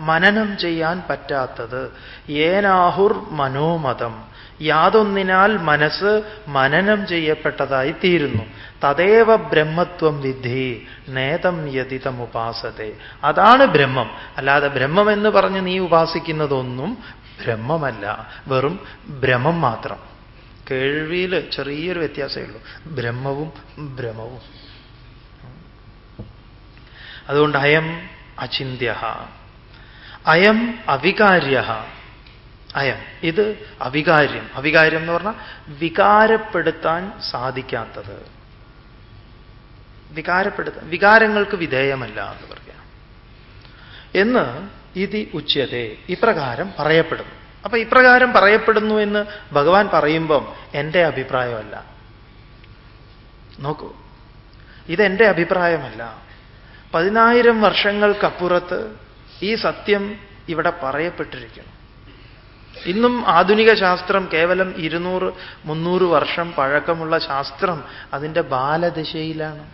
മനനം ചെയ്യാൻ പറ്റാത്തത്. ഏനാഹുർ മനോമതം. യാതൊന്നിനാൽ മനസ്സ് മനനം ചെയ്യപ്പെട്ടതായി തീരുന്നു. തദേവ ബ്രഹ്മത്വം വിധി നേതം യതിതം ഉപാസത്തെ. അതാണ് ബ്രഹ്മം. അല്ലാതെ ബ്രഹ്മം എന്ന് പറഞ്ഞ് നീ ഉപാസിക്കുന്നതൊന്നും ബ്രഹ്മമല്ല. വെറും ഭ്രമം മാത്രം. കേൾവിയിൽ ചെറിയൊരു വ്യത്യാസമേ ഉള്ളൂ. ബ്രഹ്മവും ഭ്രമവും അതുകൊണ്ട് അയം അചിന്യ അയം അവികാര്യ അയം ഇത് അവികാര്യം. അവികാര്യം എന്ന് പറഞ്ഞാൽ വികാരപ്പെടുത്താൻ സാധിക്കാത്തത്. വികാരപ്പെടുത്ത വികാരങ്ങൾക്ക് വിധേയമല്ല എന്ന് പറയാം. എന്ന് ഇതി ഉച്ചതെ ഇപ്രകാരം പറയപ്പെടുന്നു. അപ്പൊ ഇപ്രകാരം പറയപ്പെടുന്നു എന്ന് ഭഗവാൻ പറയുമ്പം എന്റെ അഭിപ്രായമല്ല. നോക്കൂ ഇതെന്റെ അഭിപ്രായമല്ല. പതിനായിരം വർഷങ്ങൾക്കപ്പുറത്ത് ഈ സത്യം ഇവിടെ പറയപ്പെട്ടിരിക്കുന്നു. ഇന്നും ആധുനിക ശാസ്ത്രം കേവലം ഇരുന്നൂറ് മുന്നൂറ് വർഷം പഴക്കമുള്ള ശാസ്ത്രം അതിന്റെ ബാലദശയിലാണ്.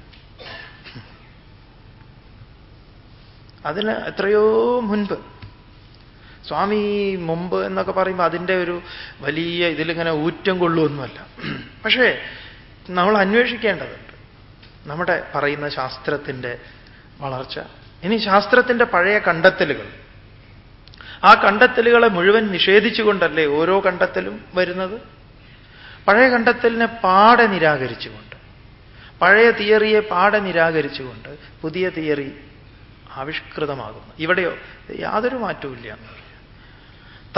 അതിന് എത്രയോ മുൻപ്. സ്വാമി മുമ്പ് എന്നൊക്കെ പറയുമ്പോൾ അതിന്റെ ഒരു വലിയ ഇതിലിങ്ങനെ ഊറ്റം കൊള്ളുമൊന്നുമല്ല പക്ഷേ നമ്മൾ അന്വേഷിക്കേണ്ടതുണ്ട്. നമ്മുടെ പറയുന്ന ശാസ്ത്രത്തിന്റെ വളർച്ച. ഇനി ശാസ്ത്രത്തിന്റെ പഴയ കണ്ടെത്തലുകൾ. ആ കണ്ടെത്തലുകളെ മുഴുവൻ നിഷേധിച്ചുകൊണ്ടല്ലേ ഓരോ കണ്ടെത്തലും വരുന്നത്? പഴയ കണ്ടെത്തലിനെ പാടെ നിരാകരിച്ചുകൊണ്ട് പഴയ തിയറിയെ പാടെ നിരാകരിച്ചുകൊണ്ട് പുതിയ തിയറി ആവിഷ്കൃതമാകുന്നു. ഇവിടെയോ? യാതൊരു മാറ്റവും ഇല്ല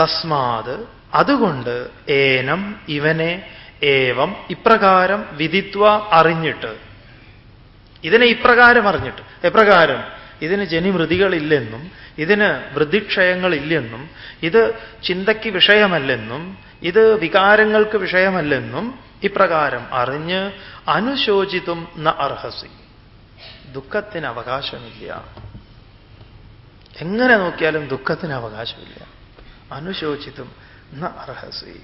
തസ്മാത് അതുകൊണ്ട് ഏനം ഇവനെ ഏവം ഇപ്രകാരം വിധിത്വ അറിഞ്ഞിട്ട്. ഇതിനെ ഇപ്രകാരം അറിഞ്ഞിട്ട്. എപ്രകാരം? ഇതിന് ജനിമൃതികളില്ലെന്നും ഇതിന് വൃദ്ധിക്ഷയങ്ങളില്ലെന്നും ഇത് ചിന്തയ്ക്ക് വിഷയമല്ലെന്നും ഇത് വികാരങ്ങൾക്ക് വിഷയമല്ലെന്നും ഇപ്രകാരം അറിഞ്ഞ് അനുശോചിതും ന അർഹസി. ദുഃഖത്തിന് അവകാശമില്ല. എങ്ങനെ നോക്കിയാലും ദുഃഖത്തിന് അവകാശമില്ല. അനുശോചിതും ന അർഹസി.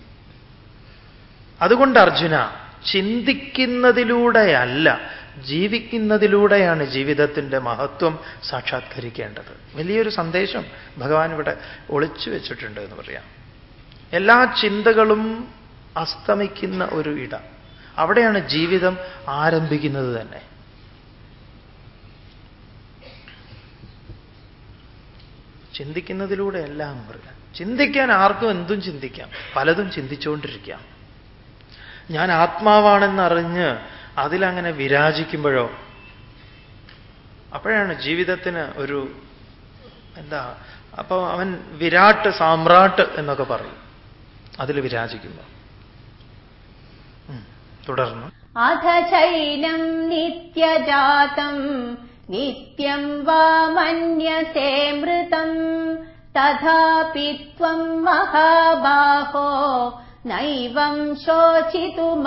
അതുകൊണ്ട് അർജുന ചിന്തിക്കുന്നതിലൂടെയല്ല ജീവിക്കുന്നതിലൂടെയാണ് ജീവിതത്തിന്റെ മഹത്വം സാക്ഷാത്കരിക്കേണ്ടത്. വലിയൊരു സന്ദേശം ഭഗവാൻ ഇവിടെ ഒളിച്ചു വെച്ചിട്ടുണ്ട് എന്ന് പറയാം. എല്ലാ ചിന്തകളും അസ്തമിക്കുന്ന ഒരു ഇട. അവിടെയാണ് ജീവിതം ആരംഭിക്കുന്നത് തന്നെ. ചിന്തിക്കുന്നതിലൂടെ എല്ലാം പറയാം ചിന്തിക്കാൻ ആർക്കും എന്തും ചിന്തിക്കാം. പലതും ചിന്തിച്ചുകൊണ്ടിരിക്കാം. ഞാൻ ആത്മാവാണെന്നറിഞ്ഞ് അതിലങ്ങനെ വിരാജിക്കുമ്പോഴോ അപ്പോഴാണ് ജീവിതത്തിന് ഒരു എന്താ അപ്പൊ അവൻ വിരാട്ട് സാമ്രാട്ട് എന്നൊക്കെ പറയും. അതിൽ വിരാജിക്കുമ്പോൾ. തുടർന്ന്. അധ ചൈനം നിത്യജാതം നിത്യം വാ മന്യസേ മൃതം തഥാപി ത്വം മഹാബാഹോ നൈവം ശോചിതുമർഹസി.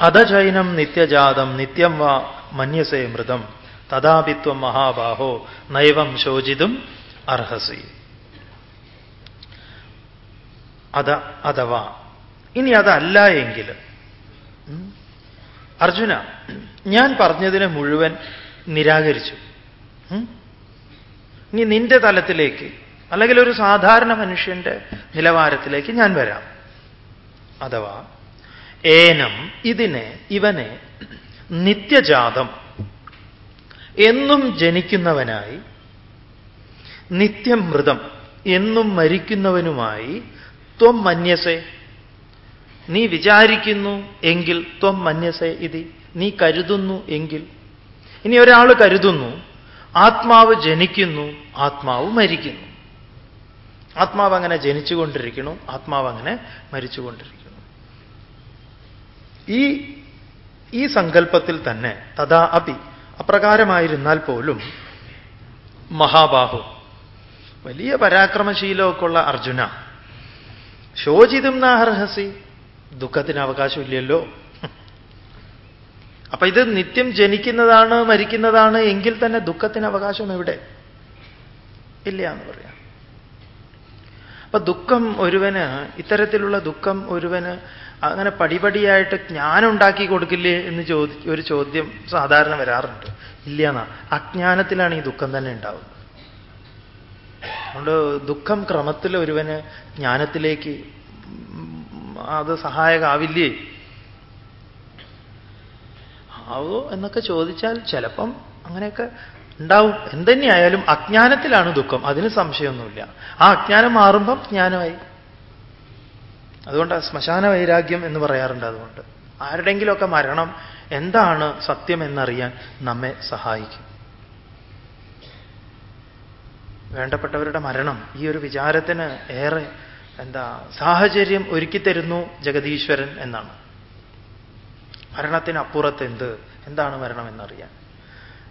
അധചൈനം നിത്യജാതം നിത്യം വാ മന്യസേ മൃതം. തഥാപിത്വം മഹാബാഹോ നൈവം ശോചിതും അർഹസി. അത അഥവാ. ഇനി അതല്ല എങ്കിൽ. അർജുന ഞാൻ പറഞ്ഞതിനെ മുഴുവൻ നിരാകരിച്ചു. ഇനി നിന്റെ തലത്തിലേക്ക് അല്ലെങ്കിൽ ഒരു സാധാരണ മനുഷ്യന്റെ നിലവാരത്തിലേക്ക് ഞാൻ വരാം. അഥവാ ഏനം ഇതിനെ ഇവനെ നിത്യജാതം എന്നും ജനിക്കുന്നവനായി നിത്യം മൃതം എന്നും മരിക്കുന്നവനുമായി ത്വം മന്യസേ. നീ വിചാരിക്കുന്നു എങ്കിൽ ത്വം മന്യസേ ഇതി. നീ കരുതുന്നു എങ്കിൽ. ഇനി ഒരാൾ കരുതുന്നു ആത്മാവ് ജനിക്കുന്നു ആത്മാവ് മരിക്കുന്നു. ആത്മാവ് അങ്ങനെ ജനിച്ചുകൊണ്ടിരിക്കുന്നു ആത്മാവ് അങ്ങനെ മരിച്ചുകൊണ്ടിരിക്കുന്നു. ഈ ഈ സങ്കല്പത്തിൽ തന്നെ തഥാ അപി അപ്രകാരമായിരുന്നാൽ പോലും മഹാബാഹു വലിയ പരാക്രമശീലമൊക്കെ ഉള്ള അർജുന ശോചിതും നാഹർഹസി ദുഃഖത്തിന് അവകാശമില്ലല്ലോ. അപ്പൊ ഇത് നിത്യം ജനിക്കുന്നതാണ് മരിക്കുന്നതാണ് എങ്കിൽ തന്നെ ദുഃഖത്തിന് അവകാശം എവിടെ? ഇല്ല എന്ന് പറയാം. അപ്പൊ ദുഃഖം ഒരുവന് ഇത്തരത്തിലുള്ള ദുഃഖം ഒരുവന് അങ്ങനെ പടിപടിയായിട്ട് ജ്ഞാനം ഉണ്ടാക്കി കൊടുക്കില്ലേ എന്ന് ചോദി ഒരു ചോദ്യം സാധാരണ വരാറുണ്ട്. ഇല്ല എന്നാ അജ്ഞാനത്തിലാണ് ഈ ദുഃഖം തന്നെ ഉണ്ടാവുന്നത്. അതുകൊണ്ട് ദുഃഖം ക്രമത്തിൽ ഒരുവന് ജ്ഞാനത്തിലേക്ക് അത് സഹായകാവില്ലേ? ആവോ എന്നൊക്കെ ചോദിച്ചാൽ ചിലപ്പം അങ്ങനെയൊക്കെ ഉണ്ടാവും. എന്തുതന്നെയായാലും അജ്ഞാനത്തിലാണ് ദുഃഖം. അതിന് സംശയമൊന്നുമില്ല. ആ അജ്ഞാനം മാറുമ്പം ജ്ഞാനമായി. അതുകൊണ്ട് ശ്മശാന വൈരാഗ്യം എന്ന് പറയാറുണ്ട് അതുകൊണ്ട്. ആരുടെങ്കിലുമൊക്കെ മരണം എന്താണ് സത്യം എന്നറിയാൻ നമ്മെ സഹായിക്കും. വേണ്ടപ്പെട്ടവരുടെ മരണം ഈ ഒരു വിചാരത്തിന് ഏറെ എന്താ സാഹചര്യം ഒരുക്കിത്തരുന്നു ജഗദീശ്വരൻ എന്നാണ്. മരണത്തിനപ്പുറത്ത് എന്ത്? എന്താണ് മരണം എന്നറിയാൻ?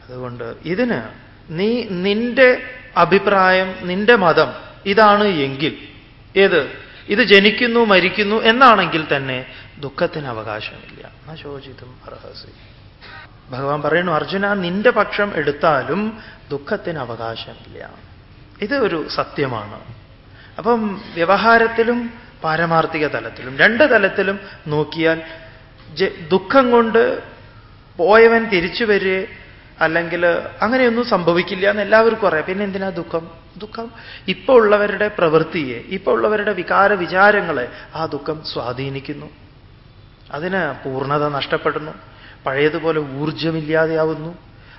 അതുകൊണ്ട് ഇതിന് നീ നിന്റെ അഭിപ്രായം നിന്റെ മതം ഇതാണ് എങ്കിൽ ഏത്? ഇത് ജനിക്കുന്നു മരിക്കുന്നു എന്നാണെങ്കിൽ തന്നെ ദുഃഖത്തിന് അവകാശമില്ല. നശോചിതും അർഹസി. ഭഗവാൻ പറയുന്നു അർജുന നിന്റെ പക്ഷം എടുത്താലും ദുഃഖത്തിന് അവകാശമില്ല. ഇത് ഒരു സത്യമാണ്. അപ്പം വ്യവഹാരത്തിലും പാരമാർത്ഥിക തലത്തിലും രണ്ട് തലത്തിലും നോക്കിയാൽ ദുഃഖം കൊണ്ട് പോയവൻ തിരിച്ചു വരെ അല്ലെങ്കിൽ അങ്ങനെയൊന്നും സംഭവിക്കില്ല എന്ന് എല്ലാവർക്കും അറിയാം. പിന്നെ എന്തിനാ ദുഃഖം? ദുഃഖം ഇപ്പോൾ ഉള്ളവരുടെ പ്രവൃത്തിയെ ഇപ്പോൾ ഉള്ളവരുടെ വികാര വിചാരങ്ങളെ ആ ദുഃഖം സ്വാധീനിക്കുന്നു. അതിന് പൂർണത നഷ്ടപ്പെടുന്നു. പഴയതുപോലെ ഊർജമില്ലാതെയാവുന്നു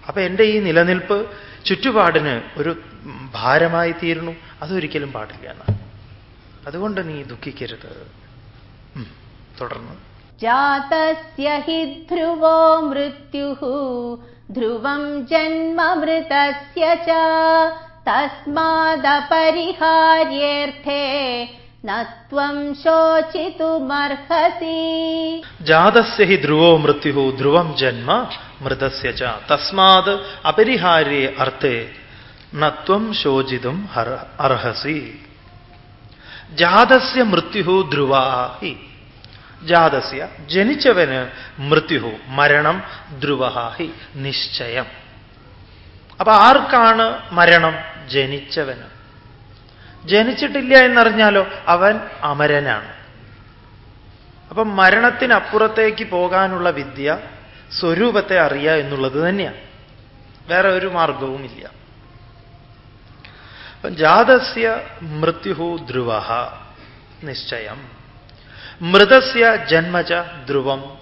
അപ്പൊ എന്റെ ഈ നിലനിൽപ്പ് ചുറ്റുപാടിന് ഒരു ഭാരമായി തീരുന്നു. അതൊരിക്കലും പാടില്ല എന്നാണ്. അതുകൊണ്ട് നീ ദുഃഖിക്കരുത്. തുടർന്ന്. ജാതസ്യ ഹി ധ്രുവോ മൃത്യുഃ ധ്രുവം ജന്മമൃതസ്യ ച. തസ്മാദപരിഹാര്യേർത്ഥേ നത്വം ശോചിതുമർഹസി. ജാതസ്യ ഹി ധ്രുവോ മൃത്യു ധ്രുവം ജന്മ മൃതസ്യ ച. തസ്മാത് അപരിഹാര്യേ അർത്ഥേ നത്വം ശോചിതും അർഹസി. ജാതസ്യ മൃത്യു ധ്രുവാ ഹി ജാതസ്യ. ജനിച്ചവന് മൃത്യു മരണം ധ്രുവഹാഹി നിശ്ചയം. അപ്പൊ ആർക്കാണ് മരണം? ജനിച്ചവന്. ജനിച്ചിട്ടില്ല എന്നറിഞ്ഞാലോ അവൻ അമരനാണ്. അപ്പം മരണത്തിനപ്പുറത്തേക്ക് പോകാനുള്ള വിദ്യ സ്വരൂപത്തെ അറിയുക എന്നുള്ളത് തന്നെയാണ് വേറെ ഒരു മാർഗവുമില്ല. ജാതസ്യ മൃത്യു ധ്രുവ നിശ്ചയം. മൃതസ്യ ജന്മജ ധ്രുവം.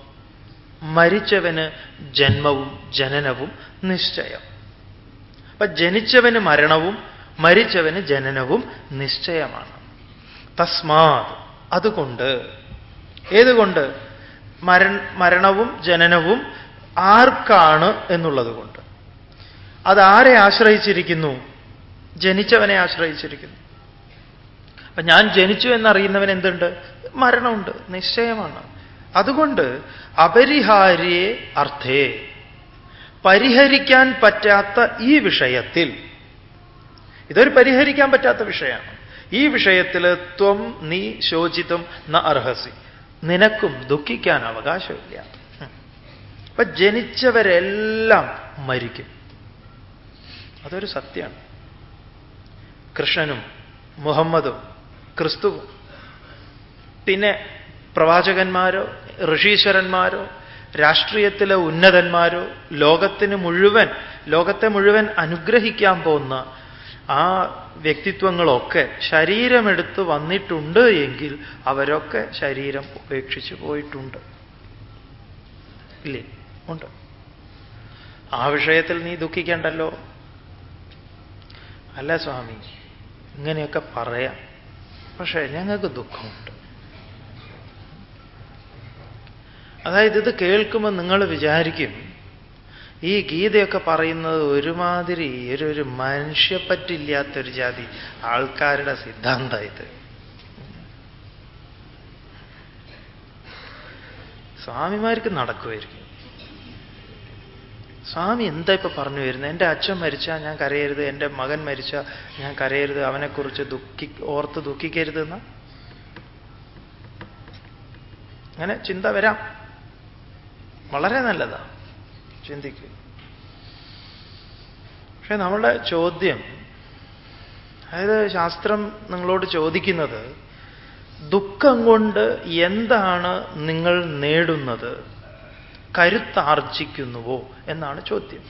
മരിച്ചവന് ജന്മവും ജനനവും നിശ്ചയം. അപ്പൊ ജനിച്ചവന് മരണവും മരിച്ചവന് ജനനവും നിശ്ചയമാണ്. തസ്മാത്. അതുകൊണ്ട് ഏതുകൊണ്ട്? മര മരണവും ജനനവും ആർക്കാണ് എന്നുള്ളത് കൊണ്ട് അതാരെ ആശ്രയിച്ചിരിക്കുന്നു? ജനിച്ചവനെ ആശ്രയിച്ചിരിക്കുന്നു. അപ്പൊ ഞാൻ ജനിച്ചു എന്നറിയുന്നവൻ എന്തുണ്ട്? മരണമുണ്ട്. നിശ്ചയമാണ്. അതുകൊണ്ട് അപരിഹാര്യേ അർത്ഥേ. പരിഹരിക്കാൻ പറ്റാത്ത ഈ വിഷയത്തിൽ ഇതൊരു പരിഹരിക്കാൻ പറ്റാത്ത വിഷയമാണ്. ഈ വിഷയത്തിൽ ത്വം നീ ശോചിതം ന അർഹസി. നിനക്കും ദുഃഖിക്കാൻ അവകാശമില്ല. അപ്പൊ ജനിച്ചവരെല്ലാം മരിക്കും. അതൊരു സത്യമാണ് കൃഷ്ണനും മുഹമ്മദും ക്രിസ്തുവും പിന്നെ പ്രവാചകന്മാരോ ഋഷീശ്വരന്മാരോ രാഷ്ട്രീയത്തിലെ ഉന്നതന്മാരോ ലോകത്തിന് മുഴുവൻ ലോകത്തെ മുഴുവൻ അനുഗ്രഹിക്കാൻ പോകുന്ന ആ വ്യക്തിത്വങ്ങളൊക്കെ ശരീരമെടുത്ത് വന്നിട്ടുണ്ട് എങ്കിൽ അവരൊക്കെ ശരീരം ഉപേക്ഷിച്ചു പോയിട്ടുണ്ട്. ഇല്ലേ? ഉണ്ട്. ആ വിഷയത്തിൽ നീ ദുഃഖിക്കണ്ടല്ലോ? അല്ല സ്വാമി ഇങ്ങനെയൊക്കെ പറയാം. പക്ഷേ ഞങ്ങൾക്ക് ദുഃഖമുണ്ട്. അതായത് ഇത് കേൾക്കുമ്പോൾ നിങ്ങൾ വിചാരിക്കും ഈ ഗീതയൊക്കെ പറയുന്നത് ഒരുമാതിരി ഒരു ഒരു മനുഷ്യപ്പറ്റില്ലാത്തൊരു ജാതി ആൾക്കാരുടെ സിദ്ധാന്തം സ്വാമിമാർക്ക് നടക്കുമായിരിക്കും സ്വാമി എന്താ ഇപ്പൊ പറഞ്ഞു വരുന്നത്? എന്റെ അച്ഛൻ മരിച്ചാൽ ഞാൻ കരയരുത് എന്റെ മകൻ മരിച്ചാൽ ഞാൻ കരയരുത് അവനെക്കുറിച്ച് ദുഃഖി ഓർത്ത് ദുഃഖിക്കരുതെന്ന്? അങ്ങനെ ചിന്ത വരാം. വളരെ നല്ലതാ. ചിന്തിക്കുക പക്ഷെ നമ്മളുടെ ചോദ്യം അതായത് ശാസ്ത്രം നിങ്ങളോട് ചോദിക്കുന്നത് ദുഃഖം കൊണ്ട് എന്താണ് നിങ്ങൾ നേടുന്നത്? കരുത്താർജിക്കുന്നുവോ എന്നാണ് ചോദ്യം.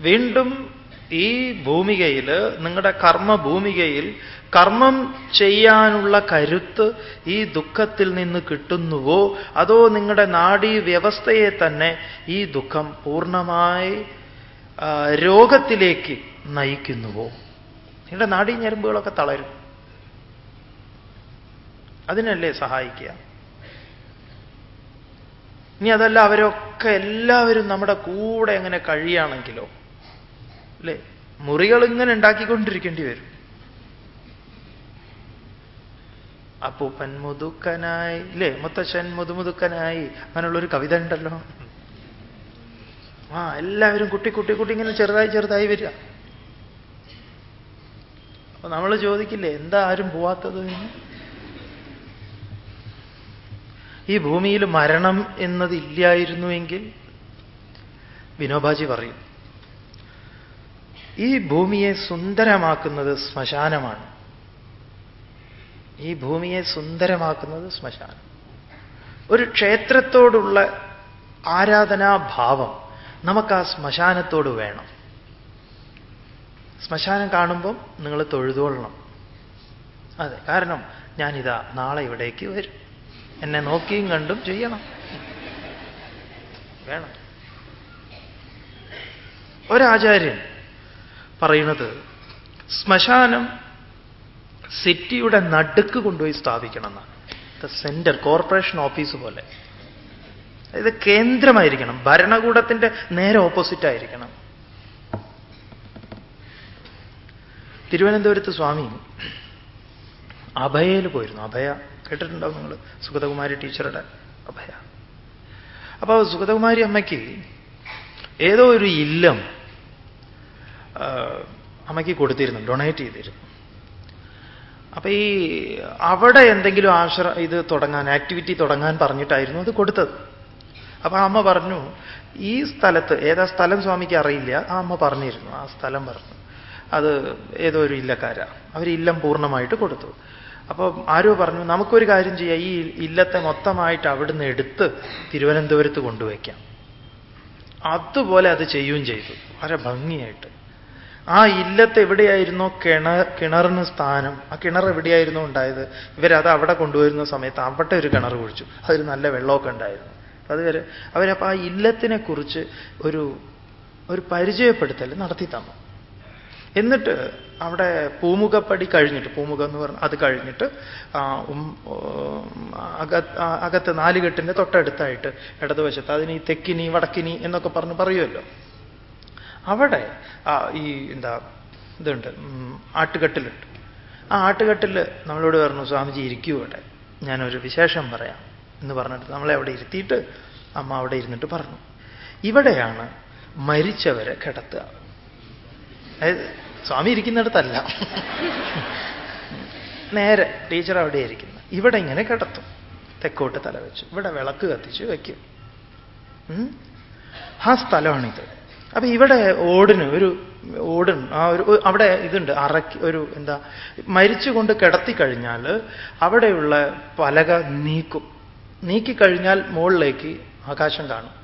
വീണ്ടും ഈ ഭൂമികയിൽ നിങ്ങളുടെ കർമ്മ ഭൂമികയിൽ കർമ്മം ചെയ്യാനുള്ള കരുത്ത് ഈ ദുഃഖത്തിൽ നിന്ന് കിട്ടുന്നുവോ? അതോ നിങ്ങളുടെ നാഡീ വ്യവസ്ഥയെ തന്നെ ഈ ദുഃഖം പൂർണമായി രോഗത്തിലേക്ക് നയിക്കുന്നുവോ? നിങ്ങളുടെ നാഡീ ഞരമ്പുകളൊക്കെ തളരും. അതിനല്ലേ സഹായിക്കുക? ഇനി അതല്ല അവരൊക്കെ എല്ലാവരും നമ്മുടെ കൂടെ എങ്ങനെ കഴിയുകയാണെങ്കിലോ അല്ലേ? മുറികൾ ഇങ്ങനെ ഉണ്ടാക്കിക്കൊണ്ടിരിക്കേണ്ടി വരും. അപ്പൂപ്പൻ മുതുക്കനായി അല്ലേ മുത്തശ്ശൻ മുതുമുതുക്കനായി അങ്ങനെയുള്ളൊരു കവിത ഉണ്ടല്ലോ. ആ എല്ലാവരും കുട്ടി കുട്ടി കുട്ടി ഇങ്ങനെ ചെറുതായി ചെറുതായി വരിക. അപ്പൊ നമ്മൾ ചോദിക്കില്ലേ എന്താ ആരും പോവാത്തത് ഈ ഭൂമിയിൽ മരണം എന്നതില്ലായിരുന്നുവെങ്കിൽ വിനോബാജി പറയും ഈ ഭൂമിയെ സുന്ദരമാക്കുന്നത് ശ്മശാനമാണ്. ഈ ഭൂമിയെ സുന്ദരമാക്കുന്നത് ശ്മശാനം. ഒരു ക്ഷേത്രത്തോടുള്ള ആരാധനാഭാവം നമുക്ക് ആ ശ്മശാനത്തോട് വേണം. ശ്മശാനം കാണുമ്പം നിങ്ങൾ തൊഴുതോളണം. അതെ കാരണം ഞാനിതാ നാളെ ഇവിടേക്ക് വരും. എന്നെ നോക്കിയും കണ്ടും ചെയ്യണം. വേണം. ഒരാചാര്യൻ പറയുന്നത് ശ്മശാനം സിറ്റിയുടെ നടുക്ക് കൊണ്ടുപോയി സ്ഥാപിക്കണം എന്നാണ് സെന്റർ കോർപ്പറേഷൻ ഓഫീസ് പോലെ. ഇത് കേന്ദ്രമായിരിക്കണം. ഭരണകൂടത്തിന്റെ നേരെ ഓപ്പോസിറ്റ് ആയിരിക്കണം. തിരുവനന്തപുരത്ത് സ്വാമി അഭയയിൽ പോയിരുന്നു. അഭയ കേട്ടിട്ടുണ്ടാവും നിങ്ങൾ സുഗതകുമാരി ടീച്ചറുടെ അഭയ. അപ്പോൾ സുഗതകുമാരി അമ്മയ്ക്ക് ഏതോ ഒരു ഇല്ലം അമ്മയ്ക്ക് കൊടുത്തിരുന്നു ഡൊണേറ്റ് ചെയ്തിരുന്നു. അപ്പൊ ഈ അവിടെ എന്തെങ്കിലും ആശ്ര ഇത് തുടങ്ങാൻ ആക്ടിവിറ്റി തുടങ്ങാൻ പറഞ്ഞിട്ടായിരുന്നു അത് കൊടുത്തത്. അപ്പൊ അമ്മ പറഞ്ഞു ഈ സ്ഥലത്ത് ഏതാ സ്ഥലം സ്വാമിക്ക് അറിയില്ല ആ അമ്മ പറഞ്ഞിരുന്നു ആ സ്ഥലം പറഞ്ഞു. അത് ഏതോ ഒരു ഇല്ലക്കാരാ അവർ ഇല്ലം പൂർണമായിട്ട് കൊടുത്തു. അപ്പോൾ ആരോ പറഞ്ഞു നമുക്കൊരു കാര്യം ചെയ്യാം. ഈ ഇല്ലത്തെ മൊത്തമായിട്ട് അവിടുന്ന് എടുത്ത് തിരുവനന്തപുരത്ത് കൊണ്ടുവയ്ക്കാം. അതുപോലെ അത് ചെയ്യുകയും ചെയ്തു. വളരെ ഭംഗിയായിട്ട്. ആ ഇല്ലത്ത് എവിടെയായിരുന്നോ കിണർ കിണറിന് സ്ഥാനം. ആ കിണർ എവിടെയായിരുന്നോ ഉണ്ടായത്? ഇവരത് അവിടെ കൊണ്ടുവരുന്ന സമയത്ത് അവിടെ ഒരു കിണർ കുഴിച്ചു. അതിൽ നല്ല വെള്ളമൊക്കെ ഉണ്ടായിരുന്നു. അതുവരെ അവരപ്പോൾ ആ ഇല്ലത്തിനെ കുറിച്ച് ഒരു ഒരു പരിചയപ്പെടുത്തൽ നടത്തി തന്നു. എന്നിട്ട് അവിടെ പൂമുഖപ്പടി കഴിഞ്ഞിട്ട് പൂമുഖം എന്ന് പറഞ്ഞാൽ അത് കഴിഞ്ഞിട്ട് അകത്ത് നാലുകെട്ടിന്റെ തൊട്ടടുത്തായിട്ട് ഇടതുവശത്ത് അതിന് ഈ തെക്കിനി വടക്കിനി എന്നൊക്കെ പറഞ്ഞ് പറയുമല്ലോ അവിടെ ഈ എന്താ ഇതുണ്ട് ആട്ടുകെട്ടിലുണ്ട്. ആ ആട്ടുകെട്ടിൽ നമ്മളോട് പറഞ്ഞു സ്വാമിജി ഇരിക്കൂ ഇവിടെ ഞാനൊരു വിശേഷം പറയാം. എന്ന് പറഞ്ഞിട്ട് നമ്മളെ അവിടെ ഇരുത്തിയിട്ട് അമ്മ അവിടെ ഇരുന്നിട്ട് പറഞ്ഞു. ഇവിടെയാണ് മരിച്ചവരെ കിടത്തുക. അതായത് സ്വാമി ഇരിക്കുന്നിടത്തല്ല. നേരെ ടീച്ചർ അവിടെ ഇരിക്കുന്നു. ഇവിടെ ഇങ്ങനെ കിടത്തും. തെക്കോട്ട് തല വെച്ച്. ഇവിടെ വിളക്ക് കത്തിച്ച് വയ്ക്കും ആ സ്ഥലമാണിത്. അപ്പൊ ഇവിടെ ഓടിന് ഒരു ഓടും ആ ഒരു അവിടെ ഇതുണ്ട് അറക്കി ഒരു എന്താ മരിച്ചുകൊണ്ട് കിടത്തി കഴിഞ്ഞാൽ അവിടെയുള്ള പലക നീക്കും. നീക്കിക്കഴിഞ്ഞാൽ മുകളിലേക്ക് ആകാശം കാണും.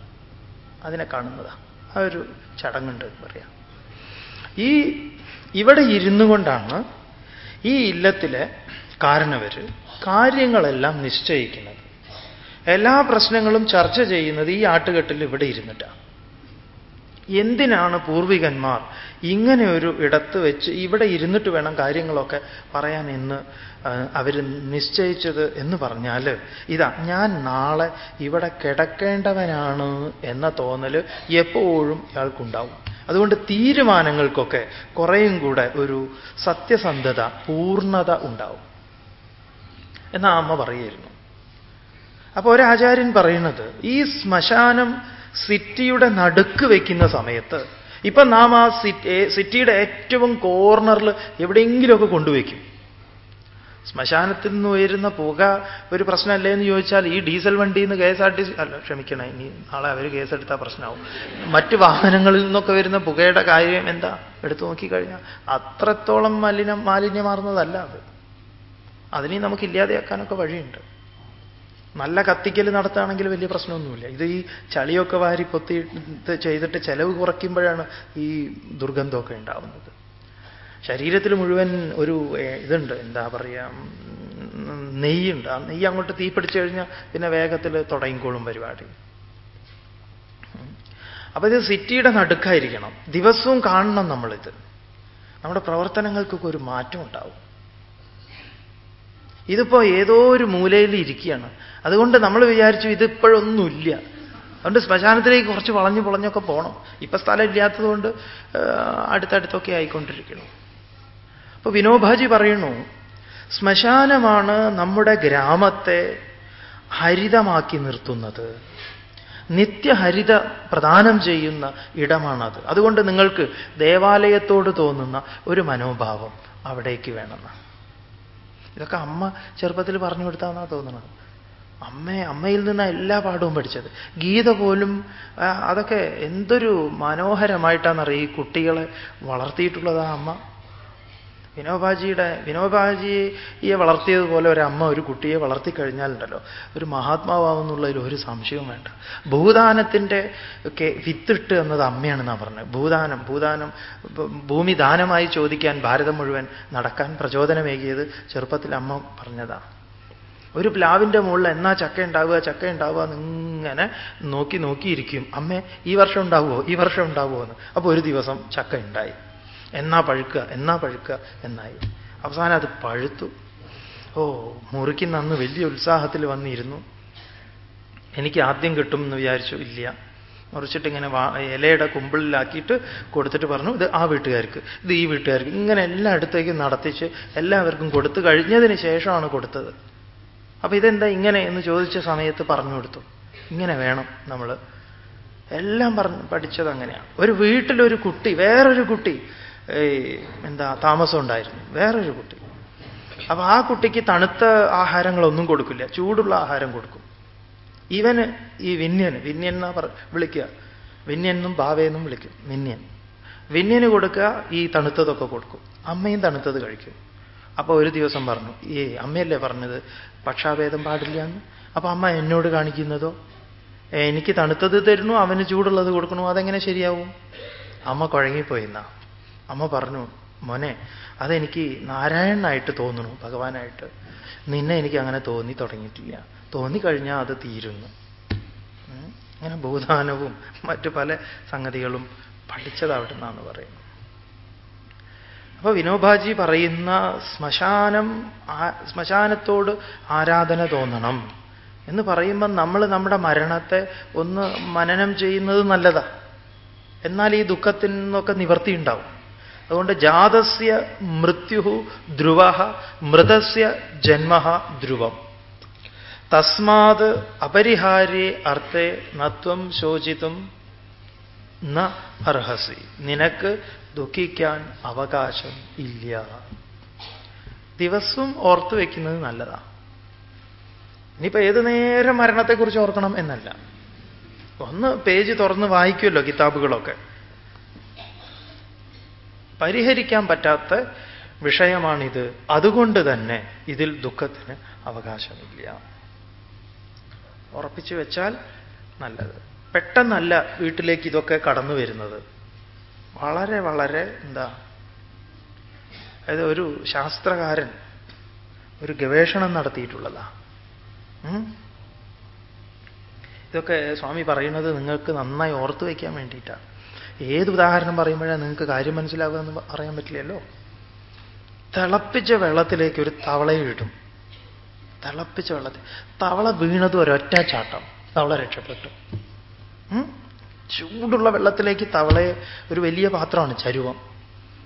അതിനെ കാണുന്നതാ. ആ ഒരു ചടങ്ങുണ്ട് പറയാം. ഈ ഇവിടെ ഇരുന്നു കൊണ്ടാണ് ഈ ഇല്ലത്തിലെ കാരണവർ കാര്യങ്ങളെല്ലാം നിശ്ചയിക്കുന്നത്. എല്ലാ പ്രശ്നങ്ങളും ചർച്ച ചെയ്യുന്നത് ഈ ആട്ടുകെട്ടിൽ ഇവിടെ ഇരുന്നിട്ടാണ് എന്തിനാണ് പൂർവികന്മാർ ഇങ്ങനെ ഒരു ഇടത്ത് വെച്ച് ഇവിടെ ഇരുന്നിട്ട് വേണം കാര്യങ്ങളൊക്കെ പറയാൻ എന്ന് അവർ നിശ്ചയിച്ചത് എന്ന് പറഞ്ഞാൽ ഇതാ ഞാൻ നാളെ ഇവിടെ കിടക്കേണ്ടവനാണ് എന്ന തോന്നൽ എപ്പോഴും ഇയാൾക്കുണ്ടാവും. അതുകൊണ്ട് തീരുമാനങ്ങൾക്കൊക്കെ കുറേയും കൂടെ ഒരു സത്യസന്ധത പൂർണത ഉണ്ടാവും. എന്ന അമ്മ പറയുമായിരുന്നു അപ്പൊ ഒരാചാര്യൻ പറയുന്നത് ഈ ശ്മശാനം സിറ്റിയുടെ നടുക്ക് വയ്ക്കുന്ന സമയത്ത് ഇപ്പൊ നാം ആ സിറ്റിയുടെ ഏറ്റവും കോർണറിൽ എവിടെയെങ്കിലുമൊക്കെ കൊണ്ടുവയ്ക്കും. ശ്മശാനത്തിൽ നിന്ന് ഉയരുന്ന പുക ഒരു പ്രശ്നമല്ലേ എന്ന് ചോദിച്ചാൽ ഈ ഡീസൽ വണ്ടിയിൽ നിന്ന് K S R T C അല്ല ക്ഷമിക്കണേ ഇനി നാളെ അവർ കേസെടുത്താൽ പ്രശ്നമാവും. മറ്റ് വാഹനങ്ങളിൽ നിന്നൊക്കെ വരുന്ന പുകയുടെ കാര്യം എന്താ? എടുത്തു നോക്കിക്കഴിഞ്ഞാൽ അത്രത്തോളം മലിനം മാലിന്യമാർന്നതല്ല അത്. അതിനെ നമുക്ക് ഇല്ലാതെയാക്കാനൊക്കെ വഴിയുണ്ട്. നല്ല കത്തിക്കൽ നടത്തുകയാണെങ്കിൽ വലിയ പ്രശ്നമൊന്നുമില്ല. ഇത് ഈ ചളിയൊക്കെ വാരി പൊത്തി ചെയ്തിട്ട് ചെലവ് കുറയ്ക്കുമ്പോഴാണ് ഈ ദുർഗന്ധമൊക്കെ ഉണ്ടാവുന്നത്. ശരീരത്തിൽ മുഴുവൻ ഒരു ഇതുണ്ട്. എന്താ പറയുക നെയ്യുണ്ട്. ആ നെയ്യ് അങ്ങോട്ട് തീ പിടിച്ചു കഴിഞ്ഞാൽ പിന്നെ വേഗത്തിൽ തുടങ്ങിക്കോളും പരിപാടി. അപ്പൊ ഇത് സിറ്റിയുടെ നടുക്കായിരിക്കണം. ദിവസവും കാണണം നമ്മളിത്. നമ്മുടെ പ്രവർത്തനങ്ങൾക്കൊക്കെ ഒരു മാറ്റം ഉണ്ടാവും. ഇതിപ്പോ ഏതോ ഒരു മൂലയിൽ ഇരിക്കുകയാണ്. അതുകൊണ്ട് നമ്മൾ വിചാരിച്ചു ഇതിപ്പോഴൊന്നുമില്ല. അതുകൊണ്ട് ശ്മശാനത്തിലേക്ക് കുറച്ച് വളഞ്ഞു പൊളഞ്ഞൊക്കെ പോകണം ഇപ്പൊ സ്ഥലം ഇല്ലാത്തതുകൊണ്ട് അടുത്തടുത്തൊക്കെ ആയിക്കൊണ്ടിരിക്കണം. അപ്പൊ വിനോബാജി പറയുന്നു ശ്മശാനമാണ് നമ്മുടെ ഗ്രാമത്തെ ഹരിതമാക്കി നിർത്തുന്നത്. നിത്യഹരിത പ്രദാനം ചെയ്യുന്ന ഇടമാണത്. അതുകൊണ്ട് നിങ്ങൾക്ക് ദേവാലയത്തോട് തോന്നുന്ന ഒരു മനോഭാവം അവിടേക്ക് വേണമെന്ന് ഇതൊക്കെ അമ്മ ചെറുപ്പത്തിൽ പറഞ്ഞു കൊടുത്താന്നാ തോന്നുന്നത്. അമ്മ അമ്മയിൽ നിന്ന് എല്ലാ പാഠവും പഠിച്ചത്. ഗീത പോലും അതൊക്കെ എന്തൊരു മനോഹരമായിട്ടാണെന്നറിയ ഈ കുട്ടികളെ വളർത്തിയിട്ടുള്ളതാ അമ്മ. വിനോബാജിയുടെ വിനോബാജിയെ വളർത്തിയതുപോലെ ഒരു അമ്മ ഒരു കുട്ടിയെ വളർത്തിക്കഴിഞ്ഞാലുണ്ടല്ലോ. ഒരു മഹാത്മാവാവുന്നുള്ളതിൽ ഒരു സംശയവും വേണ്ട. ഭൂദാനത്തിന്റെ ഒക്കെ വിത്തിട്ട് എന്നത് അമ്മയാണെന്നാണ് പറഞ്ഞത്. ഭൂദാനം ഭൂദാനം ഭൂമി ദാനമായി ചോദിക്കാൻ ഭാരതം മുഴുവൻ നടക്കാൻ പ്രചോദനമേകിയത് ചെറുപ്പത്തിൽ അമ്മ പറഞ്ഞതാണ് ഒരു പ്ലാവിന്റെ മുകളിൽ എന്നാ ചക്ക ഉണ്ടാവുക ചക്ക ഉണ്ടാവുക എന്നിങ്ങനെ നോക്കി നോക്കിയിരിക്കും. അമ്മേ ഈ വർഷം ഉണ്ടാവുമോ? ഈ വർഷം ഉണ്ടാവുമോ എന്ന്. അപ്പോൾ ഒരു ദിവസം ചക്ക ഉണ്ടായി. എന്നാ പഴുക്കുക എന്നാ പഴുക്കുക എന്നായി. അവസാനം അത് പഴുത്തു. ഓ മുറിക്കുന്ന അന്ന് വലിയ ഉത്സാഹത്തിൽ വന്നിരുന്നു. എനിക്ക് ആദ്യം കിട്ടും എന്ന് വിചാരിച്ചു ഇല്ല. മുറിച്ചിട്ട് ഇങ്ങനെ ഇലയുടെ കുമ്പിളിലാക്കിയിട്ട് കൊടുത്തിട്ട് പറഞ്ഞു ഇത് ആ വീട്ടുകാർക്ക് ഇത് ഈ വീട്ടുകാർക്ക്. ഇങ്ങനെ എല്ലായിടത്തേക്കും നടത്തിച്ച് എല്ലാവർക്കും കൊടുത്തു കഴിഞ്ഞതിന് ശേഷമാണ് കൊടുത്തത്. അപ്പൊ ഇതെന്താ ഇങ്ങനെ എന്ന് ചോദിച്ച സമയത്ത് പറഞ്ഞു കൊടുത്തു. ഇങ്ങനെ വേണം നമ്മൾ എല്ലാം പറഞ്ഞ് പഠിച്ചത് അങ്ങനെയാണ് ഒരു വീട്ടിലൊരു കുട്ടി വേറൊരു കുട്ടി എന്താ താമസം ഉണ്ടായിരുന്നു. വേറൊരു കുട്ടി. അപ്പൊ ആ കുട്ടിക്ക് തണുത്ത ആഹാരങ്ങളൊന്നും കൊടുക്കില്ല. ചൂടുള്ള ആഹാരം കൊടുക്കും. ഇവന് ഈ വിന്യന് വിന്യൻ എന്നാ പറ വിളിക്കുക. വിന്യനും ഭാവയെന്നും വിളിക്കും. വിന്യൻ. വിന്യന് കൊടുക്കുക ഈ തണുത്തതൊക്കെ കൊടുക്കും. അമ്മയും തണുത്തത് കഴിക്കും. അപ്പൊ ഒരു ദിവസം പറഞ്ഞു ഈ അമ്മയല്ലേ പറഞ്ഞത്? പക്ഷാഭേദം പാടില്ല എന്ന്. അപ്പൊ അമ്മ എന്നോട് കാണിക്കുന്നതോ? എനിക്ക് തണുത്തത് തരുന്നു അവന് ചൂടുള്ളത് കൊടുക്കണോ അതെങ്ങനെ ശരിയാവും? അമ്മ കുഴങ്ങിപ്പോയിന്നാ അമ്മ പറഞ്ഞു മോനെ അതെനിക്ക് നാരായണനായിട്ട് തോന്നുന്നു ഭഗവാനായിട്ട്. നിന്നെ എനിക്ക് അങ്ങനെ തോന്നി തുടങ്ങിയിട്ടില്ല. തോന്നിക്കഴിഞ്ഞാൽ അത് തീരുന്നു. അങ്ങനെ ഭൂദാനവും മറ്റു പല സംഗതികളും പഠിച്ചതാവിടെ നിന്നാണ് പറയുന്നത് അപ്പൊ വിനോബാജി പറയുന്ന ശ്മശാനം ശ്മശാനത്തോട് ആരാധന തോന്നണം എന്ന് പറയുമ്പോൾ നമ്മൾ നമ്മുടെ മരണത്തെ ഒന്ന് മനനം ചെയ്യുന്നത് നല്ലതാ. എന്നാൽ ഈ ദുഃഖത്തിൽ നിന്നൊക്കെ നിവർത്തി ഉണ്ടാവും അതുകൊണ്ട് ജാതസ്യ മൃത്യു ധ്രുവ മൃതസ്യ ജന്മ ധ്രുവം. തസ്മാത് അപരിഹാര്യ അർത്ഥേ നത്വം ശോചിതും ന അർഹസി. നിനക്ക് ദുഃഖിക്കാൻ അവകാശം ഇല്ല. ദിവസവും ഓർത്തു വയ്ക്കുന്നത് നല്ലതാണ് ഇനിയിപ്പോ ഏത് നേരം മരണത്തെക്കുറിച്ച് ഓർക്കണം എന്നല്ല. ഒന്ന് പേജ് തുറന്ന് വായിക്കുമല്ലോ കിതാബുകളൊക്കെ. പരിഹരിക്കാൻ പറ്റാത്ത വിഷയമാണിത്. അതുകൊണ്ട് തന്നെ ഇതിൽ ദുഃഖത്തിന് അവകാശമില്ല. ഉറപ്പിച്ചു വെച്ചാൽ നല്ലത്. പെട്ടെന്നല്ല വീട്ടിലേക്ക് ഇതൊക്കെ കടന്നു വരുന്നത്. വളരെ വളരെ എന്താ അതായത് ഒരു ശാസ്ത്രകാരൻ ഒരു ഗവേഷണം നടത്തിയിട്ടുള്ളതാ. ഇതൊക്കെ സ്വാമി പറയുന്നത് നിങ്ങൾക്ക് നന്നായി ഓർത്തു വയ്ക്കാൻ വേണ്ടിയിട്ടാണ്. ഏത് ഉദാഹരണം പറയുമ്പോഴാണ് നിങ്ങൾക്ക് കാര്യം മനസ്സിലാവുക എന്ന് അറിയാൻ പറ്റില്ലല്ലോ? തിളപ്പിച്ച വെള്ളത്തിലേക്ക് ഒരു തവളയെ ഇടും. തിളപ്പിച്ച വെള്ളത്തിൽ തവള വീണത് ഒരൊറ്റ ചാട്ടം തവള രക്ഷപ്പെട്ടു. ചൂടുള്ള വെള്ളത്തിലേക്ക് തവളയെ ഒരു വലിയ പാത്രമാണ് ചരുവം.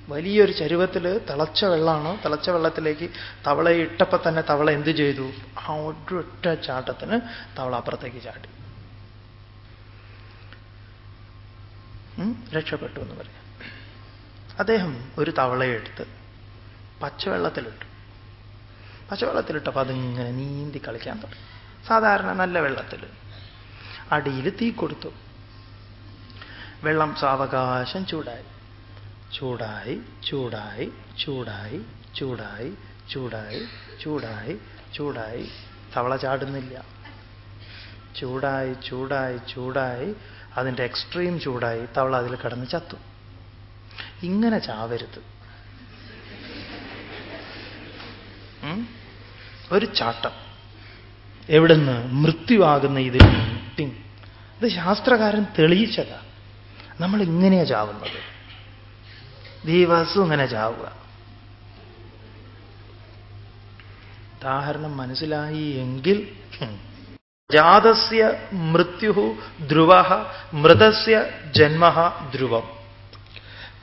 വലിയൊരു ചരുവത്തിൽ തിളച്ച വെള്ളമാണ് തിളച്ച വെള്ളത്തിലേക്ക് തവളയെ ഇട്ടപ്പോൾ തന്നെ തവള എന്ത് ചെയ്തു? ആ ഒരൊറ്റ ചാട്ടത്തിന് തവള അപ്പുറത്തേക്ക് ചാടി. രക്ഷപ്പെട്ടു എന്ന് പറയാം. അദ്ദേഹം ഒരു തവളയെടുത്ത് പച്ചവെള്ളത്തിലിട്ടു. പച്ചവെള്ളത്തിലിട്ടപ്പോൾ അതിങ്ങനെ നീന്തി കളിക്കാൻ തുടങ്ങി. സാധാരണ നല്ല വെള്ളത്തിൽ. അടിയിൽ തീ കൊടുത്തു. വെള്ളം സാവകാശം ചൂടായി. ചൂടായി ചൂടായി ചൂടായി ചൂടായി ചൂടായി ചൂടായി ചൂടായി. തവള ചാടുന്നില്ല. ചൂടായി ചൂടായി ചൂടായി അതിന്റെ എക്സ്ട്രീം ചൂടായി തവള അതിൽ കിടന്ന് ചത്തു. ഇങ്ങനെ ചാവരുത്? ഒരു ചാട്ടം. എവിടുന്ന് മൃത്യുവാകുന്ന ഇതിൽ ടിങ് ഇത് ശാസ്ത്രകാരൻ തെളിയിച്ചതാ. നമ്മൾ ഇങ്ങനെയാ ചാവുന്നത്. ദീവാസും ഇങ്ങനെ ചാവുക. ഉദാഹരണം മനസ്സിലായി എങ്കിൽ. ജാതസ്യ മൃത്യു ധ്രുവ മൃതസ്യ ജന്മ ധ്രുവം.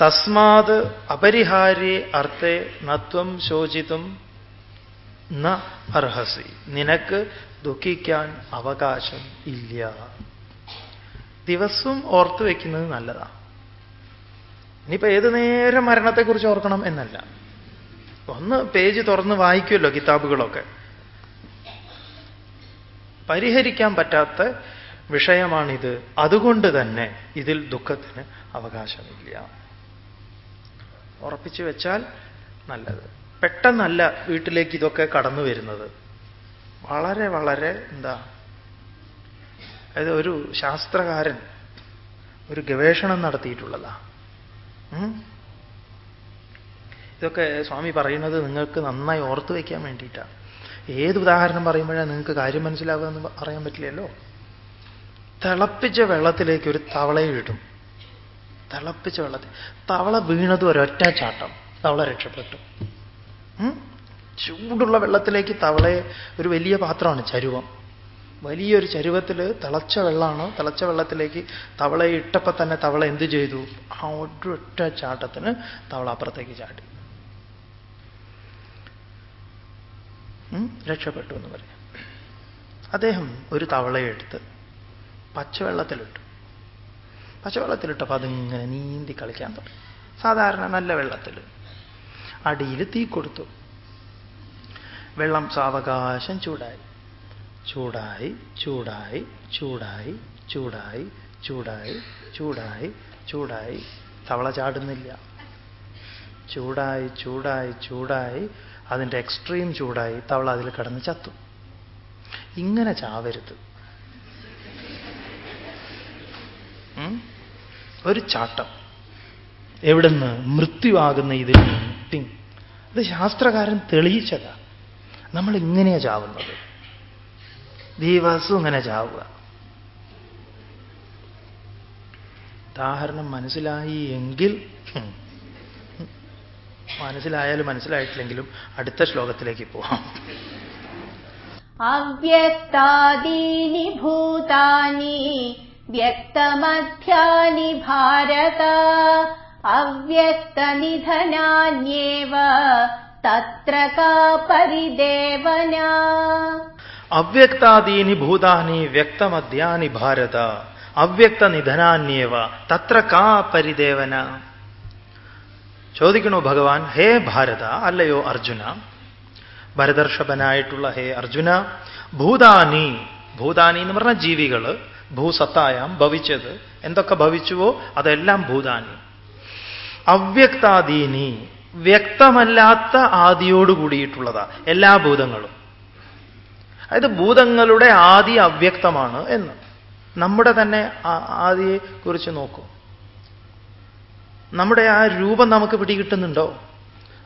തസ്മാത് അപരിഹാര്യേ അർത്ഥേ നത്വം ശോചിതും ന അർഹസി. നിനക്ക് ദുഃഖിക്കാൻ അവകാശം ഇല്ല. ദിവസവും ഓർത്തു വയ്ക്കുന്നത് നല്ലതാണ് ഇനിയിപ്പോ ഏത് നേരം മരണത്തെക്കുറിച്ച് ഓർക്കണം എന്നല്ല. ഒന്ന് പേജ് തുറന്ന് വായിക്കുമല്ലോ കിതാബുകളൊക്കെ. പരിഹരിക്കാൻ പറ്റാത്ത വിഷയമാണിത്. അതുകൊണ്ട് തന്നെ ഇതിൽ ദുഃഖത്തിന് അവകാശമില്ല. ഉറപ്പിച്ചു വെച്ചാൽ നല്ലത്. പെട്ടെന്നല്ല വീട്ടിലേക്ക് ഇതൊക്കെ കടന്നു വരുന്നത്. വളരെ വളരെ എന്താ അതായത് ഒരു ശാസ്ത്രകാരൻ ഒരു ഗവേഷണം നടത്തിയിട്ടുള്ളതാ. ഇതൊക്കെ സ്വാമി പറയുന്നത് നിങ്ങൾക്ക് നന്നായി ഓർത്തു വയ്ക്കാൻ വേണ്ടിയിട്ടാണ്. ഏത് ഉദാഹരണം പറയുമ്പോഴാണ് നിങ്ങൾക്ക് കാര്യം മനസ്സിലാവുക എന്ന് പറയാൻ പറ്റില്ലല്ലോ? തിളപ്പിച്ച വെള്ളത്തിലേക്ക് ഒരു തവളയെ ഇടും. തിളപ്പിച്ച വെള്ളത്തിൽ. തവള വീണത് ഒരൊറ്റ ചാട്ടം. തവള രക്ഷപ്പെട്ടു. ചൂടുള്ള വെള്ളത്തിലേക്ക് തവളയെ ഒരു വലിയ പാത്രമാണ് ചരുവം. വലിയൊരു ചരുവത്തിൽ തിളച്ച വെള്ളമാണ്. തിളച്ച വെള്ളത്തിലേക്ക് തവളയെ ഇട്ടപ്പോൾ തന്നെ തവള എന്ത് ചെയ്തു? ആ ഒരൊറ്റ ചാട്ടത്തിന് തവള അപ്പുറത്തേക്ക് ചാടി. രക്ഷപ്പെട്ടു എന്ന് പറയാം അദ്ദേഹം ഒരു തവളയെടുത്ത് പച്ചവെള്ളത്തിലിട്ടു. പച്ചവെള്ളത്തിലിട്ടപ്പോൾ അതിങ്ങനെ നീന്തി കളിക്കാൻ തുടങ്ങി. സാധാരണ നല്ല വെള്ളത്തിൽ. അടിയിൽ തീ കൊടുത്തു. വെള്ളം സാവകാശം ചൂടായി. ചൂടായി ചൂടായി ചൂടായി ചൂടായി ചൂടായി ചൂടായി ചൂടായി. തവള ചാടുന്നില്ല. ചൂടായി ചൂടായി ചൂടായി അതിന്റെ എക്സ്ട്രീം ചൂടായി തവള അതിൽ കിടന്ന് ചത്തു. ഇങ്ങനെ ചാവരുത്? ഒരു ചാട്ടം. എവിടുന്ന് മൃത്യുവാകുന്ന ഇതിൽ ടിങ് ഇത് ശാസ്ത്രകാരൻ തെളിയിച്ചതാ. നമ്മൾ ഇങ്ങനെയാ ചാവുന്നത്. ദീവാസും ഇങ്ങനെ ചാവുക. ഉദാഹരണം മനസ്സിലായി എങ്കിൽ മനസ്സിലായാലും മനസ്സിലായിട്ടില്ലെങ്കിലും അടുത്ത ശ്ലോകത്തിലേക്ക് പോവാം അവ്യക്താദീനി ഭൂതാനി വ്യക്തമധ്യാനി ഭാരത അവ്യക്തനിധനാന്യേവ തത്ര കാ പരിദേവന അവ്യക്താദീനി ഭൂതാനി വ്യക്തമധ്യാനി ഭാരത അവ്യക്തനിധനാന്യേവ నిధనాన్యేవ കാ പരിദേവന ചോദിക്കണു ഭഗവാൻ ഹേ ഭാരത അല്ലയോ അർജുന? ഭരദർഷഭനായിട്ടുള്ള ഹേ അർജുന ഭൂതാനി ഭൂതാനി എന്ന് പറഞ്ഞ ജീവികൾ ഭൂസത്തായാം ഭവിച്ചത്. എന്തൊക്കെ ഭവിച്ചുവോ അതെല്ലാം ഭൂതാനി. അവ്യക്താദീനി വ്യക്തമല്ലാത്ത ആദിയോട് കൂടിയിട്ടുള്ളതാ എല്ലാ ഭൂതങ്ങളും. അതായത് ഭൂതങ്ങളുടെ ആദി അവ്യക്തമാണ് എന്ന്. നമ്മുടെ തന്നെ ആദിയെക്കുറിച്ച് ആദിയെ കുറിച്ച് നോക്കൂ. നമ്മുടെ ആ രൂപം നമുക്ക് പിടികിട്ടുന്നുണ്ടോ?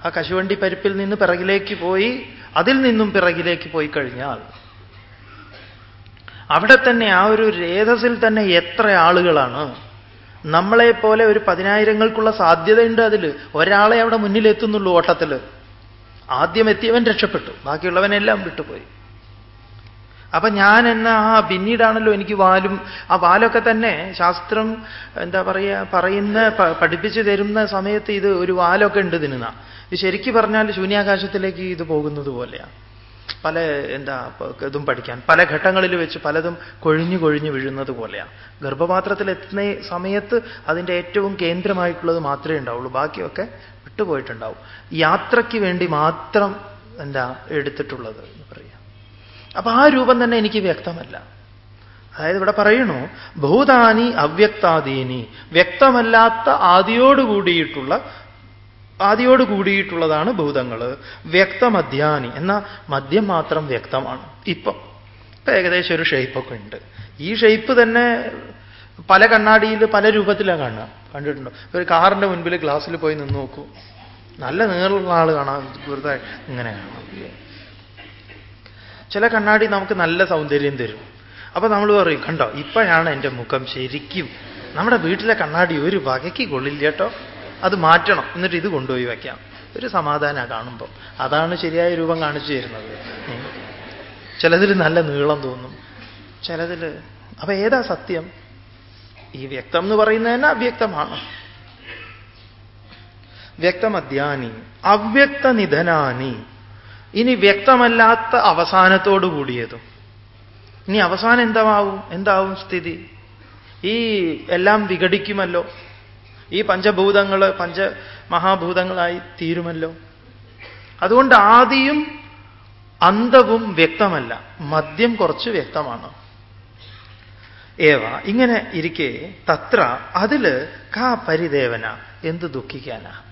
ആ കശുവണ്ടി പരിപ്പിൽ നിന്ന് പിറകിലേക്ക് പോയി അതിൽ നിന്നും പിറകിലേക്ക് പോയി കഴിഞ്ഞാൽ അവിടെ തന്നെ ആ ഒരു രേതസിൽ തന്നെ എത്ര ആളുകളാണ്? നമ്മളെ പോലെ ഒരു പതിനായിരങ്ങൾക്കുള്ള സാധ്യതയുണ്ട് അതിൽ. ഒരാളെ അവിടെ മുന്നിലെത്തുന്നുള്ളൂ ഓട്ടത്തിൽ. ആദ്യം എത്തിയവൻ രക്ഷപ്പെട്ടു. ബാക്കിയുള്ളവനെല്ലാം വിട്ടുപോയി. അപ്പൊ ഞാൻ എന്ന ആ പിന്നീടാണല്ലോ എനിക്ക് വാലും ആ വാലൊക്കെ തന്നെ ശാസ്ത്രം എന്താ പറയുക പറയുന്ന പഠിപ്പിച്ചു തരുന്ന സമയത്ത് ഇത് ഒരു വാലൊക്കെ ഉണ്ട് ഇതിനാ ഇത് ശരിക്കും പറഞ്ഞാൽ ശൂന്യാകാശത്തിലേക്ക് ഇത് പോകുന്നത് പോലെയാണ് പല എന്താ ഇതും പഠിക്കാൻ. പല ഘട്ടങ്ങളിൽ വെച്ച് പലതും കൊഴിഞ്ഞു കൊഴിഞ്ഞു വീഴുന്നത് പോലെയാണ് ഗർഭപാത്രത്തിൽ എത്തുന്ന സമയത്ത് അതിന്റെ ഏറ്റവും കേന്ദ്രമായിട്ടുള്ളത് മാത്രമേ ഉണ്ടാവുള്ളൂ. ബാക്കിയൊക്കെ വിട്ടുപോയിട്ടുണ്ടാവും. യാത്രയ്ക്ക് വേണ്ടി മാത്രം എന്താ എടുത്തിട്ടുള്ളത്. അപ്പൊ ആ രൂപം തന്നെ എനിക്ക് വ്യക്തമല്ല. അതായത് ഇവിടെ പറയണു ഭൂതാനി അവ്യക്താദീനി. വ്യക്തമല്ലാത്ത ആദിയോട് കൂടിയിട്ടുള്ള ആദിയോട് കൂടിയിട്ടുള്ളതാണ് ഭൂതങ്ങൾ വ്യക്തമധ്യാനി എന്ന മദ്യം മാത്രം വ്യക്തമാണ്. ഇപ്പം ഇപ്പൊ ഏകദേശം ഒരു ഷെയ്പ്പൊക്കെ ഉണ്ട്. ഈ ഷെയ്പ്പ് തന്നെ പല കണ്ണാടിയിൽ പല രൂപത്തിലാണ് കാണുക. കണ്ടിട്ടുണ്ടോ? ഒരു കാറിന്റെ മുൻപിൽ ഗ്ലാസ്സിൽ പോയി നിന്ന് നോക്കൂ. നല്ല നീളമുള്ള ആൾ കാണാം വെറുതെ ഇങ്ങനെ കാണാം. ചില കണ്ണാടി നമുക്ക് നല്ല സൗന്ദര്യം തരും. അപ്പൊ നമ്മൾ പറയും കണ്ടോ ഇപ്പോഴാണ് എന്റെ മുഖം ശരിക്കും നമ്മുടെ വീട്ടിലെ കണ്ണാടി ഒരു വകയ്ക്ക് കൊള്ളില്ല കേട്ടോ. അത് മാറ്റണം. എന്നിട്ട് ഇത് കൊണ്ടുപോയി വയ്ക്കാം ഒരു സമാധാന കാണുമ്പോൾ അതാണ് ശരിയായ രൂപം കാണിച്ചു തരുന്നത്. ചിലതിൽ നല്ല നീളം തോന്നും. ചിലതിൽ അപ്പൊ ഏതാ സത്യം? ഈ വ്യക്തം എന്ന് പറയുന്നത് തന്നെ അവ്യക്തമാണ്. വ്യക്തമധ്യാനി അവ്യക്ത നിധനാനി ഇനി വ്യക്തമല്ലാത്ത അവസാനത്തോടു കൂടിയതും. ഇനി അവസാനം എന്താവും? എന്താവും സ്ഥിതി? ഈ എല്ലാം വിഘടിക്കുമല്ലോ? ഈ പഞ്ചഭൂതങ്ങൾ പഞ്ചമഹാഭൂതങ്ങളായി തീരുമല്ലോ? അതുകൊണ്ട് ആദിയും അന്തവും വ്യക്തമല്ല. മദ്യം കുറച്ച് വ്യക്തമാണ്. ഏവ ഇങ്ങനെ ഇരിക്കെ തത്ര അതിൽ കാ പരിദേവന എന്ത് ദുഃഖിക്കാനാ?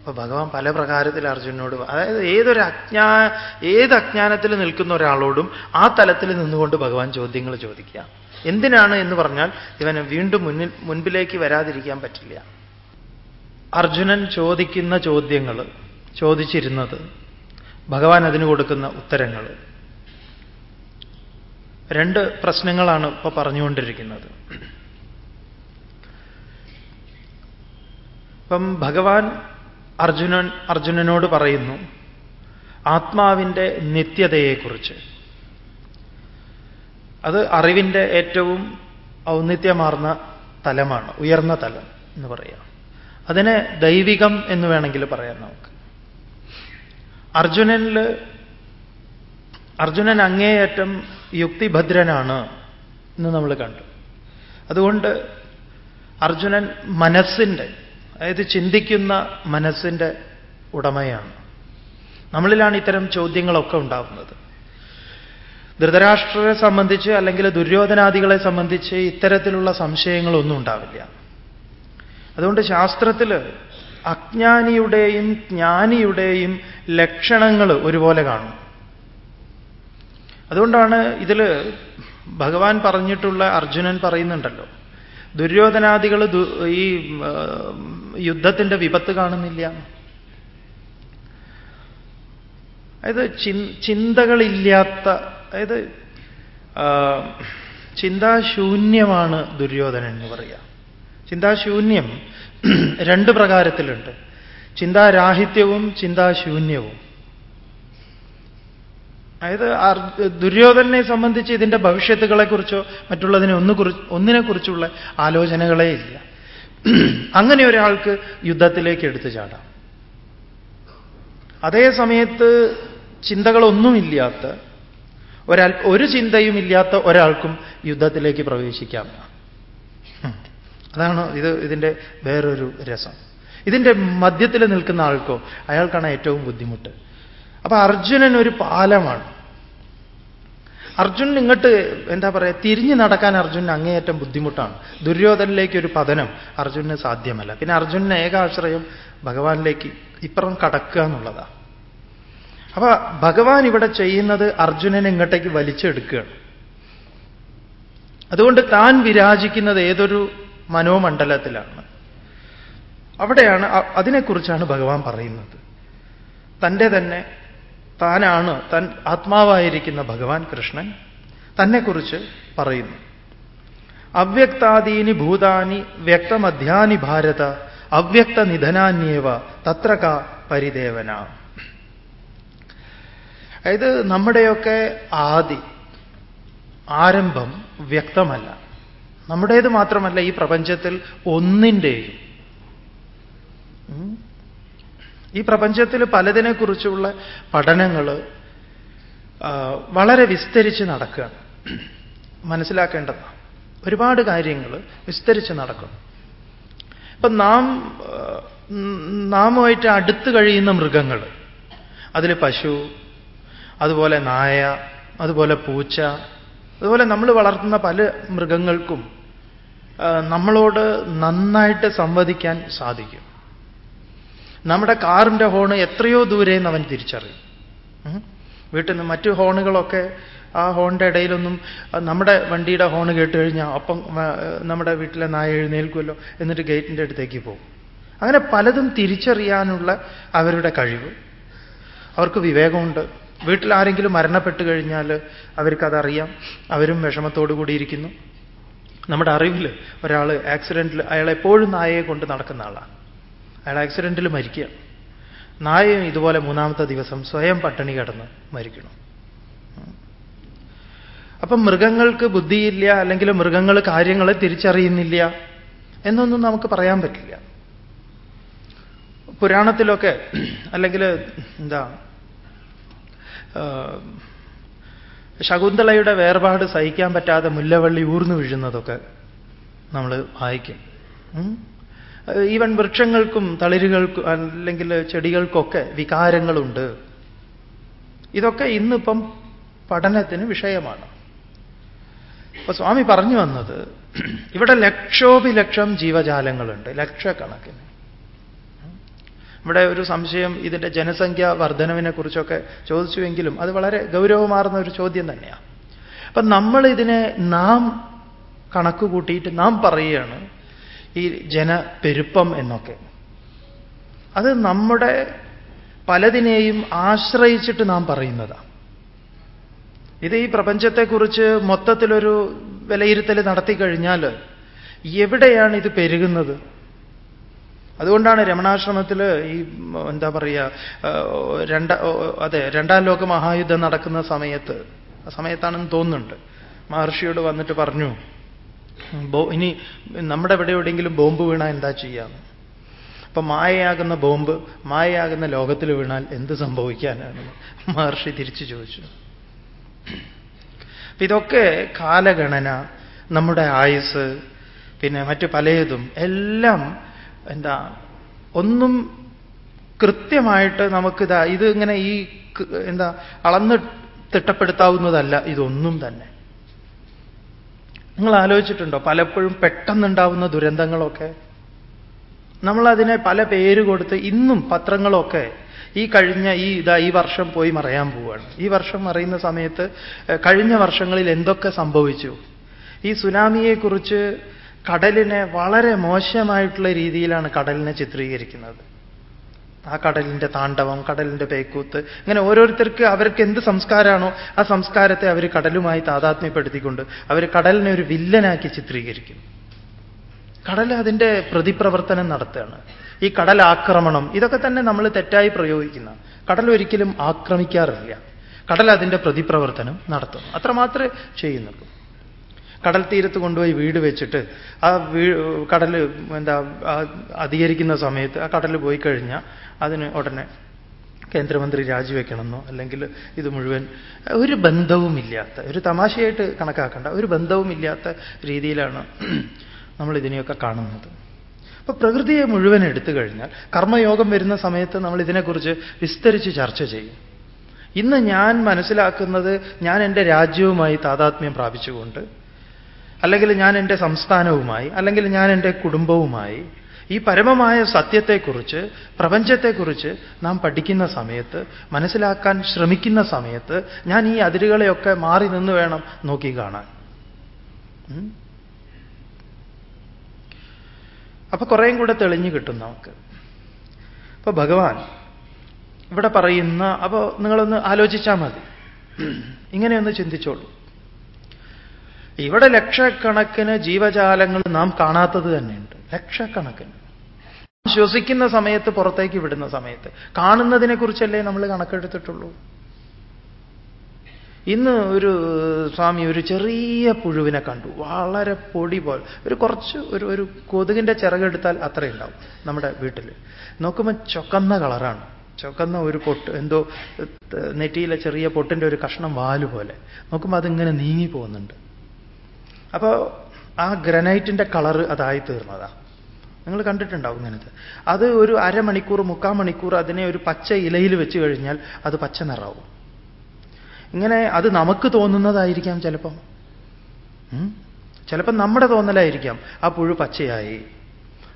അപ്പൊ ഭഗവാൻ പല പ്രകാരത്തിൽ അർജുനോട് അതായത് ഏതൊരു അജ്ഞാ ഏത് അജ്ഞാനത്തിൽ നിൽക്കുന്ന ഒരാളോടും ആ തലത്തിൽ നിന്നുകൊണ്ട് ഭഗവാൻ ചോദ്യങ്ങൾ ചോദിക്കുക. എന്തിനാണ് എന്ന് പറഞ്ഞാൽ ഇവന് വീണ്ടും മുന്നിൽ മുൻപിലേക്ക് വരാതിരിക്കാൻ പറ്റില്ല. അർജുനൻ ചോദിക്കുന്ന ചോദ്യങ്ങൾ ചോദിച്ചിരുന്നത് ഭഗവാൻ അതിന് കൊടുക്കുന്ന ഉത്തരങ്ങൾ. രണ്ട് പ്രശ്നങ്ങളാണ് ഇപ്പൊ പറഞ്ഞുകൊണ്ടിരിക്കുന്നത്. ഇപ്പം ഭഗവാൻ അർജുനൻ അർജുനനോട് പറയുന്നു ആത്മാവിന്റെ നിത്യതയെക്കുറിച്ച്. അത് അറിവിന്റെ ഏറ്റവും ഔന്നിത്യമാർന്ന തലമാണ് ഉയർന്ന തലം എന്ന് പറയാം. അതിനെ ദൈവികം എന്ന് വേണമെങ്കിൽ പറയാം നമുക്ക്. അർജുനനിൽ അർജുനൻ അങ്ങേയറ്റം യുക്തിഭദ്രനാണ് എന്ന് നമ്മൾ കണ്ടു. അതുകൊണ്ട് അർജുനൻ മനസ്സിന്റെ അതായത് ചിന്തിക്കുന്ന മനസ്സിന്റെ ഉടമയാണ്. നമ്മളിലാണ് ഇത്തരം ചോദ്യങ്ങളൊക്കെ ഉണ്ടാവുന്നത്. ധൃതരാഷ്ട്രരെ സംബന്ധിച്ച് അല്ലെങ്കിൽ ദുര്യോധനാദികളെ സംബന്ധിച്ച് ഇത്തരത്തിലുള്ള സംശയങ്ങളൊന്നും ഉണ്ടാവില്ല. അതുകൊണ്ട് ശാസ്ത്രത്തിൽ അജ്ഞാനിയുടെയും ജ്ഞാനിയുടെയും ലക്ഷണങ്ങൾ ഒരുപോലെ കാണും. അതുകൊണ്ടാണ് ഇതിൽ ഭഗവാൻ പറഞ്ഞിട്ടുള്ള അർജുനൻ പറയുന്നുണ്ടല്ലോ ദുര്യോധനാദികൾ ഈ യുദ്ധത്തിന്റെ വിപത്ത് കാണുന്നില്ല. അതായത് ചിന്തകളില്ലാത്ത അതായത് ചിന്താശൂന്യമാണ് ദുര്യോധനൻ എന്ന് പറയാം ചിന്താശൂന്യം രണ്ട് പ്രകാരത്തിലുണ്ട്. ചിന്താരാഹിത്യവും ചിന്താശൂന്യവും. അതായത് ദുര്യോധനെ സംബന്ധിച്ച് ഇതിന്റെ ഭവിഷ്യത്തുകളെക്കുറിച്ചോ മറ്റുള്ളതിനെ ഒന്ന് ഒന്നിനെക്കുറിച്ചുള്ള ആലോചനകളേ ഇല്ല. അങ്ങനെ ഒരാൾക്ക് യുദ്ധത്തിലേക്ക് എടുത്തു ചാടാം. അതേ സമയത്ത് ചിന്തകളൊന്നുമില്ലാത്ത ഒരാൾ ഒരു ചിന്തയും ഇല്ലാത്ത ഒരാൾക്കും യുദ്ധത്തിലേക്ക് പ്രവേശിക്കാം. അതാണ് ഇത് ഇതിന്റെ വേറൊരു രസം. ഇതിന്റെ മധ്യത്തിൽ നിൽക്കുന്ന ആൾക്കോ അയാൾക്കാണ് ഏറ്റവും ബുദ്ധിമുട്ട്. അപ്പൊ അർജുനൻ ഒരു പാലമാണ്. അർജുനൻ ഇങ്ങോട്ട് എന്താ പറയുക തിരിഞ്ഞു നടക്കാൻ അർജുനൻ അങ്ങേയറ്റം ബുദ്ധിമുട്ടാണ്. ദുര്യോധനിലേക്ക് ഒരു പതനം അർജുനന് സാധ്യമല്ല. പിന്നെ അർജുനന് ഏകാശ്രയം ഭഗവാനിലേക്ക് ഇപ്പുറം കടക്കുക എന്നുള്ളതാണ് അപ്പൊ ഭഗവാൻ ഇവിടെ ചെയ്യുന്നത് അർജുനനെ ഇങ്ങോട്ടേക്ക് വലിച്ചെടുക്കുകയാണ്. അതുകൊണ്ട് താൻ വിരാജിക്കുന്നത് ഏതൊരു മനോമണ്ഡലത്തിലാണ്. അവിടെയാണ് അതിനെക്കുറിച്ചാണ് ഭഗവാൻ പറയുന്നത്. തന്റെ തന്നെ താനാണ് തൻ ആത്മാവായിരിക്കുന്ന ഭഗവാൻ കൃഷ്ണൻ തന്നെക്കുറിച്ച് പറയുന്നു. അവ്യക്താദീനി ഭൂതാനി വ്യക്തമധ്യാനി ഭാരത അവ്യക്ത നിധനാന്യേവ തത്ര ക പരിദേവന. അതായത് നമ്മുടെയൊക്കെ ആദി ആരംഭം വ്യക്തമല്ല. നമ്മുടേത് മാത്രമല്ല ഈ പ്രപഞ്ചത്തിൽ ഒന്നിന്റെയും. ഈ പ്രപഞ്ചത്തിൽ പലതിനെക്കുറിച്ചുള്ള പഠനങ്ങൾ വളരെ വിസ്തരിച്ച് നടക്കുകയാണ്. മനസ്സിലാക്കേണ്ടത് ഒരുപാട് കാര്യങ്ങൾ വിസ്തരിച്ച് നടക്കും. ഇപ്പം നാം നാമുമായിട്ട് അടുത്ത് കഴിയുന്ന മൃഗങ്ങൾ അതിൽ പശു അതുപോലെ നായ അതുപോലെ പൂച്ച അതുപോലെ നമ്മൾ വളർത്തുന്ന പല മൃഗങ്ങൾക്കും നമ്മളോട് നന്നായിട്ട് സംവദിക്കാൻ സാധിക്കും. നമ്മുടെ കാറിന്റെ ഹോണ് എത്രയോ ദൂരെ എന്ന് അവൻ തിരിച്ചറിയും. വീട്ടിൽ നിന്ന് മറ്റു ഹോണുകളൊക്കെ ആ ഹോണിന്റെ ഇടയിലൊന്നും നമ്മുടെ വണ്ടിയുടെ ഹോണ് കേട്ട് കഴിഞ്ഞാൽ അപ്പം നമ്മുടെ വീട്ടിലെ നായ എഴുന്നേൽക്കുമല്ലോ എന്നിട്ട് ഗേറ്റിന്റെ അടുത്തേക്ക് പോകും. അങ്ങനെ പലതും തിരിച്ചറിയാനുള്ള അവരുടെ കഴിവ്. അവർക്ക് വിവേകമുണ്ട്. വീട്ടിൽ ആരെങ്കിലും മരണപ്പെട്ട് കഴിഞ്ഞാൽ അവർക്കതറിയാം. അവരും വിഷമത്തോടു കൂടിയിരിക്കുന്നു നമ്മുടെ അറിവിൽ ഒരാൾ ആക്സിഡന്റിൽ അയാൾ എപ്പോഴും നായയെ കൊണ്ട് നടക്കുന്ന ആളാണ്. അയാൾ ആക്സിഡന്റിൽ മരിക്കുക. നായയും ഇതുപോലെ മൂന്നാമത്തെ ദിവസം സ്വയം പട്ടിണി കടന്ന് മരിക്കണം. അപ്പം മൃഗങ്ങൾക്ക് ബുദ്ധിയില്ല അല്ലെങ്കിൽ മൃഗങ്ങൾ കാര്യങ്ങളെ തിരിച്ചറിയുന്നില്ല എന്നൊന്നും നമുക്ക് പറയാൻ പറ്റില്ല. പുരാണത്തിലൊക്കെ അല്ലെങ്കിൽ എന്താ ശകുന്തളയുടെ വേർപാട് സഹിക്കാൻ പറ്റാതെ മുല്ലവള്ളി ഊർന്നു വീഴുന്നതൊക്കെ നമ്മൾ വായിക്കും. ഈവൻ വൃക്ഷങ്ങൾക്കും തളിരുകൾക്കും അല്ലെങ്കിൽ ചെടികൾക്കൊക്കെ വികാരങ്ങളുണ്ട്. ഇതൊക്കെ ഇന്നിപ്പം പഠനത്തിന് വിഷയമാണ്. അപ്പൊ സ്വാമി പറഞ്ഞു വന്നത് ഇവിടെ ലക്ഷോപിലക്ഷം ജീവജാലങ്ങളുണ്ട് ലക്ഷക്കണക്കിന്. ഇവിടെ ഒരു സംശയം ഇതിന്റെ ജനസംഖ്യ വർധനവിനെ കുറിച്ചൊക്കെ ചോദിച്ചുവെങ്കിലും അത് വളരെ ഗൗരവമാർന്ന ഒരു ചോദ്യം തന്നെയാണ് അപ്പം നമ്മൾ ഇതിനെ നാം കണക്ക് കൂട്ടിയിട്ട് നാം പറയുകയാണ് ഈ ജനപ്പെരുപ്പം എന്നൊക്കെ. അത് നമ്മുടെ പലതിനെയും ആശ്രയിച്ചിട്ട് നാം പറയുന്നതാണ് ഇത് ഈ പ്രപഞ്ചത്തെക്കുറിച്ച് മൊത്തത്തിലൊരു വിലയിരുത്തൽ നടത്തി കഴിഞ്ഞാൽ എവിടെയാണ് ഇത് പെരുകുന്നത്? അതുകൊണ്ടാണ് രമണാശ്രമത്തിൽ ഈ എന്താ പറയുക രണ്ട അതെ രണ്ടാം ലോക മഹായുദ്ധം നടക്കുന്ന സമയത്ത് ആ സമയത്താണെന്ന് തോന്നുന്നുണ്ട്. മഹർഷിയോട് വന്നിട്ട് പറഞ്ഞു ഇനി നമ്മുടെ ഇവിടെ എവിടെയെങ്കിലും ബോംബ് വീണാൽ എന്താ ചെയ്യാം? അപ്പൊ മായയാകുന്ന ബോംബ് മായയാകുന്ന ലോകത്തിൽ വീണാൽ എന്ത് സംഭവിക്കാനാണ്? മഹർഷി തിരിച്ചു ചോദിച്ചു. ഇതൊക്കെ കാലഗണന നമ്മുടെ ആയുസ് പിന്നെ മറ്റു പലതും എല്ലാം എന്താ ഒന്നും കൃത്യമായിട്ട് നമുക്കിതാ ഇത് ഇങ്ങനെ ഈ എന്താ അളന്ന് തിട്ടപ്പെടുത്താവുന്നതല്ല ഇതൊന്നും തന്നെ. നിങ്ങൾ ആലോചിച്ചിട്ടുണ്ടോ? പലപ്പോഴും പെട്ടെന്നുണ്ടാവുന്ന ദുരന്തങ്ങളൊക്കെ. നമ്മളതിനെ പല പേര് കൊടുത്ത് ഇന്നും പത്രങ്ങളൊക്കെ ഈ കഴിഞ്ഞ ഈ ഇതാ ഈ വർഷം പോയി മറയാൻ പോവുകയാണ് ഈ വർഷം മറയുന്ന സമയത്ത് കഴിഞ്ഞ വർഷങ്ങളിൽ എന്തൊക്കെ സംഭവിച്ചു? ഈ സുനാമിയെക്കുറിച്ച് കടലിനെ വളരെ മോശമായിട്ടുള്ള രീതിയിലാണ് കടലിനെ ചിത്രീകരിക്കുന്നത്. ആ കടലിന്റെ താണ്ഡവം കടലിന്റെ പേക്കൂത്ത് ഇങ്ങനെ ഓരോരുത്തർക്ക് അവർക്ക് എന്ത് സംസ്കാരമാണോ ആ സംസ്കാരത്തെ അവർ കടലുമായി താതാത്മ്യപ്പെടുത്തിക്കൊണ്ട് അവർ കടലിനെ ഒരു വില്ലനാക്കി ചിത്രീകരിക്കും കടൽ അതിന്റെ പ്രതിപ്രവർത്തനം നടത്തുകയാണ്. ഈ കടൽ ആക്രമണം ഇതൊക്കെ തന്നെ നമ്മൾ തെറ്റായി പ്രയോഗിക്കുന്ന. കടൽ ഒരിക്കലും ആക്രമിക്കാറില്ല. കടൽ അതിന്റെ പ്രതിപ്രവർത്തനം നടത്തും അത്രമാത്രമേ ചെയ്യുന്നുള്ളൂ. കടൽ തീരത്ത് കൊണ്ടുപോയി വീട് വെച്ചിട്ട് ആ വീ കടൽ എന്താ അധികരിക്കുന്ന സമയത്ത് ആ കടൽ പോയി കഴിഞ്ഞാൽ അതിന് ഉടനെ കേന്ദ്രമന്ത്രി രാജിവെക്കണമെന്നോ അല്ലെങ്കിൽ ഇത് മുഴുവൻ ഒരു ബന്ധവുമില്ലാത്ത ഒരു തമാശയായിട്ട് കണക്കാക്കേണ്ട ഒരു ബന്ധവുമില്ലാത്ത രീതിയിലാണ് നമ്മൾ ഇതിനെയൊക്കെ കാണുന്നത്. അപ്പൊ പ്രകൃതിയെ മുഴുവൻ എടുത്തു കഴിഞ്ഞാൽ കർമ്മയോഗം വരുന്ന സമയത്ത് നമ്മൾ ഇതിനെക്കുറിച്ച് വിസ്തരിച്ച് ചർച്ച ചെയ്യും. ഇന്ന് ഞാൻ മനസ്സിലാക്കുന്നത് ഞാൻ എന്റെ രാജ്യവുമായി താതാത്മ്യം പ്രാപിച്ചുകൊണ്ട് അല്ലെങ്കിൽ ഞാൻ എന്റെ സംസ്ഥാനവുമായി അല്ലെങ്കിൽ ഞാൻ എന്റെ കുടുംബവുമായി ഈ പരമമായ സത്യത്തെക്കുറിച്ച് പ്രപഞ്ചത്തെക്കുറിച്ച് നാം പഠിക്കുന്ന സമയത്ത് മനസ്സിലാക്കാൻ ശ്രമിക്കുന്ന സമയത്ത് ഞാൻ ഈ അതിരുകളെയൊക്കെ മാറി നിന്ന് വേണം നോക്കി കാണാൻ. അപ്പൊ കുറേയും കൂടെ തെളിഞ്ഞു കിട്ടും നമുക്ക്. അപ്പൊ ഭഗവാൻ ഇവിടെ പറയുന്ന അപ്പോൾ നിങ്ങളൊന്ന് ആലോചിച്ചാൽ മതി. ഇങ്ങനെയൊന്ന് ചിന്തിച്ചോളൂ. ഇവിടെ ലക്ഷക്കണക്കിന് ജീവജാലങ്ങൾ നാം കാണാത്തത് തന്നെയുണ്ട്. ലക്ഷക്കണക്കിന്. ശ്വസിക്കുന്ന സമയത്ത് പുറത്തേക്ക് വിടുന്ന സമയത്ത്. കാണുന്നതിനെ കുറിച്ചല്ലേ നമ്മൾ കണക്കെടുത്തിട്ടുള്ളൂ. ഇന്ന് ഒരു സ്വാമി ഒരു ചെറിയ പുഴുവിനെ കണ്ടു. വളരെ പൊടി പോലെ. ഒരു കുറച്ച് ഒരു ഒരു കൊതുകിന്റെ ചിറകെടുത്താൽ അത്രയുണ്ടാവും നമ്മുടെ വീട്ടിൽ. നോക്കുമ്പോൾ ചൊക്കന്ന കളറാണ്. ചൊക്കന്ന ഒരു പൊട്ട് എന്തോ നെറ്റിയിലെ ചെറിയ പൊട്ടിന്റെ ഒരു കഷ്ണം വാൽ പോലെ. നോക്കുമ്പോൾ അതിങ്ങനെ നീങ്ങി പോകുന്നുണ്ട്. അപ്പോൾ ആ ഗ്രനൈറ്റിന്റെ കളറ് അതായി തീർന്നതാ. നിങ്ങൾ കണ്ടിട്ടുണ്ടാവും ഇങ്ങനത്തെ. അത് ഒരു അരമണിക്കൂർ മുക്കാൽ മണിക്കൂർ അതിനെ ഒരു പച്ച ഇലയിൽ വെച്ച് കഴിഞ്ഞാൽ അത് പച്ച നിറാവും. ഇങ്ങനെ അത് നമുക്ക് തോന്നുന്നതായിരിക്കാം ചിലപ്പം. ചിലപ്പം നമ്മുടെ തോന്നലായിരിക്കാം. ആ പുഴു പച്ചയായി.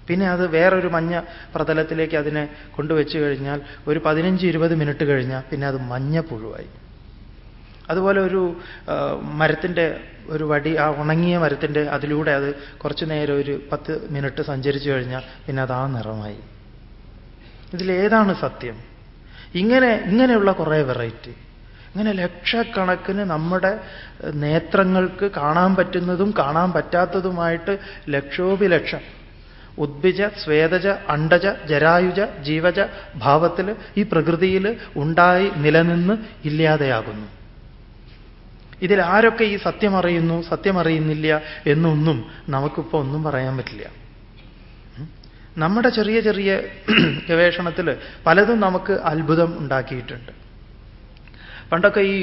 പിന്നെ അത് വേറൊരു മഞ്ഞ പ്രതലത്തിലേക്ക് അതിനെ കൊണ്ടുവച്ച് കഴിഞ്ഞാൽ ഒരു പതിനഞ്ച് ഇരുപത് മിനിറ്റ് കഴിഞ്ഞാൽ പിന്നെ അത് മഞ്ഞ പുഴുവായി. അതുപോലെ ഒരു മരത്തിന്റെ ഒരു വടി ആ ഉണങ്ങിയ മരത്തിന്റെ അതിലൂടെ അത് കുറച്ചു നേരം ഒരു പത്ത് മിനിറ്റ് സഞ്ചരിച്ചു കഴിഞ്ഞാൽ പിന്നെ അത് ആ നിറമായി. ഇതിലേതാണ് സത്യം? ഇങ്ങനെ ഇങ്ങനെയുള്ള കുറേ വെറൈറ്റി. ഇങ്ങനെ ലക്ഷക്കണക്കിന് നമ്മുടെ നേത്രങ്ങൾക്ക് കാണാൻ പറ്റുന്നതും കാണാൻ പറ്റാത്തതുമായിട്ട് ലക്ഷോപിലക്ഷം. ഉദ്ഭിജ സ്വേദജ അണ്ടജ ജരായുജ ജീവജ ഭാവത്തിൽ ഈ പ്രകൃതിയിൽ ഉണ്ടായി നിലനിന്ന് ഇല്ലാതെയാകുന്നു. ഇതിൽ ആരൊക്കെ ഈ സത്യം അറിയുന്നു സത്യം അറിയുന്നില്ല എന്നൊന്നും നമുക്കിപ്പോൾ ഒന്നും പറയാൻ പറ്റില്ല. നമ്മുടെ ചെറിയ ചെറിയ ഗവേഷണത്തിൽ പലതും നമുക്ക് അത്ഭുതം ഉണ്ടാക്കിയിട്ടുണ്ട്. പണ്ടൊക്കെ ഈ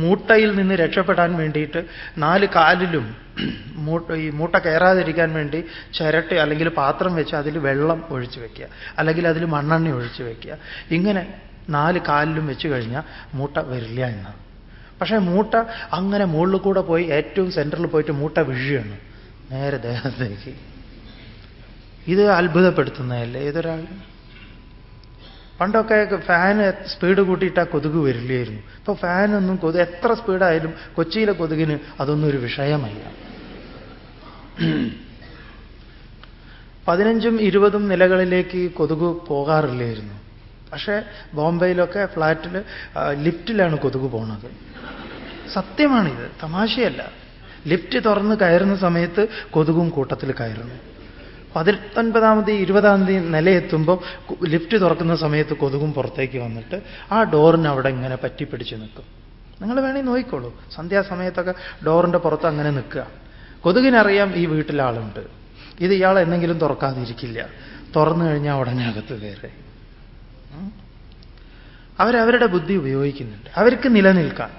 മൂട്ടയിൽ നിന്ന് രക്ഷപ്പെടാൻ വേണ്ടിയിട്ട് നാല് കാലിലും മൂട്ട ഈ മൂട്ട കയറാതിരിക്കാൻ വേണ്ടി ചിരട്ട അല്ലെങ്കിൽ പാത്രം വെച്ച് അതിൽ വെള്ളം ഒഴിച്ചു വെക്കുക. അല്ലെങ്കിൽ അതിൽ മണ്ണെണ്ണ ഒഴിച്ചു വെക്കുക. ഇങ്ങനെ നാല് കാലിലും വെച്ച് കഴിഞ്ഞാൽ മൂട്ട വരില്ല എന്നാണ്. പക്ഷേ മൂട്ട അങ്ങനെ മുകളിൽ കൂടെ പോയി ഏറ്റവും സെന്ററിൽ പോയിട്ട് മൂട്ട വിഴിയാണ് നേരെ ദേഹത്തേക്ക്. ഇത് അത്ഭുതപ്പെടുത്തുന്നതല്ലേ? ഏതൊരാൾ? പണ്ടൊക്കെ ഫാന് സ്പീഡ് കൂട്ടിയിട്ടാൽ കൊതുക് വരില്ലായിരുന്നു. ഇപ്പൊ ഫാനൊന്നും കൊതു എത്ര സ്പീഡായാലും കൊച്ചിയിലെ കൊതുകിന് അതൊന്നും ഒരു വിഷയമല്ല. പതിനഞ്ചും ഇരുപതും നിലകളിലേക്ക് കൊതുക് പോകാറില്ലായിരുന്നു. പക്ഷേ ബോംബെയിലൊക്കെ ഫ്ലാറ്റിൽ ലിഫ്റ്റിലാണ് കൊതുക് പോണത്. സത്യമാണിത്. തമാശയല്ല. ലിഫ്റ്റ് തുറന്ന് കയറുന്ന സമയത്ത് കൊതുകും കൂട്ടത്തിൽ കയറുന്നു. പതിനൊൻപതാമതി ഇരുപതാം തീയതി നിലയെത്തുമ്പോൾ ലിഫ്റ്റ് തുറക്കുന്ന സമയത്ത് കൊതുകും പുറത്തേക്ക് വന്നിട്ട് ആ ഡോറിന് അവിടെ ഇങ്ങനെ പറ്റിപ്പിടിച്ച് നിൽക്കും. നിങ്ങൾ വേണമെങ്കിൽ നോക്കിക്കോളൂ. സന്ധ്യാസമയത്തൊക്കെ ഡോറിന്റെ പുറത്ത് അങ്ങനെ നിൽക്കുക. കൊതുകിനറിയാം ഈ വീട്ടിലാളുണ്ട് ഇത് ഇയാൾ എന്തെങ്കിലും തുറക്കാതിരിക്കില്ല. തുറന്നു കഴിഞ്ഞാൽ ഉടനെ അകത്ത് കയറി അവരവരുടെ ബുദ്ധി ഉപയോഗിക്കുന്നുണ്ട്. അവർക്ക് നിലനിൽക്കാൻ.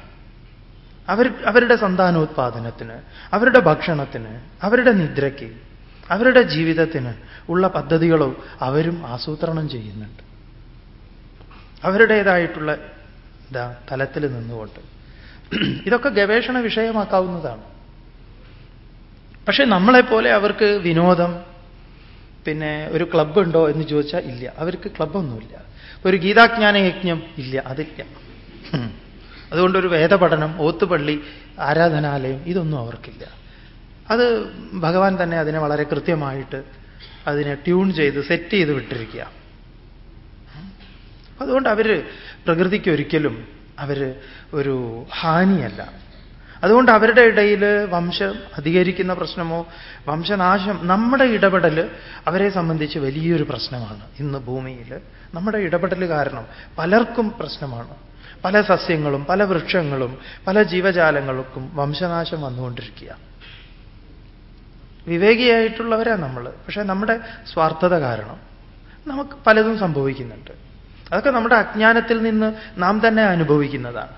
അവർ അവരുടെ സന്താനോത്പാദനത്തിന് അവരുടെ ഭക്ഷണത്തിന് അവരുടെ നിദ്രയ്ക്ക് അവരുടെ ജീവിതത്തിന് ഉള്ള പദ്ധതികളോ അവരും ആസൂത്രണം ചെയ്യുന്നുണ്ട്. അവരുടേതായിട്ടുള്ള എന്താ തലത്തിൽ നിന്നുകൊണ്ട്. ഇതൊക്കെ ഗവേഷണ വിഷയമാക്കാവുന്നതാണ്. പക്ഷെ നമ്മളെപ്പോലെ അവർക്ക് വിനോദം പിന്നെ ഒരു ക്ലബ്ബുണ്ടോ എന്ന് ചോദിച്ചാൽ ഇല്ല. അവർക്ക് ക്ലബൊന്നുമില്ല ഒരു ഗീതാജ്ഞാന യജ്ഞം ഇല്ല അതില്ല. അതുകൊണ്ടൊരു വേദപഠനം ഓത്തുപള്ളി ആരാധനാലയം ഇതൊന്നും അവർക്കില്ല. അത് ഭഗവാൻ തന്നെ അതിനെ വളരെ കൃത്യമായിട്ട് അതിനെ ട്യൂൺ ചെയ്ത് സെറ്റ് ചെയ്ത് വിട്ടിരിക്കുക. അതുകൊണ്ട് അവർ പ്രകൃതിക്ക് ഒരിക്കലും അവർ ഒരു ഹാനിയല്ല. അതുകൊണ്ട് അവരുടെ ഇടയിൽ വംശം അധികരിക്കുന്ന പ്രശ്നമോ വംശനാശം നമ്മുടെ ഇടപെടൽ അവരെ സംബന്ധിച്ച് വലിയൊരു പ്രശ്നമാണ് ഇന്ന് ഭൂമിയിൽ നമ്മുടെ ഇടപെടൽ കാരണം പലർക്കും പ്രശ്നമാണ്. പല സസ്യങ്ങളും പല വൃക്ഷങ്ങളും പല ജീവജാലങ്ങൾക്കും വംശനാശം വന്നുകൊണ്ടിരിക്കുക. വിവേകിയായിട്ടുള്ളവരാ നമ്മൾ പക്ഷേ നമ്മുടെ സ്വാർത്ഥത കാരണം നമുക്ക് പലതും സംഭവിക്കുന്നുണ്ട്. അതൊക്കെ നമ്മുടെ അജ്ഞാനത്തിൽ നിന്ന് നാം തന്നെ അനുഭവിക്കുന്നതാണ്.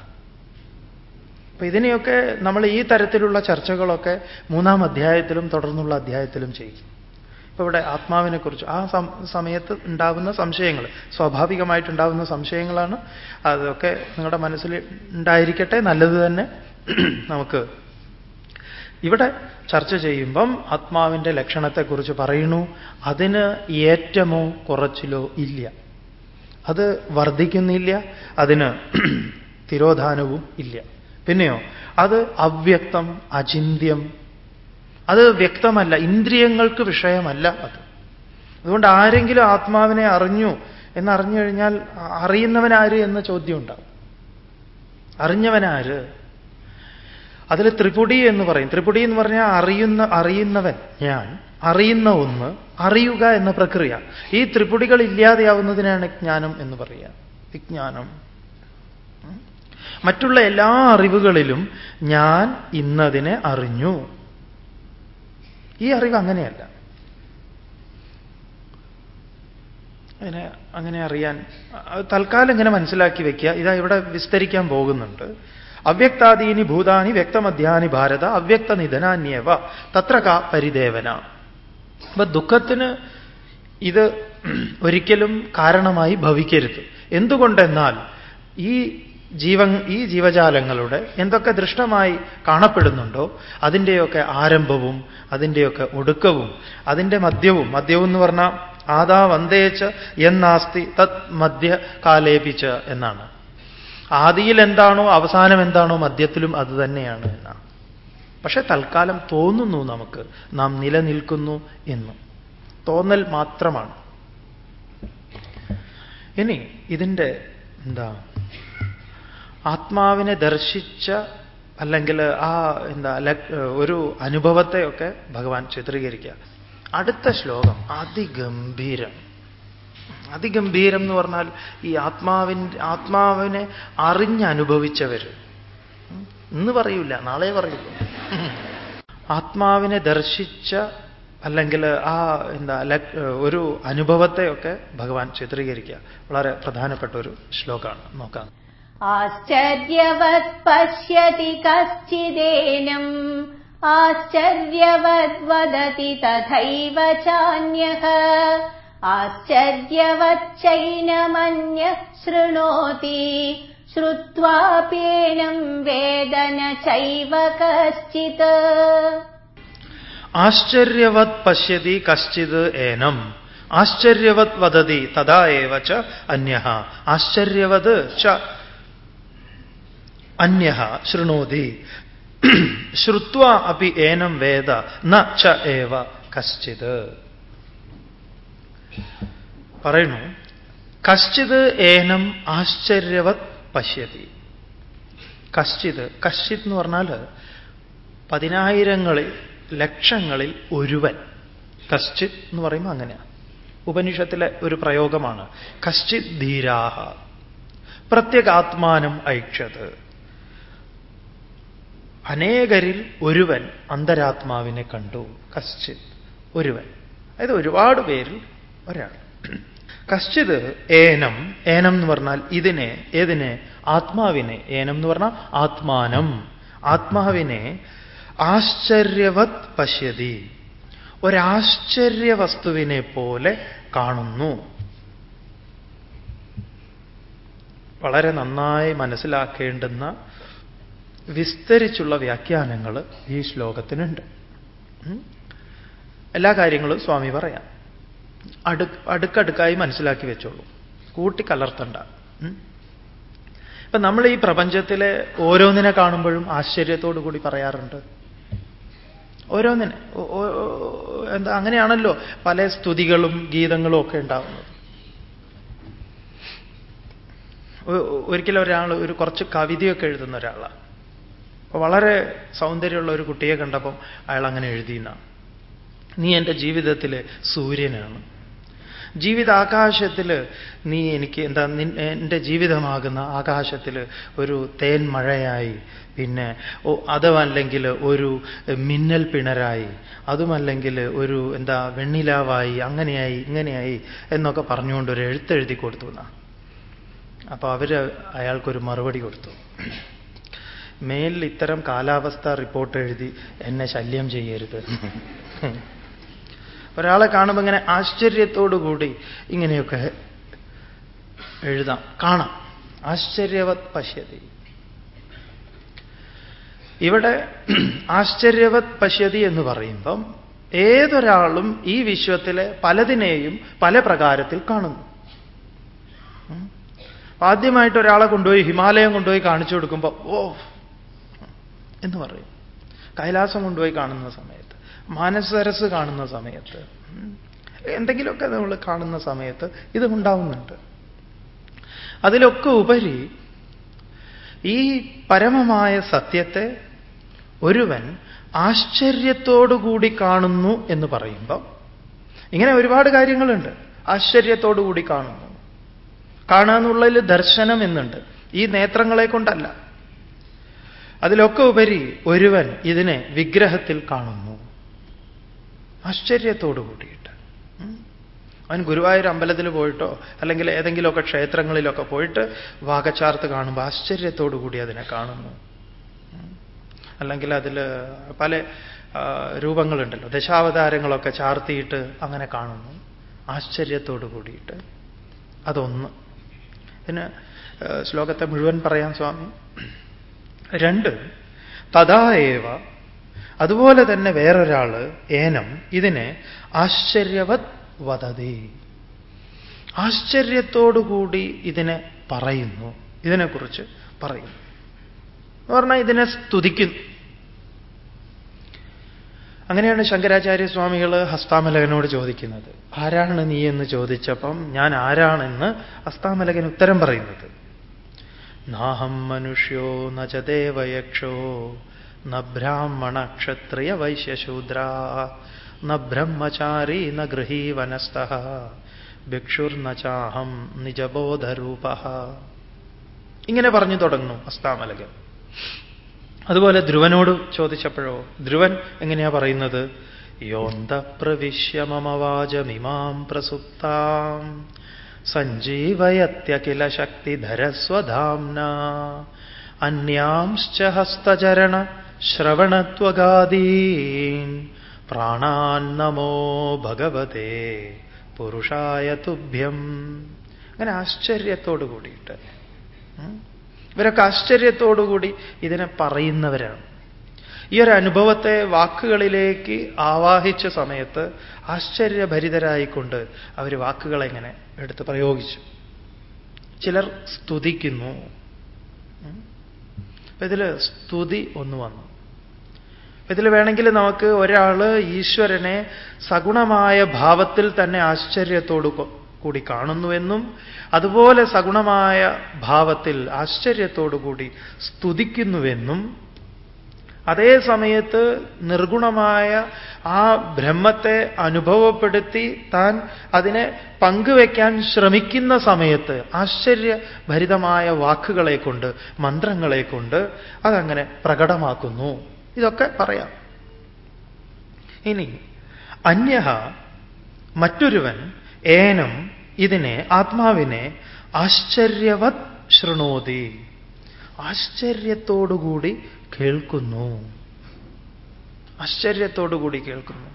അപ്പൊ ഇതിനെയൊക്കെ നമ്മൾ ഈ തരത്തിലുള്ള ചർച്ചകളൊക്കെ മൂന്നാം അധ്യായത്തിലും തുടർന്നുള്ള അധ്യായത്തിലും ചെയ്യും. ഇപ്പൊ ഇവിടെ ആത്മാവിനെക്കുറിച്ച് ആ സമയത്ത് ഉണ്ടാകുന്ന സംശയങ്ങൾ സ്വാഭാവികമായിട്ടുണ്ടാവുന്ന സംശയങ്ങളാണ്. അതൊക്കെ നിങ്ങളുടെ മനസ്സിൽ ഉണ്ടായിരിക്കട്ടെ നല്ലത് തന്നെ. നമുക്ക് ഇവിടെ ചർച്ച ചെയ്യുമ്പം ആത്മാവിന്റെ ലക്ഷണത്തെക്കുറിച്ച് പറയുന്നു. അതിന് ഏറ്റമോ കുറച്ചിലോ ഇല്ല. അത് വർദ്ധിക്കുന്നില്ല അതിന് തിരോധാനവും ഇല്ല. പിന്നെയോ അത് അവ്യക്തം അചിന്യം അത് വ്യക്തമല്ല. ഇന്ദ്രിയങ്ങൾക്ക് വിഷയമല്ല അത്. അതുകൊണ്ട് ആരെങ്കിലും ആത്മാവിനെ അറിഞ്ഞു എന്നറിഞ്ഞു കഴിഞ്ഞാൽ അറിയുന്നവനാര് എന്ന ചോദ്യം ഉണ്ടാവും അറിഞ്ഞവനാര്? അതിൽ ത്രിപുടി എന്ന് പറയും. ത്രിപുടി എന്ന് പറഞ്ഞാൽ അറിയുന്ന അറിയുന്നവൻ ഞാൻ അറിയുന്ന ഒന്ന് അറിയുക എന്ന പ്രക്രിയ. ഈ ത്രിപുടികൾ ഇല്ലാതെയാവുന്നതിനാണ് ജ്ഞാനം എന്ന് പറയുക. വിജ്ഞാനം. മറ്റുള്ള എല്ലാ അറിവുകളിലും ഞാൻ ഇന്നതിനെ അറിഞ്ഞു. ഈ അറിവ് അങ്ങനെയല്ല. അതിനെ അങ്ങനെ അറിയാൻ തൽക്കാലം ഇങ്ങനെ മനസ്സിലാക്കി വെക്കുക. ഇതാ ഇവിടെ വിസ്തരിക്കാൻ പോകുന്നുണ്ട്. അവ്യക്താദീനി ഭൂതാനി വ്യക്തമധ്യാനി ഭാരത അവ്യക്ത നിധനാന്യവ തത്ര കാ പരിദേവന. അപ്പൊ ദുഃഖത്തിന് ഇത് ഒരിക്കലും കാരണമായി ഭവിക്കരുത്. എന്തുകൊണ്ടെന്നാൽ ഈ ജീവൻ ഈ ജീവജാലങ്ങളുടെ എന്തൊക്കെ ദൃഷ്ടമായി കാണപ്പെടുന്നുണ്ടോ അതിന്റെയൊക്കെ ആരംഭവും അതിന്റെയൊക്കെ ഒടുക്കവും അതിന്റെ മദ്യവും മദ്യവും എന്ന് പറഞ്ഞാൽ ആദാ വന്ദേച്ച് എന്നാസ്തി തത് മദ്യ കാലേപിച്ച് എന്നാണ്. ആദിയിൽ എന്താണോ അവസാനം എന്താണോ മദ്യത്തിലും അത് തന്നെയാണ് എന്നാണ്. പക്ഷെ തൽക്കാലം തോന്നുന്നു നമുക്ക് നാം നിലനിൽക്കുന്നു എന്ന്. തോന്നൽ മാത്രമാണ്. ഇനി ഇതിന്റെ എന്താ ആത്മാവിനെ ദർശിച്ച അല്ലെങ്കിൽ ആ എന്താ ഒരു അനുഭവത്തെയൊക്കെ ഭഗവാൻ ചിത്രീകരിക്കുക. അടുത്ത ശ്ലോകം അതിഗംഭീരം. അതിഗംഭീരം എന്ന് പറഞ്ഞാൽ ഈ ആത്മാവിന്റെ ആത്മാവിനെ അറിഞ്ഞനുഭവിച്ചവർ ഇന്ന് പറയൂല നാളെ പറയൂല. ആത്മാവിനെ ദർശിച്ച അല്ലെങ്കിൽ ആ എന്താ ഒരു അനുഭവത്തെയൊക്കെ ഭഗവാൻ ചിത്രീകരിക്കുക. വളരെ പ്രധാനപ്പെട്ട ഒരു ശ്ലോകമാണ്. നോക്കാം. ആശ്ചര്യവത് പശ്യതി കശ്ചിദേനം ആശ്ചര്യവത് വദതി തഥൈവ ചാന്യഹ. ആശ്ചര്യവച്ചൈനമന്യ ശൃണോതി. ശ്രുത്വാപ്യേനം വേദന ചൈവ കശ്ചിത്. ആശ്ചര്യവത് പശ്യതി കശ്ചിത് ഏനം. ആശ്ചര്യവത് വദതി തഥാ ഏവ ച അന്യ ആശ്ചര്യവത് ച അന്യ ശൃണോതി. ശ്രുത്വ അപ്പി ഏനം വേദ ന ച ഏവ കശ്ചിത്. പറയുന്നു കശ്ചിത് ഏനം ആശ്ചര്യവത് പശ്യതി. കശ്ചിത് കശ്ചിത് എന്ന് പറഞ്ഞാൽ പതിനായിരങ്ങളിൽ ലക്ഷങ്ങളിൽ ഒരുവൻ. കശ്ചിത് എന്ന് പറയുമ്പോൾ അങ്ങനെയാണ് ഉപനിഷത്തിലെ ഒരു പ്രയോഗമാണ് കശ്ചിത് ധീരാഹ. പ്രത്യേകാത്മാനം ഐക്ഷത് അനേകരിൽ ഒരുവൻ അന്തരാത്മാവിനെ കണ്ടു. കശ്ചിത് ഒരുവൻ. അതായത് ഒരുപാട് പേരിൽ ഒരാൾ. കശ്ചിത് ഏനം ഏനം എന്ന് പറഞ്ഞാൽ ഇതിനെ ഏതിനെ? ആത്മാവിനെ. ഏനം എന്ന് പറഞ്ഞാൽ ആത്മാനം. ആത്മാവിനെ ആശ്ചര്യവത് പശ്യതി. ഒരാശ്ചര്യ വസ്തുവിനെ പോലെ കാണുന്നു. വളരെ നന്നായി മനസ്സിലാക്കേണ്ടുന്ന വിസ്തരിച്ചുള്ള വ്യാഖ്യാനങ്ങൾ ഈ ശ്ലോകത്തിനുണ്ട്. എല്ലാ കാര്യങ്ങളും സ്വാമി പറയാം. അടു അടുക്കടുക്കായി മനസ്സിലാക്കി വെച്ചോളൂ. കൂട്ടിക്കലർത്തണ്ട ഇപ്പൊ നമ്മൾ ഈ പ്രപഞ്ചത്തിലെ ഓരോന്നിനെ കാണുമ്പോഴും ആശ്ചര്യത്തോടു കൂടി പറയാറുണ്ട്. ഓരോന്നിനെ എന്താ അങ്ങനെയാണല്ലോ പല സ്തുതികളും ഗീതങ്ങളും ഒക്കെ ഉണ്ടാവുന്നത്. ഒരിക്കലും ഒരാൾ ഒരു കുറച്ച് കവിതയൊക്കെ എഴുതുന്ന ഒരാളാണ് അപ്പൊ വളരെ സൗന്ദര്യമുള്ള ഒരു കുട്ടിയെ കണ്ടപ്പം അയാൾ അങ്ങനെ എഴുതിയെന്നാണ് നീ എന്റെ ജീവിതത്തിലെ സൂര്യനാണ്. ജീവിതാകാശത്തിൽ നീ എനിക്ക് എന്താ എന്റെ ജീവിതമാകുന്ന ആകാശത്തിൽ ഒരു തേൻ മഴയായി പിന്നെ അതുമല്ലെങ്കിൽ ഒരു മിന്നൽ പിണരായി അതുമല്ലെങ്കിൽ ഒരു എന്താ വെണ്ണിലാവായി അങ്ങനെയായി ഇങ്ങനെയായി എന്നൊക്കെ പറഞ്ഞുകൊണ്ട് ഒരു എഴുത്തെഴുതി കൊടുത്തു എന്നാ. അപ്പൊ അവർ അയാൾക്കൊരു മറുപടി കൊടുത്തു. മേലിൽ ഇത്തരം കാലാവസ്ഥ റിപ്പോർട്ട് എഴുതി എന്നെ ശല്യം ചെയ്യരുത്. ഒരാളെ കാണുമ്പോൾ ഇങ്ങനെ ആശ്ചര്യത്തോടുകൂടി ഇങ്ങനെയൊക്കെ എഴുതാം. കാണാം. ആശ്ചര്യവത് പശ്യതി. ഇവിടെ ആശ്ചര്യവത് പശ്യതി എന്ന് പറയുമ്പം ഏതൊരാളും ഈ വിശ്വത്തിലെ പലതിനെയും പല പ്രകാരത്തിൽ കാണുന്നു. ആദ്യമായിട്ട് ഒരാളെ കൊണ്ടുപോയി ഹിമാലയം കൊണ്ടുപോയി കാണിച്ചു കൊടുക്കുമ്പോൾ ഓ എന്ന് പറയും. കൈലാസം കൊണ്ടുപോയി കാണുന്ന സമയത്ത് മാനസരസ് കാണുന്ന സമയത്ത് എന്തെങ്കിലുമൊക്കെ നമ്മൾ കാണുന്ന സമയത്ത് ഇത് ഉണ്ടാവുന്നുണ്ട്. അതിലൊക്കെ ഉപരി ഈ പരമമായ സത്യത്തെ ഒരുവൻ ആശ്ചര്യത്തോടുകൂടി കാണുന്നു എന്ന് പറയുമ്പം ഇങ്ങനെ ഒരുപാട് കാര്യങ്ങളുണ്ട്. ആശ്ചര്യത്തോടുകൂടി കാണുന്നു. കാണാന്നുള്ളതിൽ ദർശനം എന്നുണ്ട്. ഈ നേത്രങ്ങളെ കൊണ്ടല്ല. അതിലൊക്കെ ഉപരി ഒരുവൻ ഇതിനെ വിഗ്രഹത്തിൽ കാണുന്നു. ആശ്ചര്യത്തോടു കൂടിയിട്ട്. അവൻ ഗുരുവായൂർ അമ്പലത്തിൽ പോയിട്ടോ അല്ലെങ്കിൽ ഏതെങ്കിലുമൊക്കെ ക്ഷേത്രങ്ങളിലൊക്കെ പോയിട്ട് വാഗച്ചാർത്ത് കാണുമ്പോൾ ആശ്ചര്യത്തോടു കൂടി അതിനെ കാണുന്നു. അല്ലെങ്കിൽ അതിൽ പല രൂപങ്ങളുണ്ടല്ലോ. ദശാവതാരങ്ങളൊക്കെ ചാർത്തിയിട്ട് അങ്ങനെ കാണുന്നു. ആശ്ചര്യത്തോടു കൂടിയിട്ട്. അതൊന്ന്. പിന്നെ ശ്ലോകത്തെ മുഴുവൻ പറയാം സ്വാമി. രണ്ട്. തഥാ അതുപോലെ തന്നെ വേറൊരാൾ ഏനം ഇതിനെ ആശ്ചര്യവത് വദതി. ആശ്ചര്യത്തോടുകൂടി ഇതിനെ പറയുന്നു. ഇതിനെക്കുറിച്ച് പറയുന്നു. എന്ന് പറഞ്ഞാൽ ഇതിനെ സ്തുതിക്കുന്നു. അങ്ങനെയാണ് ശങ്കരാചാര്യ സ്വാമികൾ ഹസ്താമലകനോട് ചോദിക്കുന്നത്. ആരാണ് നീ എന്ന് ചോദിച്ചപ്പം ഞാൻ ആരാണെന്ന് ഹസ്താമലകൻ ഉത്തരം പറയുന്നത്? നാഹം മനുഷ്യോ ന ച ദേവയക്ഷോ ന ക്ഷത്രിയ വൈശ്യശൂദ്ര ന ബ്രഹ്മചാരി ന വനസ്ഥ ഭിക്ഷുർന നിജബോധരൂപ. ഇങ്ങനെ പറഞ്ഞു തുടങ്ങുന്നു അസ്താമലകൻ. അതുപോലെ ധ്രുവനോട് ചോദിച്ചപ്പോഴോ ധ്രുവൻ എങ്ങനെയാ പറയുന്നത്? യോന്ത പ്രവിശ്യ മമവാചമിമാം പ്രസുപ്താം സഞ്ജീവയത്യഖില ശക്തിധരസ്വധാംന അന്യാംശ്ച ഹസ്തചരണ ശ്രവണത്വഗാദീൻ. പ്രാണാൻ നമോ ഭഗവതേ പുരുഷായ തുഭ്യം. അങ്ങനെ ആശ്ചര്യത്തോടു കൂടിയിട്ട് ഇവരൊക്കെ ആശ്ചര്യത്തോടുകൂടി ഇതിനെ പറയുന്നവരാണ്. ഈ ഒരു അനുഭവത്തെ വാക്കുകളിലേക്ക് ആവാഹിച്ച സമയത്ത് ആശ്ചര്യഭരിതരായിക്കൊണ്ട് അവർ വാക്കുകളെങ്ങനെ എടുത്ത് പ്രയോഗിച്ചു. ചിലർ സ്തുതിക്കുന്നു. ഇതിൽ സ്തുതി ഒന്ന് വന്നു. ഇതിൽ വേണമെങ്കിൽ നമുക്ക് ഒരാൾ ഈശ്വരനെ സഗുണമായ ഭാവത്തിൽ തന്നെ ആശ്ചര്യത്തോടു കൂടി കാണുന്നുവെന്നും അതുപോലെ സഗുണമായ ഭാവത്തിൽ ആശ്ചര്യത്തോടുകൂടി സ്തുതിക്കുന്നുവെന്നും അതേ സമയത്ത് നിർഗുണമായ ആ ബ്രഹ്മത്തെ അനുഭവപ്പെടുത്തി താൻ അതിനെ പങ്കുവെക്കാൻ ശ്രമിക്കുന്ന സമയത്ത് ആശ്ചര്യഭരിതമായ വാക്കുകളെ കൊണ്ട് മന്ത്രങ്ങളെ കൊണ്ട് അതങ്ങനെ പ്രകടമാക്കുന്നു. ഇതൊക്കെ പറയാം. ഇനി അന്യ മറ്റൊരുവൻ ഏനം ഇതിനെ ആത്മാവിനെ ആശ്ചര്യവത് ശൃണോതി. ആശ്ചര്യത്തോടുകൂടി കേൾക്കുന്നു. ആശ്ചര്യത്തോടുകൂടി കേൾക്കുന്നു.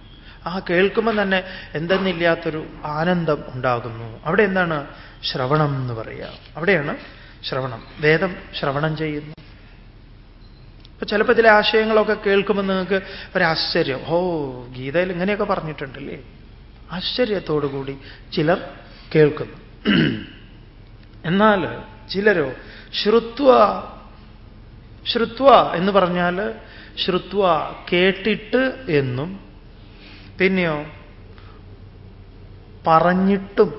ആ കേൾക്കുമ്പോൾ തന്നെ എന്തെന്നില്ലാത്തൊരു ആനന്ദം ഉണ്ടാകുന്നു. അവിടെ എന്താണ് ശ്രവണം എന്ന് പറയുക. അവിടെയാണ് ശ്രവണം. വേദം ശ്രവണം ചെയ്യുന്നു. ഇപ്പൊ ചിലപ്പോൾ ചില ആശയങ്ങളൊക്കെ കേൾക്കുമ്പോൾ നിങ്ങൾക്ക് ഒരാശ്ചര്യം. ഓ ഗീതയിൽ ഇങ്ങനെയൊക്കെ പറഞ്ഞിട്ടുണ്ടല്ലേ? ആശ്ചര്യത്തോടുകൂടി ചിലർ കേൾക്കുന്നു. എന്നാൽ ചിലരോ ശ്രുത്വ ശ്രുത്വ എന്ന് പറഞ്ഞാൽ ശ്രുത്വ കേട്ടിട്ട് എന്നും പിന്നെയോ പറഞ്ഞിട്ടും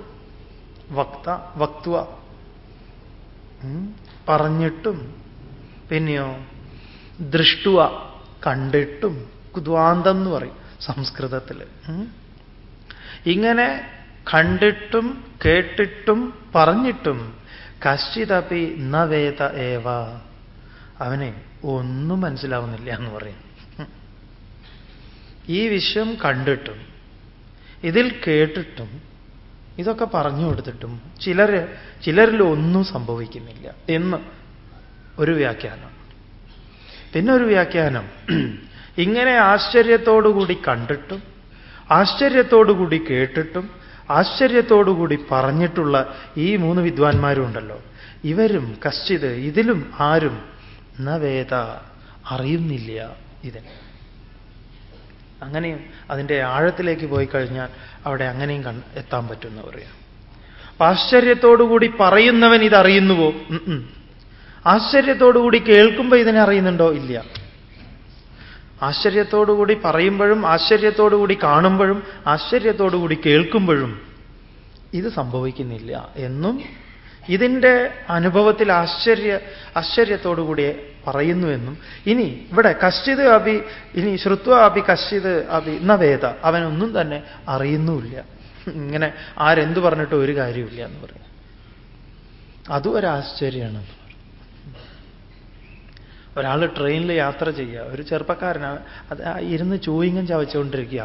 വക്ത വക്തുവ. പറഞ്ഞിട്ടും പിന്നെയോ ദൃഷ്ടുവ കണ്ടിട്ടും കുദ്വാന്തം എന്ന് പറയും സംസ്കൃതത്തിൽ ഇങ്ങനെ കണ്ടിട്ടും കേട്ടിട്ടും പറഞ്ഞിട്ടും കശ്ചിതപി ന വേദ ഏവ. അവനെ ഒന്നും മനസ്സിലാവുന്നില്ല എന്ന് പറയും. ഈ വിശ്വം കണ്ടിട്ടും ഇതിൽ കേട്ടിട്ടും ഇതൊക്കെ പറഞ്ഞു കൊടുത്തിട്ടും ചിലർ ചിലരിൽ ഒന്നും സംഭവിക്കുന്നില്ല എന്ന് ഒരു വ്യാഖ്യാനം. പിന്നെ ഒരു വ്യാഖ്യാനം ഇങ്ങനെ ആശ്ചര്യത്തോടുകൂടി കണ്ടിട്ടും ആശ്ചര്യത്തോടുകൂടി കേട്ടിട്ടും ആശ്ചര്യത്തോടുകൂടി പറഞ്ഞിട്ടുള്ള ഈ മൂന്ന് വിദ്വാൻമാരും ഉണ്ടല്ലോ ഇവരും കശ്ചിത് ഇതിലും ആരും ന വേദ അറിയുന്നില്ല ഇതിനെ. അങ്ങനെയും അതിന്റെ ആഴത്തിലേക്ക് പോയി കഴിഞ്ഞാൽ അവിടെ അങ്ങനെയും കണ് എത്താൻ പറ്റുമെന്ന് പറയാം ആശ്ചര്യത്തോടുകൂടി പറയുന്നവൻ ഇതറിയുന്നുവോ. ആശ്ചര്യത്തോടുകൂടി കേൾക്കുമ്പോൾ ഇതിനെ അറിയുന്നുണ്ടോ? ഇല്ല. ആശ്ചര്യത്തോടുകൂടി പറയുമ്പോഴും ആശ്ചര്യത്തോടുകൂടി കാണുമ്പോഴും ആശ്ചര്യത്തോടുകൂടി കേൾക്കുമ്പോഴും ഇത് സംഭവിക്കുന്നില്ല എന്നും ഇതിന്റെ അനുഭവത്തിൽ ആശ്ചര്യ ആശ്ചര്യത്തോടുകൂടി പറയുന്നുവെന്നും ഇനി ഇവിടെ കശ്ചിത് അഭി ഇനി ശ്രുത്വ അഭി കശ്ചിത് അഭി ന വേദ. അവനൊന്നും തന്നെ അറിയുന്നുമില്ല. ഇങ്ങനെ ആരെന്തു പറഞ്ഞിട്ട് ഒരു കാര്യമില്ല എന്ന് പറയും അതും ഒരാശ്ചര്യമാണ് ഒരാൾ ട്രെയിനിൽ യാത്ര ചെയ്യുക. ഒരു ചെറുപ്പക്കാരനാണ് അത് ഇരുന്ന് ചൂയിങ്ങം ചവച്ചുകൊണ്ടിരിക്കുക.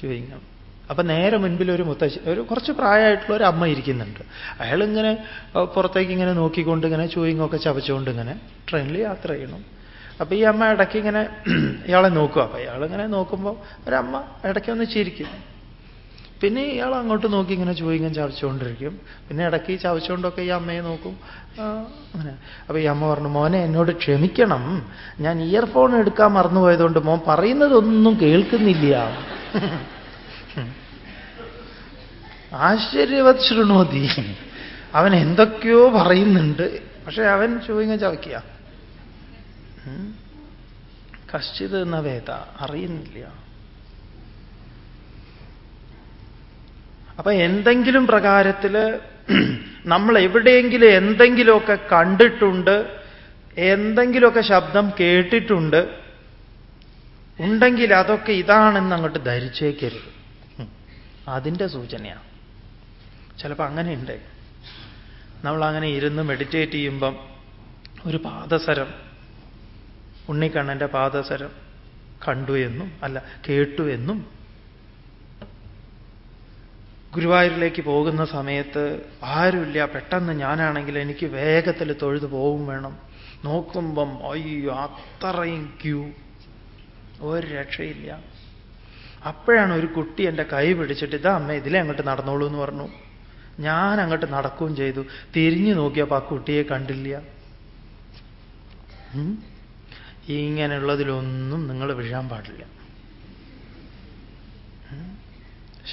ചൂയിങ്ങം അപ്പൊ നേരെ മുൻപിൽ ഒരു മുത്തശ്ശി ഒരു കുറച്ച് പ്രായമായിട്ടുള്ള ഒരു അമ്മ ഇരിക്കുന്നുണ്ട്. അഹ് പുറത്തേക്ക് ഇങ്ങനെ നോക്കിക്കൊണ്ട് ഇങ്ങനെ ചൂയിങ്ങൊക്കെ ചവച്ചുകൊണ്ട് ഇങ്ങനെ ട്രെയിനിൽ യാത്ര ചെയ്യണം അപ്പൊ ഈ അമ്മ ഇടയ്ക്ക് ഇങ്ങനെ ഇയാളെ നോക്കുക. അപ്പൊ ഇയാളിങ്ങനെ നോക്കുമ്പോൾ ഒരമ്മ ഇടയ്ക്ക് ഒന്ന് ചിരിക്കും. പിന്നെ ഇയാൾ അങ്ങോട്ട് നോക്കി ഇങ്ങനെ ചൂയിങ്ങൻ ചവച്ചുകൊണ്ടിരിക്കും. പിന്നെ ഇടയ്ക്ക് ഈ ചവച്ചുകൊണ്ടൊക്കെ ഈ അമ്മയെ നോക്കും. അങ്ങനെ. അപ്പൊ ഈ അമ്മ പറഞ്ഞു മോനെ എന്നോട് ക്ഷമിക്കണം. ഞാൻ ഇയർഫോൺ എടുക്കാൻ മറന്നുപോയതുകൊണ്ട് മോൻ പറയുന്നതൊന്നും കേൾക്കുന്നില്ല. ആശ്ചര്യവത് ശൃണോതി അവൻ എന്തൊക്കെയോ പറയുന്നുണ്ട്. പക്ഷെ അവൻ ചോദിങ്ങ ചവയ്ക്കുക. കശ്ചിത് എന്ന വേദ അറിയുന്നില്ല. അപ്പൊ എന്തെങ്കിലും പ്രകാരത്തിൽ നമ്മൾ എവിടെയെങ്കിലും എന്തെങ്കിലുമൊക്കെ കണ്ടിട്ടുണ്ട് എന്തെങ്കിലുമൊക്കെ ശബ്ദം കേട്ടിട്ടുണ്ട് ഉണ്ടെങ്കിൽ അതൊക്കെ ഇതാണെന്ന് അങ്ങോട്ട് ധരിച്ചേക്കരുത്. അതിന്റെ സൂചനയാണ് ചിലപ്പോൾ അങ്ങനെയുണ്ട്. നമ്മൾ അങ്ങനെ ഇരുന്ന് മെഡിറ്റേറ്റ് ചെയ്യുമ്പം ഒരു പാദസരം ഉണ്ണിക്കണ്ണന്റെ പാദസരം കണ്ടു എന്നും അല്ല കേട്ടു എന്നും ഗുരുവായൂരിലേക്ക് പോകുന്ന സമയത്ത് ആരുമില്ല പെട്ടെന്ന് ഞാനാണെങ്കിൽ എനിക്ക് വേഗത്തിൽ തൊഴുതു പോകും വേണം. നോക്കുമ്പം അയ്യോ അത്രയും ക്യൂ. ഒരു രക്ഷയില്ല. അപ്പോഴാണ് ഒരു കുട്ടി എന്റെ കൈ പിടിച്ചിട്ട് ഇതാ അമ്മ ഇതിലെ അങ്ങോട്ട് നടന്നോളൂ എന്ന് പറഞ്ഞു. ഞാൻ അങ്ങോട്ട് നടക്കുകയും ചെയ്തു. തിരിഞ്ഞു നോക്കിയപ്പോൾ ആ കുട്ടിയെ കണ്ടില്ല. ഇങ്ങനെയുള്ളതിലൊന്നും നിങ്ങൾ വിഴാൻ പാടില്ല.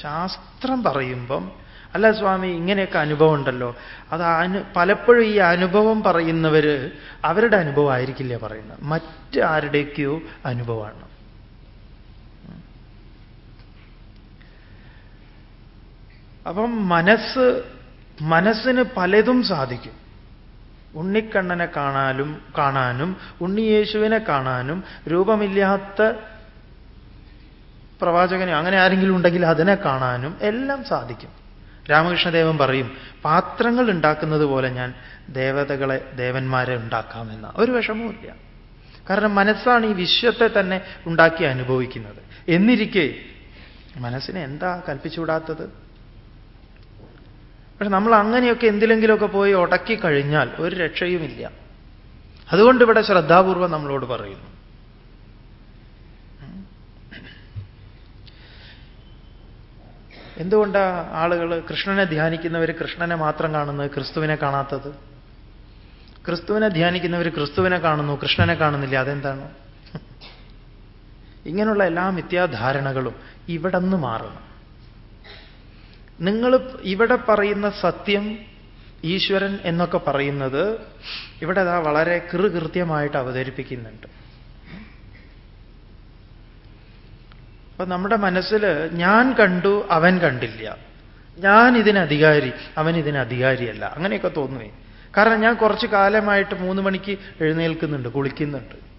ശാസ്ത്രം പറയുമ്പം അല്ല സ്വാമി ഇങ്ങനെയൊക്കെ അനുഭവം ഉണ്ടല്ലോ. അത് അനു പലപ്പോഴും ഈ അനുഭവം പറയുന്നവര് അവരുടെ അനുഭവം ആയിരിക്കില്ല പറയുന്നത്. മറ്റാരുടെയൊക്കെയോ അനുഭവമാണ്. അപ്പം മനസ്സ് മനസ്സിന് പലതും സാധിക്കും. ഉണ്ണിക്കണ്ണനെ കാണാനും കാണാനും ഉണ്ണിയേശുവിനെ കാണാനും രൂപമില്ലാത്ത പ്രവാചകനെ അങ്ങനെ ആരെങ്കിലും ഉണ്ടെങ്കിൽ അതിനെ കാണാനും എല്ലാം സാധിക്കും. രാമകൃഷ്ണദേവൻ പറയും പാത്രങ്ങൾ ഉണ്ടാക്കുന്നത് പോലെ ഞാൻ ദേവതകളെ ദേവന്മാരെ ഉണ്ടാക്കാമെന്ന ഒരു വിഷമവുമില്ല കാരണം മനസ്സാണ് ഈ വിശ്വത്തെ തന്നെ ഉണ്ടാക്കി അനുഭവിക്കുന്നത്. എന്നിരിക്കെ മനസ്സിനെ എന്താ കൽപ്പിച്ചുവിടാത്തത്? പക്ഷെ നമ്മൾ അങ്ങനെയൊക്കെ എന്തിലെങ്കിലുമൊക്കെ പോയി ഉടക്കി കഴിഞ്ഞാൽ ഒരു രക്ഷയുമില്ല. അതുകൊണ്ട് ഇവിടെ ശ്രദ്ധാപൂർവം നമ്മളോട് പറയുന്നു. എന്തുകൊണ്ടാ ആളുകൾ കൃഷ്ണനെ ധ്യാനിക്കുന്നവർ കൃഷ്ണനെ മാത്രം കാണുന്നത്? ക്രിസ്തുവിനെ കാണാത്തത്? ക്രിസ്തുവിനെ ധ്യാനിക്കുന്നവർ ക്രിസ്തുവിനെ കാണുന്നു കൃഷ്ണനെ കാണുന്നില്ല. അതെന്താണ്? ഇങ്ങനെയുള്ള എല്ലാ മിഥ്യാധാരണകളും ഇവിടെ നിന്ന് മാറണം. നിങ്ങൾ ഇവിടെ പറയുന്ന സത്യം ഈശ്വരൻ എന്നൊക്കെ പറയുന്നത് ഇവിടെ അതാ വളരെ കൃകൃത്യമായിട്ട് അവതരിപ്പിക്കുന്നുണ്ട്. അപ്പൊ നമ്മുടെ മനസ്സിൽ ഞാൻ കണ്ടു അവൻ കണ്ടില്ല. ഞാൻ ഇതിന് അധികാരി അവൻ ഇതിന് അധികാരിയല്ല. അങ്ങനെയൊക്കെ തോന്നുവേ. കാരണം ഞാൻ കുറച്ച് കാലമായിട്ട് മൂന്ന് മണിക്ക് എഴുന്നേൽക്കുന്നുണ്ട് കുളിക്കുന്നുണ്ട്.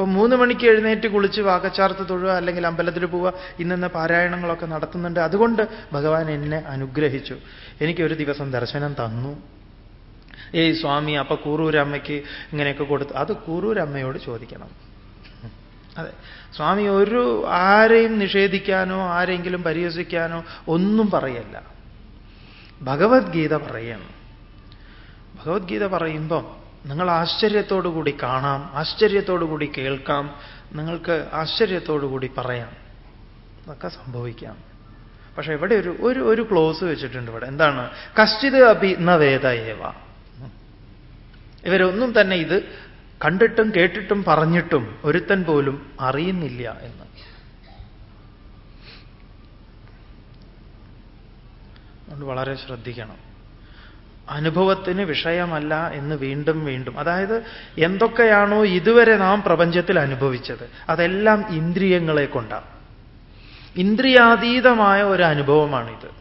ഇപ്പൊ മൂന്ന് മണിക്ക് എഴുന്നേറ്റ് കുളിച്ച് വാകച്ചാർത്ത് തൊഴുക അല്ലെങ്കിൽ അമ്പലത്തിൽ പോവുക ഇന്നിന്ന് പാരായണങ്ങളൊക്കെ നടത്തുന്നുണ്ട്. അതുകൊണ്ട് ഭഗവാൻ എന്നെ അനുഗ്രഹിച്ചു. എനിക്ക് ഒരു ദിവസം ദർശനം തന്നു. ഏയ് സ്വാമി അപ്പൊ കൂറൂരമ്മയ്ക്ക് ഇങ്ങനെയൊക്കെ കൊടുത്തു അത് കൂറൂരമ്മയോട് ചോദിക്കണം. അതെ. സ്വാമി ഒരു ആരെയും നിഷേധിക്കാനോ ആരെങ്കിലും പരിഹസിക്കാനോ ഒന്നും പറയല്ല. ഭഗവത്ഗീത പറയണം. ഭഗവത്ഗീത പറയുമ്പം നിങ്ങൾ ആശ്ചര്യത്തോടുകൂടി കാണാം ആശ്ചര്യത്തോടുകൂടി കേൾക്കാം നിങ്ങൾക്ക് ആശ്ചര്യത്തോടുകൂടി പറയാം. അതൊക്കെ സംഭവിക്കാം. പക്ഷേ ഇവിടെ ഒരു ഒരു ഒരു ക്ലോസ് വെച്ചിട്ടുണ്ട് ഇവിടെ. എന്താണ്? കശ്ചിത് അഭി ന ഏവ. ഇവരൊന്നും തന്നെ ഇത് കണ്ടിട്ടും കേട്ടിട്ടും പറഞ്ഞിട്ടും ഒരുത്തൻ പോലും അറിയുന്നില്ല എന്ന്. വളരെ ശ്രദ്ധിക്കണം. അനുഭവത്തിന് വിഷയമല്ല എന്ന് വീണ്ടും വീണ്ടും. അതായത് എന്തൊക്കെയാണോ ഇതുവരെ നാം പ്രപഞ്ചത്തിൽ അനുഭവിച്ചത് അതെല്ലാം ഇന്ദ്രിയങ്ങളെ കൊണ്ടാണ്. ഇന്ദ്രിയാതീതമായ ഒരു അനുഭവമാണിത്.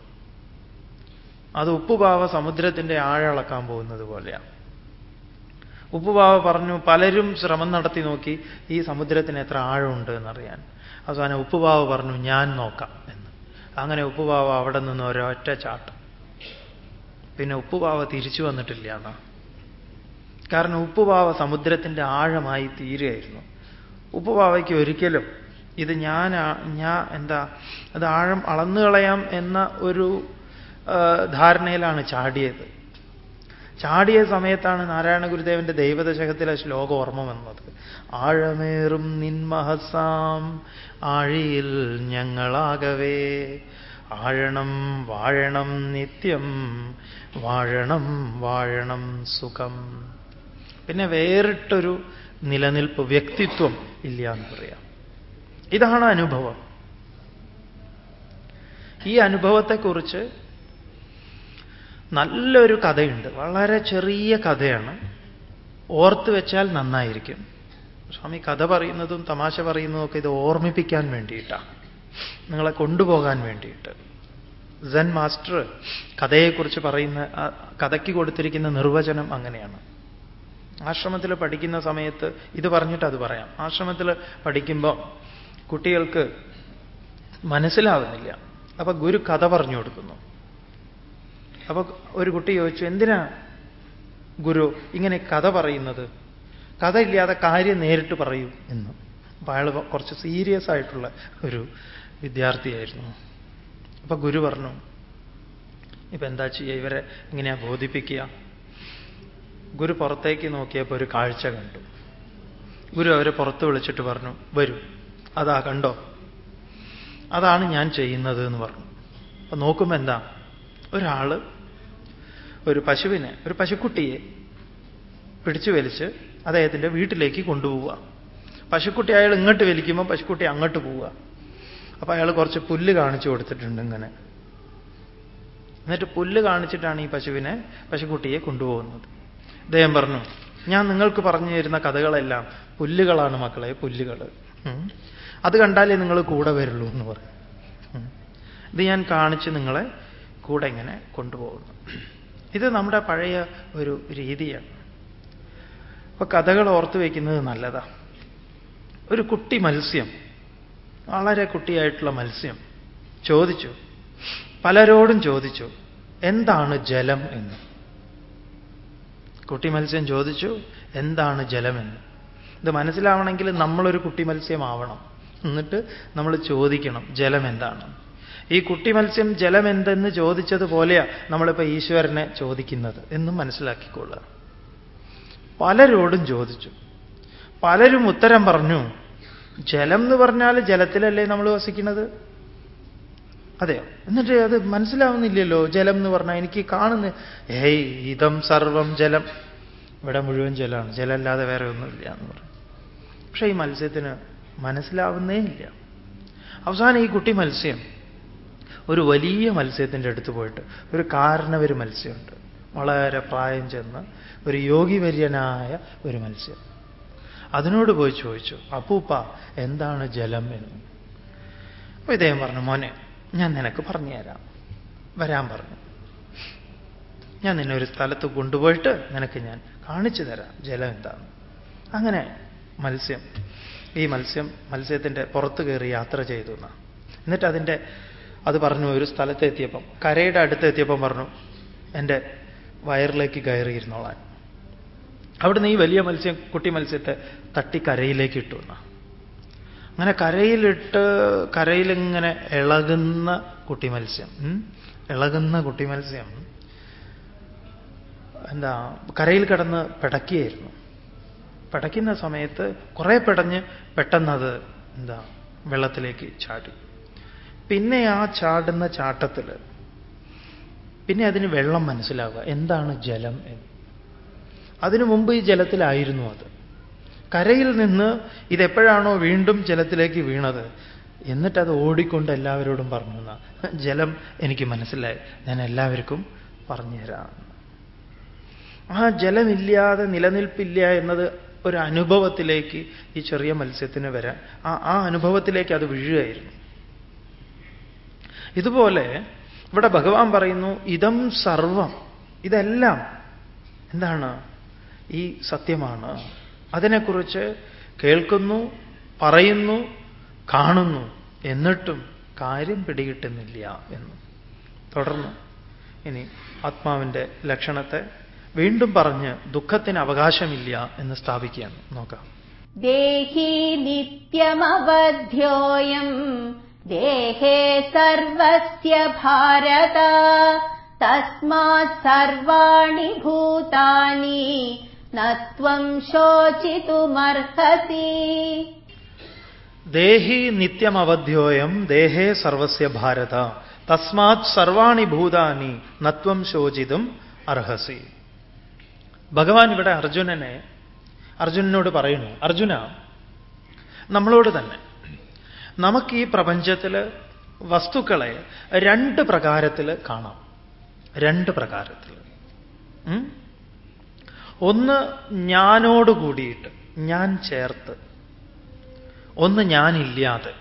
അത് ഉപ്പുപാവ സമുദ്രത്തിന്റെ ആഴളക്കാൻ പോകുന്നത് പോലെയാണ്. ഉപ്പുപാവ പറഞ്ഞു പലരും ശ്രമം നടത്തി നോക്കി ഈ സമുദ്രത്തിന് എത്ര ആഴമുണ്ട് എന്നറിയാൻ. അവസാനം ഉപ്പുപാവ പറഞ്ഞു ഞാൻ നോക്കാം എന്ന്. അങ്ങനെ ഉപ്പുപാവ അവിടെ നിന്ന് ഒരൊറ്റ ചാട്ടം. പിന്നെ ഉപ്പുപാവ തിരിച്ചു വന്നിട്ടില്ല എന്നാ കാരണം ഉപ്പുപാവ സമുദ്രത്തിന്റെ ആഴമായി തീരുകയായിരുന്നു. ഉപ്പുപാവയ്ക്ക് ഒരിക്കലും ഇത് ഞാൻ ഞാൻ എന്താ അത് ആഴം അളന്നു കളയാം എന്ന ഒരു ധാരണയിലാണ് ചാടിയത്. ചാടിയ സമയത്താണ് നാരായണ ഗുരുദേവന്റെ ദൈവദശകത്തിലെ ശ്ലോകം ഓർമ്മ വന്നത്. ആഴമേറും നിന്മഹസാം ആഴിയിൽ ഞങ്ങളാകവേ ആഴണം വാഴണം നിത്യം. വാഴണം വാഴണം സുഖം. പിന്നെ വേറിട്ടൊരു നിലനിൽപ്പ് വ്യക്തിത്വം ഇല്ല എന്ന് പറയാം. ഇതാണ് അനുഭവം. ഈ അനുഭവത്തെക്കുറിച്ച് നല്ലൊരു കഥയുണ്ട്. വളരെ ചെറിയ കഥയാണ്. ഓർത്ത് വെച്ചാൽ നന്നായിരിക്കും. സ്വാമി കഥ പറയുന്നതും തമാശ പറയുന്നതും ഒക്കെ ഇത് ഓർമ്മിപ്പിക്കാൻ വേണ്ടിയിട്ടാണ്. നിങ്ങളെ കൊണ്ടുപോകാൻ വേണ്ടിയിട്ട്. സെൻ മാസ്റ്റർ കഥയെക്കുറിച്ച് പറയുന്ന കഥയ്ക്ക് കൊടുത്തിരിക്കുന്ന നിർവചനം അങ്ങനെയാണ്. ആശ്രമത്തിൽ പഠിക്കുന്ന സമയത്ത് ഇത് പറഞ്ഞിട്ട് അത് പറയാം. ആശ്രമത്തിൽ പഠിക്കുമ്പോൾ കുട്ടികൾക്ക് മനസ്സിലാവുന്നില്ല. അപ്പൊ ഗുരു കഥ പറഞ്ഞു കൊടുക്കുന്നു. അപ്പൊ ഒരു കുട്ടി ചോദിച്ചു എന്തിനാ ഗുരു ഇങ്ങനെ കഥ പറയുന്നത്? കഥ ഇല്ലാതെ കാര്യം നേരിട്ട് പറയൂ എന്ന്. അപ്പൊ അയാൾ കുറച്ച് സീരിയസ് ആയിട്ടുള്ള ഒരു വിദ്യാർത്ഥിയായിരുന്നു. അപ്പൊ ഗുരു പറഞ്ഞു ഇപ്പൊ എന്താ ചെയ്യുക ഇവരെ എങ്ങനെയാ ബോധിപ്പിക്കുക? ഗുരു പുറത്തേക്ക് നോക്കിയപ്പോൾ ഒരു കാഴ്ച കണ്ടു. ഗുരു അവരെ പുറത്ത് വിളിച്ചിട്ട് പറഞ്ഞു വരൂ അതാ കണ്ടോ? അതാണ് ഞാൻ ചെയ്യുന്നത് എന്ന് പറഞ്ഞു. അപ്പൊ നോക്കുമ്പോ എന്താ? ഒരാൾ ഒരു പശുവിനെ ഒരു പശുക്കുട്ടിയെ പിടിച്ചു വലിച്ച് അദ്ദേഹത്തിന്റെ വീട്ടിലേക്ക് കൊണ്ടുപോവുക. പശുക്കുട്ടി അയാൾ ഇങ്ങോട്ട് വലിക്കുമ്പോൾ പശുക്കുട്ടി അങ്ങോട്ട് പോവുക. അപ്പൊ അയാൾ കുറച്ച് പുല്ല് കാണിച്ചു കൊടുത്തിട്ടുണ്ട് ഇങ്ങനെ. എന്നിട്ട് പുല്ല് കാണിച്ചിട്ടാണ് ഈ പശുവിനെ പശുക്കുട്ടിയെ കൊണ്ടുപോകുന്നത്. അദ്ദേഹം പറഞ്ഞു ഞാൻ നിങ്ങൾക്ക് പറഞ്ഞു തരുന്ന കഥകളെല്ലാം പുല്ലുകളാണ് മക്കളെ പുല്ലുകൾ അത് കണ്ടാലേ നിങ്ങൾ കൂടെ വരുള്ളൂ എന്ന് പറഞ്ഞു ഇത് ഞാൻ കാണിച്ച് നിങ്ങളെ കൂടെ ഇങ്ങനെ കൊണ്ടുപോകുന്നു. ഇത് നമ്മുടെ പഴയ ഒരു രീതിയാണ്. അപ്പൊ കഥകൾ ഓർത്തു വയ്ക്കുന്നത് നല്ലതാ. ഒരു കുട്ടി മത്സ്യം. വളരെ കുട്ടിയായിട്ടുള്ള മത്സ്യം. ചോദിച്ചു. പലരോടും ചോദിച്ചു എന്താണ് ജലം എന്ന്? കുട്ടി മത്സ്യം ചോദിച്ചു എന്താണ് ജലമെന്ന് ഇത് മനസ്സിലാവണമെങ്കിൽ നമ്മളൊരു കുട്ടി മത്സ്യമാവണം. എന്നിട്ട് നമ്മൾ ചോദിക്കണം ജലം എന്താണ്? ഈ കുട്ടി മത്സ്യം ജലം എന്തെന്ന് ചോദിച്ചതുപോലെയാണ് നമ്മളിപ്പോൾ ഈശ്വരനെ ചോദിക്കുന്നത് എന്നും മനസ്സിലാക്കിക്കൊള്ളുക. പലരോടും ചോദിച്ചു. പലരും ഉത്തരം പറഞ്ഞു ജലം എന്ന് പറഞ്ഞാൽ ജലത്തിലല്ലേ നമ്മൾ വസിക്കുന്നത്? അതെയോ എന്നിട്ട് അത് മനസ്സിലാവുന്നില്ലല്ലോ ജലം എന്ന് പറഞ്ഞാൽ എനിക്ക് കാണുന്ന ഏയ് ഇതം സർവം ജലം. ഇവിടെ മുഴുവൻ ജലമാണ്. ജലമല്ലാതെ വേറെ ഒന്നുമില്ല എന്ന് പറഞ്ഞു. പക്ഷേ ഈ മത്സ്യത്തിന് മനസ്സിലാവുന്നേ ഇല്ല. അവസാനം ഈ കുട്ടി മത്സ്യം. ഒരു വലിയ മത്സ്യത്തിന്റെ അടുത്ത് പോയിട്ട് ഒരു കാരണവര് മത്സ്യമുണ്ട്. വളരെ പ്രായം ചെന്ന് ഒരു യോഗിവര്യനായ ഒരു മത്സ്യം. അതിനോട് പോയി ചോദിച്ചു അപ്പൂപ്പ എന്താണ് ജലം എന്ന്? അപ്പൊ ഇദ്ദേഹം പറഞ്ഞു മോനെ ഞാൻ നിനക്ക് പറഞ്ഞുതരാം. വരാൻ പറഞ്ഞു. ഞാൻ നിന്നെ ഒരു സ്ഥലത്ത് കൊണ്ടുപോയിട്ട് നിനക്ക് ഞാൻ കാണിച്ചു തരാം ജലം എന്താണ് അങ്ങനെ മത്സ്യം ഈ മത്സ്യം മത്സ്യത്തിന്റെ പുറത്ത് കയറി യാത്ര ചെയ്തു എന്നാ. എന്നിട്ട് അതിന്റെ അത് പറഞ്ഞു ഒരു സ്ഥലത്തെത്തിയപ്പം കരയുടെ അടുത്തെത്തിയപ്പം പറഞ്ഞു എന്റെ വയറിലേക്ക് കയറിയിരുന്നോളാൻ. അവിടുന്ന് ഈ വലിയ മത്സ്യം കുട്ടി മത്സ്യത്തെ തട്ടി കരയിലേക്ക് ഇട്ടു എന്ന. അങ്ങനെ കരയിലിട്ട് കരയിലിങ്ങനെ ഇളകുന്ന കുട്ടി മത്സ്യം ഇളകുന്ന കുട്ടി മത്സ്യം എന്താ കരയിൽ കിടന്ന് പിടക്കിയായിരുന്നു. പിടയ്ക്കുന്ന സമയത്ത് കുറെ പിടഞ്ഞ് പെട്ടെന്നത് എന്താ വെള്ളത്തിലേക്ക് ചാടി. പിന്നെ ആ ചാടുന്ന ചാട്ടത്തിൽ പിന്നെ അതിന് വെള്ളം മനസ്സിലാവുക. എന്താണ് ജലം എന്ന്. അതിനു മുമ്പ് ഈ ജലത്തിലായിരുന്നു അത്. കരയിൽ നിന്ന് ഇതെപ്പോഴാണോ വീണ്ടും ജലത്തിലേക്ക് വീണത്? എന്നിട്ടത് ഓടിക്കൊണ്ട് എല്ലാവരോടും പറഞ്ഞു ജലം എനിക്ക് മനസ്സിലായി. ഞാൻ എല്ലാവർക്കും പറഞ്ഞുതരാം. ആ ജലമില്ലാതെ നിലനിൽപ്പില്ല എന്നത് ഒരു അനുഭവത്തിലേക്ക് ഈ ചെറിയ മത്സ്യത്തിന് വരാൻ ആ ആ അനുഭവത്തിലേക്ക് അത് വീഴുകയായിരുന്നു. ഇതുപോലെ ഇവിടെ ഭഗവാൻ പറയുന്നു ഇതം സർവം. ഇതെല്ലാം എന്താണ്? ഈ സത്യമാണ്. അതിനെക്കുറിച്ച് കേൾക്കുന്നു പറയുന്നു കാണുന്നു. എന്നിട്ടും കാര്യം പിടികിട്ടുന്നില്ല എന്ന്. തുടർന്ന് ഇനി ആത്മാവിന്റെ ലക്ഷണത്തെ വീണ്ടും പറഞ്ഞ് ദുഃഖത്തിന് അവകാശമില്ല എന്ന് സ്ഥാപിക്കുകയാണ്. നോക്കാം. ദേഹി നിത്യമവധ്യോയം. ദേഹേ സർവസ്യ ഭാരത. തസ്മാർവാണി ഭൂതാനി. നത്വം ശോചിതുമർഹസി ദേഹി നിത്യമവധ്യോയം ദേഹേ സർവസ്യ ഭാരത തസ്മാത് സർവാണി ഭൂതാനി നത്വം ശോചിതും അർഹസി ഭഗവാൻ ഇവിടെ അർജുനനെ അർജുനനോട് പറയുന്നു അർജുന നമ്മളോട് തന്നെ. നമുക്ക് ഈ പ്രപഞ്ചത്തിൽ വസ്തുക്കളെ രണ്ട് പ്രകാരത്തിൽ കാണാം. രണ്ട് പ്രകാരത്തിൽ ഒന്ന് ഞാനോട് കൂടിയിട്ട് ഞാൻ ചേർത്ത്. ഒന്ന് ഞാനില്ലാതെ.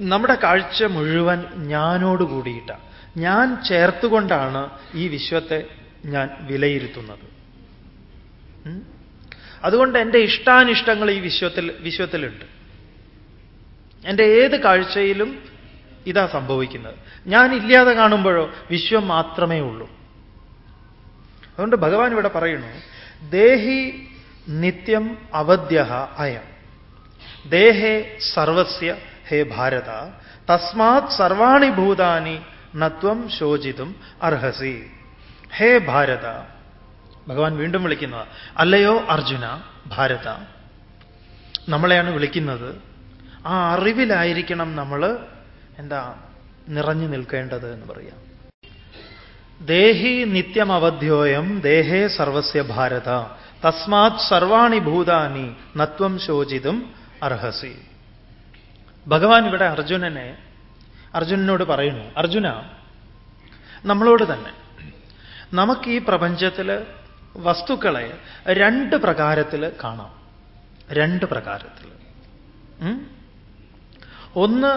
നമ്മുടെ കാഴ്ച മുഴുവൻ ഞാനോട് കൂടിയിട്ട. ഞാൻ ചേർത്തുകൊണ്ടാണ് ഈ വിശ്വത്തെ ഞാൻ വിലയിരുത്തുന്നത്? അതുകൊണ്ട് എന്റെ ഇഷ്ടാനിഷ്ടങ്ങൾ ഈ വിശ്വത്തിൽ വിശ്വത്തിലുണ്ട്. എന്റെ ഏത് കാഴ്ചയിലും ഇതാ സംഭവിക്കുന്നത്. ഞാൻ ഇല്ലാതെ കാണുമ്പോഴോ വിശ്വം മാത്രമേ ഉള്ളൂ. അതുകൊണ്ട് ഭഗവാൻ ഇവിടെ പറയുന്നു ദേഹി നിത്യം അവധ്യ അയം. ദേഹേ സർവസ്യ ഹേ ഭാരത. തസ്മാത് സർവാണി ഭൂതാനി നത്വം ശോചിതും അർഹസി. ഹേ ഭാരത. ഭഗവാൻ വീണ്ടും വിളിക്കുന്നത് അല്ലയോ അർജുന ഭാരത. നമ്മളെയാണ് വിളിക്കുന്നത്. ആ അറിവിലായിരിക്കണം നമ്മൾ എന്താ നിറഞ്ഞു നിൽക്കേണ്ടത് എന്ന് പറയാം. ദേഹി നിത്യം അവധ്യോയം ദേഹേ സർവസ്യ ഭാരത. തസ്മാത് സർവാണി ഭൂതാനി നത്വം ശോചിതും അർഹസി. ഭഗവാൻ ഇവിടെ അർജുനനെ അർജുനനോട് പറയുന്നു അർജുന നമ്മളോട് തന്നെ നമുക്ക് ഈ പ്രപഞ്ചത്തിൽ വസ്തുക്കളെ രണ്ട് പ്രകാരത്തിൽ കാണാം. രണ്ട് പ്രകാരത്തിൽ ഒന്ന്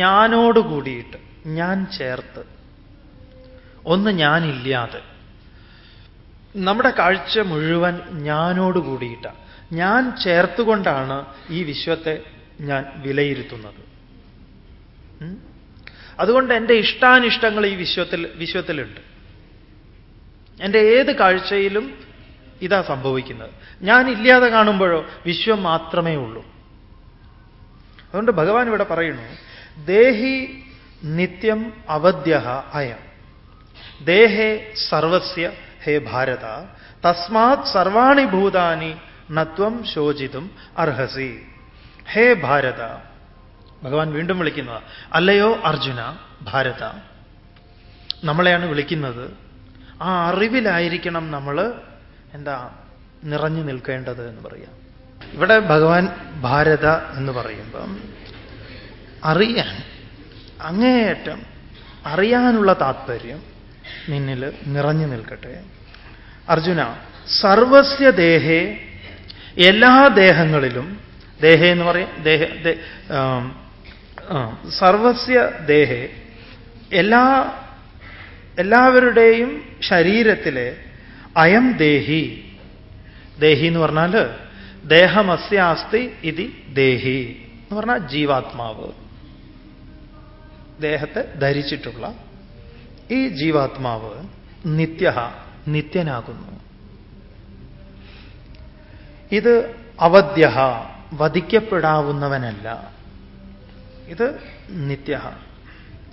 ഞാനോട് കൂടിയിട്ട് ഞാൻ ചേർത്ത് ഒന്ന് ഞാനില്ലാതെ. നമ്മുടെ കാഴ്ച മുഴുവൻ ഞാനോട് കൂടിയിട്ട. ഞാൻ ചേർത്തുകൊണ്ടാണ് ഈ വിശ്വത്തെ ഞാൻ വിലയിരുത്തുന്നത്? അതുകൊണ്ട് എന്റെ ഇഷ്ടാനിഷ്ടങ്ങൾ ഈ വിശ്വത്തിൽ വിശ്വത്തിലുണ്ട്. എന്റെ ഏത് കാഴ്ചയിലും ഇതാ സംഭവിക്കുന്നത്. ഞാൻ ഇല്ലാതെ കാണുമ്പോഴോ വിശ്വം മാത്രമേ ഉള്ളൂ. അതുകൊണ്ട് ഭഗവാൻ ഇവിടെ പറയുന്നു ദേഹി നിത്യം അവധ്യ അയം. ദേഹേ സർവസ്യ ഹേ ഭാരത തസ്മാത് സർവാണി ഭൂതാനി നത്വം ശോചിതും അർഹസി. ഹേ ഭാരത. ഭഗവാൻ വീണ്ടും വിളിക്കുന്നത് അല്ലയോ അർജുന ഭാരത. നമ്മളെയാണ് വിളിക്കുന്നത് ആ അറിവിലായിരിക്കണം നമ്മൾ എന്താ നിറഞ്ഞു നിൽക്കേണ്ടത് എന്ന് പറയാം. ഇവിടെ ഭഗവാൻ ഭാരത എന്ന് പറയുമ്പം അറിയാൻ അങ്ങേയറ്റം അറിയാനുള്ള താത്പര്യം നിന്നിൽ നിറഞ്ഞു നിൽക്കട്ടെ. അർജുന സർവസ്യ ദേഹേ എല്ലാ ദേഹങ്ങളിലും ദേഹേ എന്ന് പറയും ദേഹ സർവസ്യ ദേഹേ എല്ലാ എല്ലാവരുടെയും ശരീരത്തിലെ അയം ദേഹി. ദേഹി എന്ന് പറഞ്ഞാൽ ദേഹമസ്യാസ്തി ഇതി ദേഹി എന്ന് പറഞ്ഞാൽ ജീവാത്മാവ്. ദേഹത്തെ ധരിച്ചിട്ടുള്ള ഈ ജീവാത്മാവ് നിത്യ നിത്യനാകുന്നു. ഇത് അവധ്യ വധിക്കപ്പെടാവുന്നവനല്ല. ഇത് നിത്യ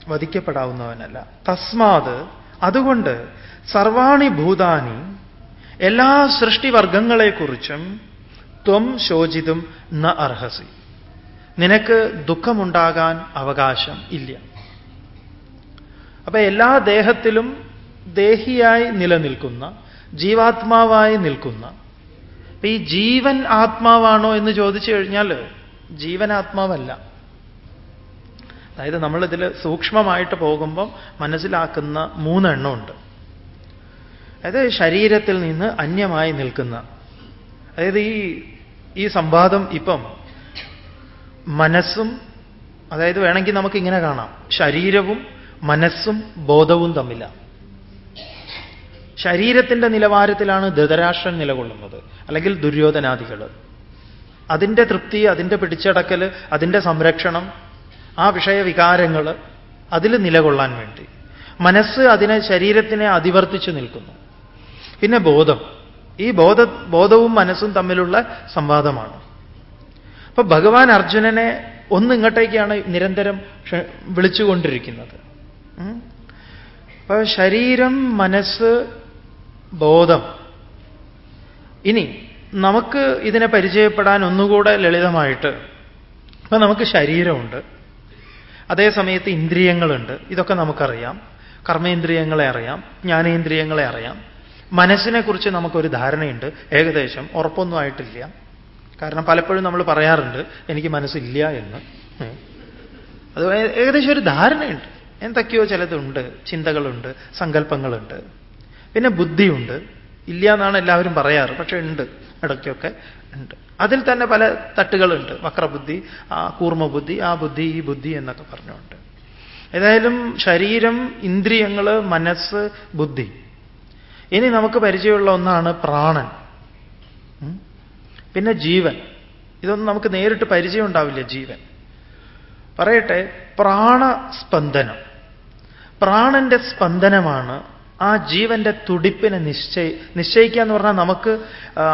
വധിക്കപ്പെടാവുന്നവനല്ല. തസ്മാത് അതുകൊണ്ട് സർവാണി ഭൂതാനി എല്ലാ സൃഷ്ടിവർഗങ്ങളെക്കുറിച്ചും ത്വം ശോചിതും ന അർഹസി. നിനക്ക് ദുഃഖമുണ്ടാകാൻ അവകാശം ഇല്ല. അപ്പൊ എല്ലാ ദേഹത്തിലും ദേഹിയായി നിലനിൽക്കുന്ന ജീവാത്മാവായി നിൽക്കുന്ന അപ്പൊ ഈ ജീവൻ ആത്മാവാണോ എന്ന് ചോദിച്ചു കഴിഞ്ഞാൽ ജീവൻ ആത്മാവല്ല അതായത് നമ്മളിതിൽ സൂക്ഷ്മമായിട്ട് പോകുമ്പം മനസ്സിലാക്കുന്ന മൂന്നെണ്ണമുണ്ട്. അതായത് ശരീരത്തിൽ നിന്ന് അന്യമായി നിൽക്കുന്ന അതായത് ഈ ഈ സംവാദം ഇപ്പം മനസ്സും അതായത് വേണമെങ്കിൽ നമുക്ക് ഇങ്ങനെ കാണാം ശരീരവും മനസ്സും ബോധവും തമ്മിലാണ് ശരീരത്തിന്റെ നിലവാരത്തിലാണ് ധൃതരാഷ്ട്രൻ നിലകൊള്ളുന്നത് അല്ലെങ്കിൽ ദുര്യോധനാദികൾ. അതിന്റെ തൃപ്തി അതിന്റെ പിടിച്ചടക്കൽ അതിന്റെ സംരക്ഷണം ആ വിഷയവികാരങ്ങൾ അതിൽ നിലകൊള്ളാൻ വേണ്ടി. മനസ്സ് അതിനെ ശരീരത്തിനെ അതിവർത്തിച്ചു നിൽക്കുന്നു. പിന്നെ ബോധം. ഈ ബോധ ബോധവും മനസ്സും തമ്മിലുള്ള സംവാദമാണ്. അപ്പൊ ഭഗവാൻ അർജുനനെ ഒന്ന് ഇങ്ങോട്ടേക്കാണ് നിരന്തരം വിളിച്ചുകൊണ്ടിരിക്കുന്നത്. അപ്പൊ ശരീരം മനസ്സ് ബോധം. ഇനി നമുക്ക് ഇതിനെ പരിചയപ്പെടാൻ ഒന്നുകൂടെ ലളിതമായിട്ട്. ഇപ്പൊ നമുക്ക് ശരീരമുണ്ട്. അതേ സമയത്ത് ഇന്ദ്രിയങ്ങളുണ്ട്. ഇതൊക്കെ നമുക്കറിയാം. കർമ്മേന്ദ്രിയങ്ങളെ അറിയാം. ജ്ഞാനേന്ദ്രിയങ്ങളെ അറിയാം. മനസ്സിനെക്കുറിച്ച് നമുക്കൊരു ധാരണയുണ്ട്. ഏകദേശം. ഉറപ്പൊന്നും ആയിട്ടില്ല. കാരണം പലപ്പോഴും നമ്മൾ പറയാറുണ്ട് എനിക്ക് മനസ്സില്ല എന്ന്. അത് ഏകദേശം ഒരു ധാരണയുണ്ട്. എന്തൊക്കെയോ ചിലതുണ്ട് ചിന്തകളുണ്ട് സങ്കല്പങ്ങളുണ്ട്. പിന്നെ ബുദ്ധിയുണ്ട്. ഇല്ല എന്നാണ് എല്ലാവരും പറയാറ് പക്ഷെ ഉണ്ട്. ഇടയ്ക്കൊക്കെ ഉണ്ട്. അതിൽ തന്നെ പല തട്ടുകളുണ്ട്. വക്രബുദ്ധി ആ കൂർമ്മബുദ്ധി ആ ബുദ്ധി ഈ ബുദ്ധി എന്നൊക്കെ പറഞ്ഞുകൊണ്ട്. ഏതായാലും ശരീരം ഇന്ദ്രിയങ്ങൾ മനസ്സ് ബുദ്ധി. ഇനി നമുക്ക് പരിചയമുള്ള ഒന്നാണ് പ്രാണൻ. പിന്നെ ജീവൻ. ഇതൊന്നും നമുക്ക് നേരിട്ട് പരിചയം ഉണ്ടാവില്ല ജീവൻ. പറയട്ടെ പ്രാണസ്പന്ദനം. പ്രാണന്റെ സ്പന്ദനമാണ് ആ ജീവന്റെ തുടിപ്പിനെ നിശ്ചയി നിശ്ചയിക്കുക എന്ന് പറഞ്ഞാൽ നമുക്ക്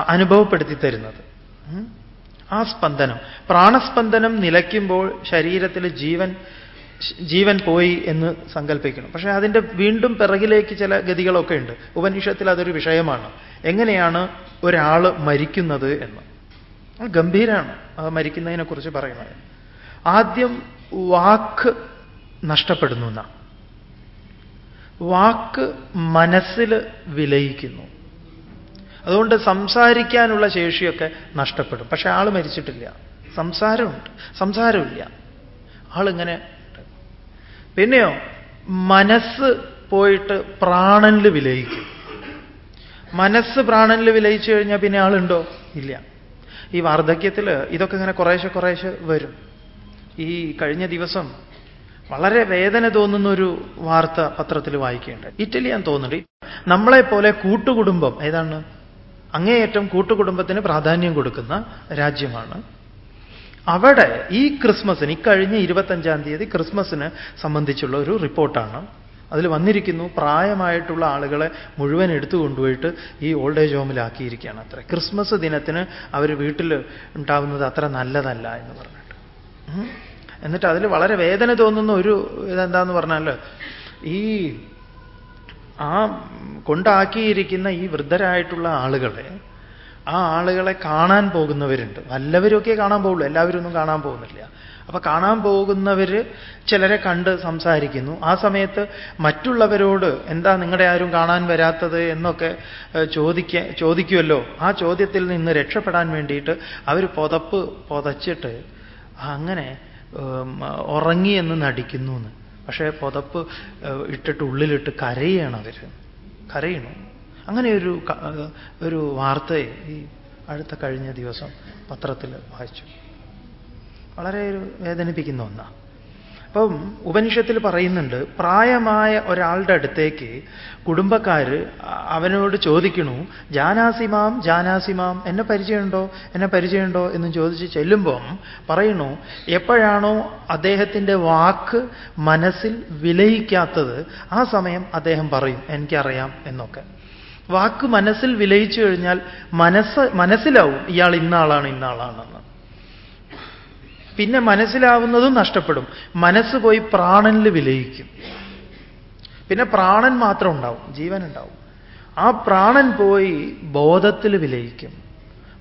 അനുഭവപ്പെടുത്തി തരുന്നത്. ആ സ്പന്ദനം. പ്രാണസ്പന്ദനം നിലയ്ക്കുമ്പോൾ ശരീരത്തിൽ ജീവൻ ജീവൻ പോയി എന്ന് സങ്കല്പിക്കണം പക്ഷേ അതിന്റെ വീണ്ടും പിറകിലേക്ക് ചില ഗതികളൊക്കെ ഉണ്ട്. ഉപനിഷത്തിൽ അതൊരു വിഷയമാണ്. എങ്ങനെയാണ് ഒരാൾ മരിക്കുന്നത് എന്ന്. ഗംഭീരമാണ് മരിക്കുന്നതിനെക്കുറിച്ച് മരിക്കുന്നതിനെ കുറിച്ച് പറയുന്നത്. ആദ്യം വാക്ക് നഷ്ടപ്പെടുന്നു എന്നാണ് വാക്ക് മനസ്സിൽ വിലയിക്കുന്നു. അതുകൊണ്ട് സംസാരിക്കാനുള്ള ശേഷിയൊക്കെ നഷ്ടപ്പെടും. പക്ഷെ ആൾ മരിച്ചിട്ടില്ല. സംസാരമുണ്ട്. സംസാരമില്ല. ആളിങ്ങനെ പിന്നെയോ മനസ്സ് പോയിട്ട് പ്രാണനിൽ വിലയിക്കും. മനസ്സ് പ്രാണനിൽ വിലയിച്ചു കഴിഞ്ഞാൽ പിന്നെ ആളുണ്ടോ? ഇല്ല. ഈ വാർദ്ധക്യത്തിൽ ഇതൊക്കെ ഇങ്ങനെ കുറേശ്ശെ കുറേശ്ശെ വരും. ഈ കഴിഞ്ഞ ദിവസം വളരെ വേദന തോന്നുന്ന ഒരു വാർത്ത പത്രത്തിൽ വായിക്കേണ്ടത് ഇറ്റലിയാൻ തോന്നുന്നുണ്ട്. നമ്മളെ പോലെ കൂട്ടുകുടുംബം ഏതാണ്? അങ്ങേയറ്റം കൂട്ടുകുടുംബത്തിന് പ്രാധാന്യം കൊടുക്കുന്ന രാജ്യമാണ്. അവിടെ ഈ ക്രിസ്മസിന് ഇക്കഴിഞ്ഞ ഇരുപത്തഞ്ചാം തീയതി ക്രിസ്മസിന് സംബന്ധിച്ചുള്ള ഒരു റിപ്പോർട്ടാണ്. അതിൽ വന്നിരിക്കുന്നു പ്രായമായിട്ടുള്ള ആളുകളെ മുഴുവൻ എടുത്തു കൊണ്ടുപോയിട്ട് ഈ ഓൾഡ് ഏജ് ഹോമിലാക്കിയിരിക്കുകയാണ് അത്ര. ക്രിസ്മസ് ദിനത്തിന് അവർ വീട്ടിൽ ഉണ്ടാവുന്നത് അത്ര നല്ലതല്ല എന്ന് പറഞ്ഞിട്ട്. എന്നിട്ട് അതിൽ വളരെ വേദന തോന്നുന്ന ഒരു ഇതെന്താന്ന് പറഞ്ഞാൽ ഈ ആ കൊണ്ടാക്കിയിരിക്കുന്ന ഈ വൃദ്ധരായിട്ടുള്ള ആളുകളെ ആ ആളുകളെ കാണാൻ പോകുന്നവരുണ്ട്. വല്ലവരൊക്കെ കാണാൻ പോകുള്ളൂ എല്ലാവരും ഒന്നും കാണാൻ പോകുന്നില്ല. അപ്പൊ കാണാൻ പോകുന്നവർ ചിലരെ കണ്ട് സംസാരിക്കുന്നു. ആ സമയത്ത് മറ്റുള്ളവരോട് എന്താ നിങ്ങളുടെ ആരും കാണാൻ വരാത്തത് എന്നൊക്കെ ചോദിക്ക ചോദിക്കുമല്ലോ ആ ചോദ്യത്തിൽ നിന്ന് രക്ഷപ്പെടാൻ വേണ്ടിയിട്ട് അവർ പുതപ്പ് പുതച്ചിട്ട് അങ്ങനെ ഉറങ്ങി എന്ന് നടിക്കുന്നു എന്ന് പക്ഷേ പുതപ്പ് ഇട്ടിട്ട് ഉള്ളിലിട്ട് കരയാണ് അവർ കരയണു. അങ്ങനെ ഒരു ഒരു വാർത്തയെ ഈ അടുത്ത കഴിഞ്ഞ ദിവസം പത്രത്തിൽ വായിച്ചു. വളരെ ഒരു വേദനിപ്പിക്കുന്ന ഒന്നാണ് അപ്പം ഉപനിഷത്തിൽ പറയുന്നുണ്ട് പ്രായമായ ഒരാളുടെ അടുത്തേക്ക് കുടുംബക്കാർ അവനോട് ചോദിക്കണു ജാനാസിമാം ജാനാസിമാം എന്നെ പരിചയമുണ്ടോ എന്നെ പരിചയമുണ്ടോ? എന്ന് ചോദിച്ച് ചെല്ലുമ്പം പറയണു എപ്പോഴാണോ അദ്ദേഹത്തിന്റെ വാക്ക് മനസ്സിൽ വിലയിക്കാത്തത് ആ സമയം അദ്ദേഹം പറയും എനിക്കറിയാം എന്നൊക്കെ. വാക്ക് മനസ്സിൽ വിലയിച്ചു കഴിഞ്ഞാൽ മനസ്സ് മനസ്സിലാവും ഇയാൾ ഇന്നാളാണ് ഇന്നാളാണെന്ന്. പിന്നെ മനസ്സിലാവുന്നതും നഷ്ടപ്പെടും. മനസ്സ് പോയി പ്രാണനിൽ വിലയിക്കും. പിന്നെ പ്രാണൻ മാത്രം ഉണ്ടാവും ജീവൻ ഉണ്ടാവും ആ പ്രാണൻ പോയി ബോധത്തിൽ വിലയിക്കും.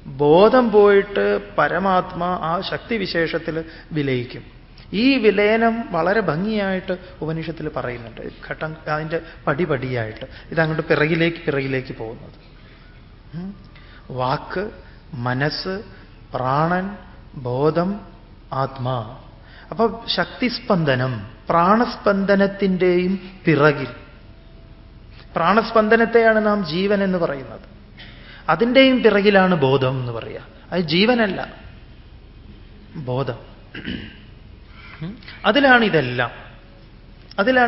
ബോധം പോയിട്ട് പരമാത്മ ആ ശക്തിവിശേഷത്തിൽ വിലയിക്കും. ഈ വിലയനം വളരെ ഭംഗിയായിട്ട് ഉപനിഷത്തിൽ പറയുന്നുണ്ട്. ഘട്ടം അതിന്റെ പടിപടിയായിട്ട് ഇതങ്ങോട്ട് പിറകിലേക്ക് പിറകിലേക്ക് പോകുന്നത്. വാക്ക് മനസ്സ് പ്രാണൻ ബോധം ആത്മാ. അപ്പൊ ശക്തിസ്പന്ദനം പ്രാണസ്പന്ദനത്തിന്റെയും പിറകിൽ. പ്രാണസ്പന്ദനത്തെയാണ് നാം ജീവൻ എന്ന് പറയുന്നത്. അതിന്റെയും പിറകിലാണ് ബോധം എന്ന് പറയുക അത് ജീവനല്ല. ബോധം. അതിലാണ് ഇതെല്ലാം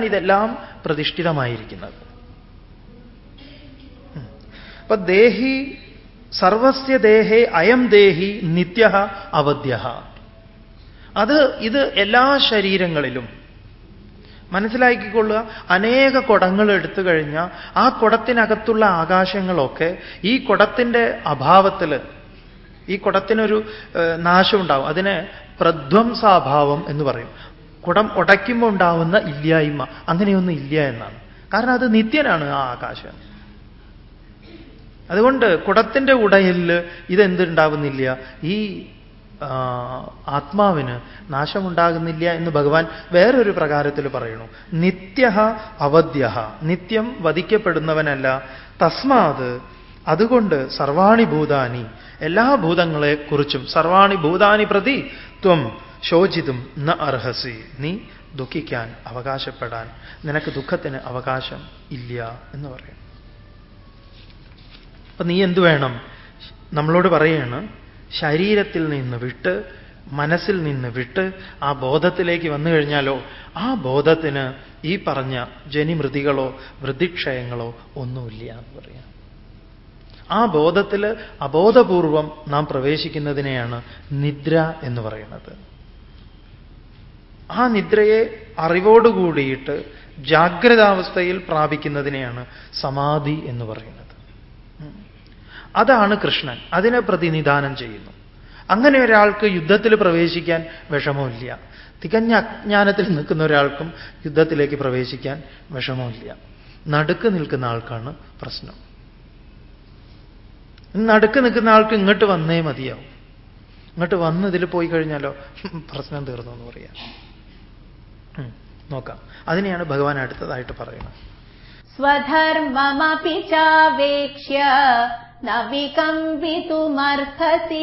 ഇതെല്ലാം പ്രതിഷ്ഠിതമായിരിക്കുന്നത്. അപ്പൊ ദേഹി സർവസ്യ ദേഹേ അയം ദേഹി നിത്യ അവധ്യ അത് ഇത് എല്ലാ ശരീരങ്ങളിലും. മനസ്സിലാക്കിക്കൊള്ളുക അനേക കുടങ്ങൾ എടുത്തു കഴിഞ്ഞാൽ ആ കുടത്തിനകത്തുള്ള ആകാശങ്ങളൊക്കെ ഈ കുടത്തിന്റെ അഭാവത്തിൽ ഈ കുടത്തിനൊരു നാശമുണ്ടാവും. അതിന് പ്രധ്വംസാഭാവം എന്ന് പറയും. കുടം ഉടയ്ക്കുമ്പോൾ ഉണ്ടാവുന്ന ഇല്ലായ്മ. അങ്ങനെയൊന്നും ഇല്ല എന്നാണ്. കാരണം അത് നിത്യനാണ് ആ ആകാശം. അതുകൊണ്ട് കുടത്തിന്റെ ഉടയിൽ ഇതെന്തുണ്ടാവുന്നില്ല? ഈ ആത്മാവിന് നാശമുണ്ടാകുന്നില്ല എന്ന് ഭഗവാൻ വേറൊരു പ്രകാരത്തിൽ പറയുന്നു. നിത്യ അവധ്യ നിത്യം വധിക്കപ്പെടുന്നവനല്ല. തസ്മാത് അതുകൊണ്ട് സർവാണി ഭൂതാനി. എല്ലാ ഭൂതങ്ങളെ കുറിച്ചും സർവാണി ഭൂതാനി പ്രതി ത്വം ശോചിതും ന അർഹസി. നീ ദുഃഖിക്കാൻ അവകാശപ്പെടാൻ. നിനക്ക് ദുഃഖത്തിന് അവകാശം ഇല്ല എന്ന് പറയും. അപ്പൊ നീ എന്തു വേണം? നമ്മളോട് പറയാണ് ശരീരത്തിൽ നിന്ന് വിട്ട് മനസ്സിൽ നിന്ന് വിട്ട് ആ ബോധത്തിലേക്ക് വന്നു കഴിഞ്ഞാലോ ആ ബോധത്തിന് ഈ പറഞ്ഞ ജനിമൃതികളോ വൃതിക്ഷയങ്ങളോ ഒന്നുമില്ല എന്ന് പറയാം. ആ ബോധത്തിൽ അബോധപൂർവം നാം പ്രവേശിക്കുന്നതിനെയാണ് നിദ്ര എന്ന് പറയുന്നത്. ആ നിദ്രയെ അറിവോടുകൂടിയിട്ട് ജാഗ്രതാവസ്ഥയിൽ പ്രാപിക്കുന്നതിനെയാണ് സമാധി എന്ന് പറയുന്നത്. അതാണ് കൃഷ്ണൻ. അതിനെ പ്രതിനിധാനം ചെയ്യുന്നു. അങ്ങനെ ഒരാൾക്ക് യുദ്ധത്തിൽ പ്രവേശിക്കാൻ വിഷമമില്ല. തികഞ്ഞ അജ്ഞാനത്തിൽ നിൽക്കുന്ന ഒരാൾക്കും യുദ്ധത്തിലേക്ക് പ്രവേശിക്കാൻ വിഷമമില്ല. നടുക്ക് നിൽക്കുന്ന ആൾക്കാണ് പ്രശ്നം. നടുക്ക് നിൽക്കുന്ന ആൾക്ക് ഇങ്ങോട്ട് വന്നേ മതിയാവും. ഇങ്ങോട്ട് വന്ന് ഇതിൽ പോയി കഴിഞ്ഞാലോ പ്രശ്നം തീർന്നു എന്ന് പറയാം. നോക്കാം. അതിനെയാണ് ഭഗവാൻ അടുത്തതായിട്ട് പറയുന്നത്. സ്വധർമ്മമപി ചാവേക്ഷ്യ ന विकम्पितुमर्हसि।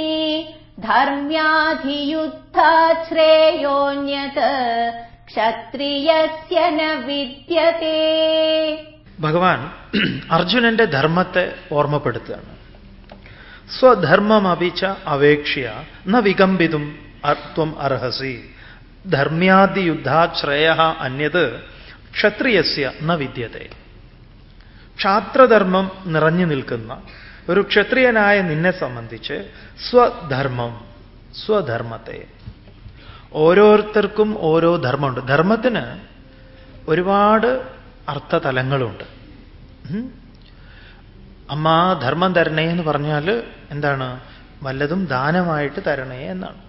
ധർമ്യാധിയുദ്ധാശ്രേയോന്യത് ക്ഷത്രിയസ്യ വിദ്യത്തെ ഭഗവാൻ അർജുനന്റെ ധർമ്മത്തെ ഓർമ്മപ്പെടുത്തുകയാണ്. സ്വധർമ്മമപിച്ച അവേക്ഷ്യ ന വികമ്പിതും ത്വം അർഹസി. ധർമ്മ്യാദി യുദ്ധാശ്രയ അന്യത് ക്ഷത്രിയസ്യ ന വിദ്യത്തെ. ക്ഷാത്രധർമ്മം നിറഞ്ഞു നിൽക്കുന്ന ഒരു ക്ഷത്രിയനായ നിന്നെ സംബന്ധിച്ച് സ്വധർമ്മം സ്വധർമ്മത്തെ. ഓരോരുത്തർക്കും ഓരോ ധർമ്മമുണ്ട്. ധർമ്മത്തിന് ഒരുപാട് അർത്ഥതലങ്ങളുണ്ട്. അമ്മ ധർമ്മം തരണേ എന്ന് പറഞ്ഞാൽ എന്താണ്? വല്ലതും ദാനമായിട്ട് തരണേ എന്നാണ്.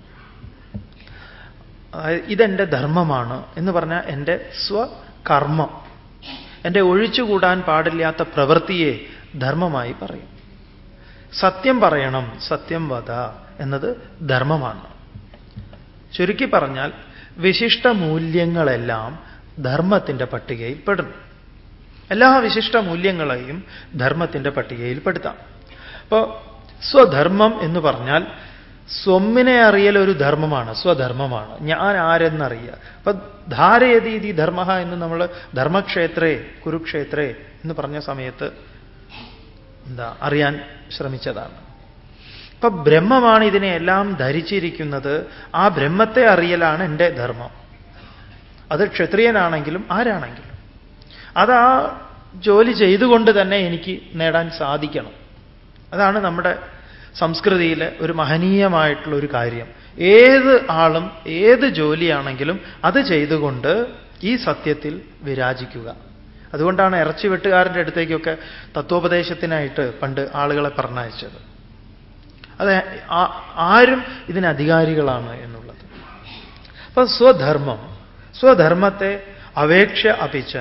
ഇതെന്റെ ധർമ്മമാണ് എന്ന് പറഞ്ഞാൽ എന്റെ സ്വകർമ്മം. എന്റെ ഒഴിച്ചുകൂടാൻ പാടില്ലാത്ത പ്രവൃത്തിയെ ധർമ്മമായി പറയും. സത്യം പറയണം സത്യം വധ എന്നത് ധർമ്മമാണ്. ചുരുക്കി പറഞ്ഞാൽ വിശിഷ്ട മൂല്യങ്ങളെല്ലാം ധർമ്മത്തിന്റെ പട്ടികയിൽ പെടുന്നു എല്ലാ വിശിഷ്ട മൂല്യങ്ങളെയും ധർമ്മത്തിന്റെ പട്ടികയിൽ പെടുത്താം അപ്പോൾ സ്വധർമ്മം എന്ന് പറഞ്ഞാൽ സ്വമ്മിനെ അറിയൽ ഒരു ധർമ്മമാണ് സ്വധർമ്മമാണ്. ഞാൻ ആരെന്നറിയുക അപ്പൊ ധാരയതീതി ധർമ്മ എന്ന് നമ്മൾ ധർമ്മക്ഷേത്രേ കുരുക്ഷേത്രേ എന്ന് പറഞ്ഞ സമയത്ത് എന്താ അറിയാൻ ശ്രമിച്ചതാണ്. അപ്പൊ ബ്രഹ്മമാണ് ഇതിനെ എല്ലാം ധരിച്ചിരിക്കുന്നത്. ആ ബ്രഹ്മത്തെ അറിയലാണ് എന്റെ ധർമ്മം. അത് ക്ഷത്രിയനാണെങ്കിലും ആരാണെങ്കിലും. അതാ ജോലി ചെയ്തുകൊണ്ട് തന്നെ എനിക്ക് നേടാൻ സാധിക്കണം. അതാണ് നമ്മുടെ സംസ്കൃതിയിലെ ഒരു മഹനീയമായിട്ടുള്ള ഒരു കാര്യം. ഏത് ആളും ഏത് ജോലിയാണെങ്കിലും അത് ചെയ്തുകൊണ്ട് ഈ സത്യത്തിൽ വിരാജിക്കുക. അതുകൊണ്ടാണ് ഇറച്ചി വെട്ടുകാരന്റെ അടുത്തേക്കൊക്കെ തത്വോപദേശത്തിനായിട്ട് പണ്ട് ആളുകളെ പറഞ്ഞയച്ചത്. അത് ആരും ഇതിന് അധികാരികളാണ് എന്നുള്ളത്. അപ്പൊ സ്വധർമ്മം സ്വധർമ്മത്തെ അപേക്ഷ അപിച്ച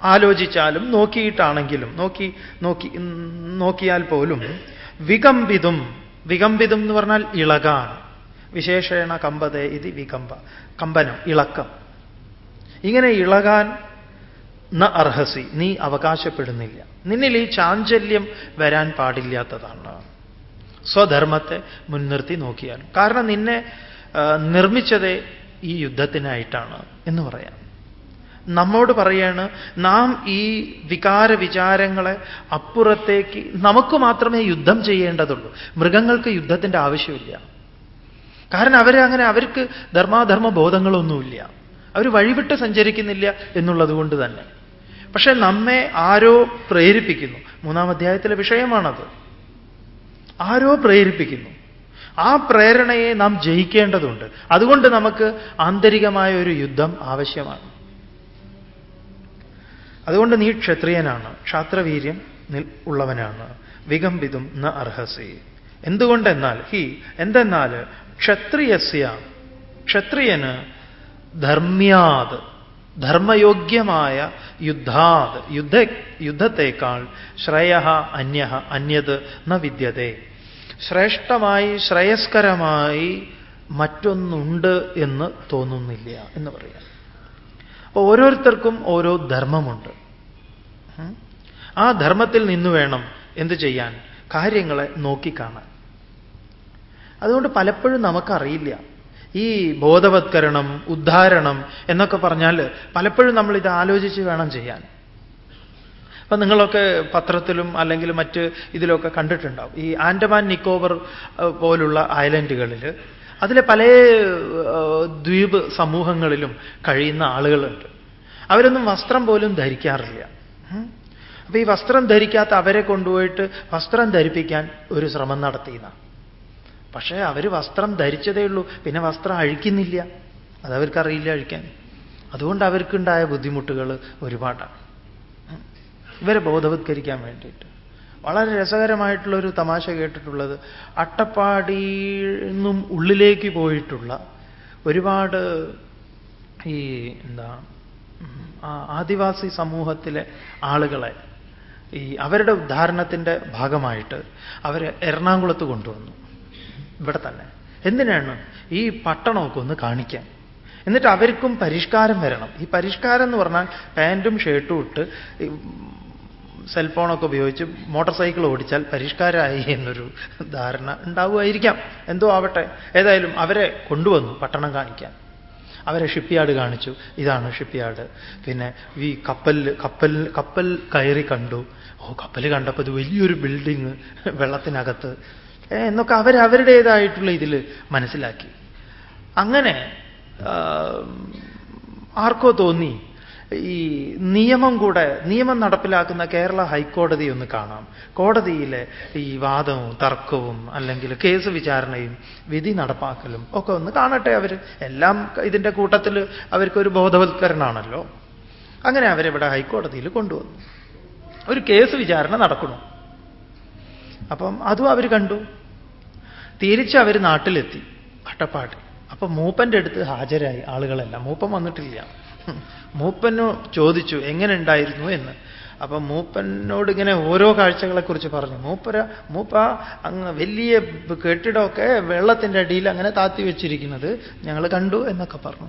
ആലോചിച്ചാലും നോക്കിയിട്ടാണെങ്കിലും നോക്കി നോക്കി നോക്കിയാൽ പോലും വികമ്പിതും വികമ്പിതും എന്ന് പറഞ്ഞാൽ ഇളകാൻ വിശേഷേണ കമ്പതേ ഇത് വികമ്പ കമ്പനം ഇളക്കം. ഇങ്ങനെ ഇളകാൻ ന അർഹസി നീ അവകാശപ്പെടുന്നില്ല. നിന്നിൽ ഈ ചാഞ്ചല്യം വരാൻ പാടില്ലാത്തതാണ്. സ്വധർമ്മത്തെ മുൻനിർത്തി നോക്കിയാൽ. കാരണം നിന്നെ നിർമ്മിച്ചതേ ഈ യുദ്ധത്തിനായിട്ടാണ് എന്ന് പറയാം. നമ്മോട് പറയാണ് നാം ഈ വികാര വിചാരങ്ങളെ അപ്പുറത്തേക്ക് നമുക്ക് മാത്രമേ യുദ്ധം ചെയ്യേണ്ടതുള്ളൂ. മൃഗങ്ങൾക്ക് യുദ്ധത്തിന്റെ ആവശ്യമില്ല. കാരണം അവരങ്ങനെ അവർക്ക് ധർമാധർമ്മ ബോധങ്ങളൊന്നുമില്ല അവർ വഴിവിട്ട് സഞ്ചരിക്കുന്നില്ല എന്നുള്ളതുകൊണ്ട് തന്നെ. പക്ഷെ നമ്മെ ആരോ പ്രേരിപ്പിക്കുന്നു. മൂന്നാം അധ്യായത്തിലെ വിഷയമാണത്. ആരോ പ്രേരിപ്പിക്കുന്നു. ആ പ്രേരണയെ നാം ജയിക്കേണ്ടതുണ്ട്. അതുകൊണ്ട് നമുക്ക് ആന്തരികമായ ഒരു യുദ്ധം ആവശ്യമാണ്. അതുകൊണ്ട് നീ ക്ഷത്രിയനാണ്. ക്ഷാത്രവീര്യം ഉള്ളവനാണ്. വികമ്പിതും ന അർഹസി. എന്തുകൊണ്ടെന്നാൽ ഹി എന്തെന്നാൽ ക്ഷത്രിയസ്യ ക്ഷത്രിയന് ധർമ്മ്യാത് ധർമ്മയോഗ്യമായ യുദ്ധാത് യുദ്ധ യുദ്ധത്തേക്കാൾ ശ്രേയ അന്യ അന്യത് ന വിദ്യതേ ശ്രേഷ്ഠമായി ശ്രേയസ്കരമായി മറ്റൊന്നുണ്ട് എന്ന് തോന്നുന്നില്ല എന്ന് പറയാം. അപ്പോൾ ഓരോരുത്തർക്കും ഓരോ ധർമ്മമുണ്ട്. ആ ധർമ്മത്തിൽ നിന്നു വേണം എന്ത് ചെയ്യാൻ കാര്യങ്ങളെ നോക്കിക്കാണാൻ. അതുകൊണ്ട് പലപ്പോഴും നമുക്കറിയില്ല. ഈ ബോധവത്കരണം ഉദ്ധാരണം എന്നൊക്കെ പറഞ്ഞാൽ പലപ്പോഴും നമ്മൾ ഇത് ആലോചിച്ച് വേണം ചെയ്യാൻ. അപ്പൊ നിങ്ങളൊക്കെ പത്രത്തിലും അല്ലെങ്കിൽ മറ്റ് ഇതിലൊക്കെ കണ്ടിട്ടുണ്ടാവും. ഈ ആൻഡമാൻ നിക്കോബർ പോലുള്ള ഐലൻഡുകളിൽ അതിലെ പല ദ്വീപ് സമൂഹങ്ങളിലും കഴിയുന്ന ആളുകളുണ്ട്. അവരൊന്നും വസ്ത്രം പോലും ധരിക്കാറില്ല. അപ്പൊ ഈ വസ്ത്രം ധരിക്കാത്ത അവരെ കൊണ്ടുപോയിട്ട് വസ്ത്രം ധരിപ്പിക്കാൻ ഒരു ശ്രമം നടത്തിയെന്ന. പക്ഷേ അവർ വസ്ത്രം ധരിച്ചതേ ഉള്ളൂ. പിന്നെ വസ്ത്രം അഴിക്കുന്നില്ല. അതവർക്കറിയില്ല അഴിക്കാൻ. അതുകൊണ്ട് അവർക്കുണ്ടായ ബുദ്ധിമുട്ടുകൾ ഒരുപാടാണ്. ഇവരെ ബോധവത്കരിക്കാൻ വേണ്ടിയിട്ട്. വളരെ രസകരമായിട്ടുള്ള ഒരു തമാശ കേട്ടിട്ടുള്ളത് അട്ടപ്പാടിയിൽ നിന്നും ഉള്ളിലേക്ക് പോയിട്ടുള്ള ഒരുപാട് ഈ എന്താ ആദിവാസി സമൂഹത്തിലെ ആളുകളെ ഈ അവരുടെ ഉദ്ധാരണത്തിന്റെ ഭാഗമായിട്ട് അവരെ എറണാകുളത്ത് കൊണ്ടുവന്നു. ഇവിടെ തന്നെ. എന്തിനാണ്? ഈ പട്ടണമൊക്കെ ഒന്ന് കാണിക്കാൻ. എന്നിട്ട് അവർക്കും പരിഷ്കാരം വരണം. ഈ പരിഷ്കാരം എന്ന് പറഞ്ഞാൽ പാന്റും ഷർട്ടും ഇട്ട് സെൽഫോണൊക്കെ ഉപയോഗിച്ച് മോട്ടോർ സൈക്കിൾ ഓടിച്ചാൽ പരിഷ്കാരമായി എന്നൊരു ധാരണ ഉണ്ടാവുമായിരിക്കാം. എന്തോ ആവട്ടെ. ഏതായാലും അവരെ കൊണ്ടുവന്നു പട്ടണം കാണിക്കാൻ. അവരെ ഷിപ്പ്യാർഡ് കാണിച്ചു. ഇതാണ് ഷിപ്പ്യാർഡ് പിന്നെ ഈ കപ്പൽ കപ്പൽ കപ്പൽ കയറി കണ്ടു. ഓ കപ്പൽ കണ്ടപ്പോൾ ഇത് വലിയൊരു ബിൽഡിങ് വെള്ളത്തിനകത്ത്. എന്നൊക്കെ അവർ അവരുടേതായിട്ടുള്ള ഇതിൽ മനസ്സിലാക്കി. അങ്ങനെ ആർക്കോ തോന്നി ഈ നിയമം കൂടെ നിയമം നടപ്പിലാക്കുന്ന കേരള ഹൈക്കോടതി ഒന്ന് കാണാം. കോടതിയിലെ ഈ വാദവും തർക്കവും അല്ലെങ്കിൽ കേസ് വിചാരണയും വിധി നടപ്പാക്കലും ഒക്കെ ഒന്ന് കാണട്ടെ അവർ എല്ലാം ഇതിന്റെ കൂട്ടത്തിൽ അവർക്കൊരു ബോധവത്കരണമാണല്ലോ അങ്ങനെ അവരിവിടെ ഹൈക്കോടതിയിൽ കൊണ്ടുവന്നു. ഒരു കേസ് വിചാരണ നടക്കണം അപ്പം അതും അവർ കണ്ടു. തിരിച്ച് അവർ നാട്ടിലെത്തി. അട്ടപ്പാട്. അപ്പൊ മൂപ്പന്റെ അടുത്ത് ഹാജരായി ആളുകളല്ല. മൂപ്പൻ വന്നിട്ടില്ല. മൂപ്പനു ചോദിച്ചു എങ്ങനെ ഉണ്ടായിരുന്നു എന്ന്. അപ്പൊ മൂപ്പനോട് ഇങ്ങനെ ഓരോ കാഴ്ചകളെക്കുറിച്ച് പറഞ്ഞു. മൂപ്പര മൂപ്പ അങ്ങ് വലിയ കെട്ടിടമൊക്കെ വെള്ളത്തിന്റെ അടിയിൽ അങ്ങനെ താത്തി വെച്ചിരിക്കുന്നത് ഞങ്ങൾ കണ്ടു എന്നൊക്കെ പറഞ്ഞു.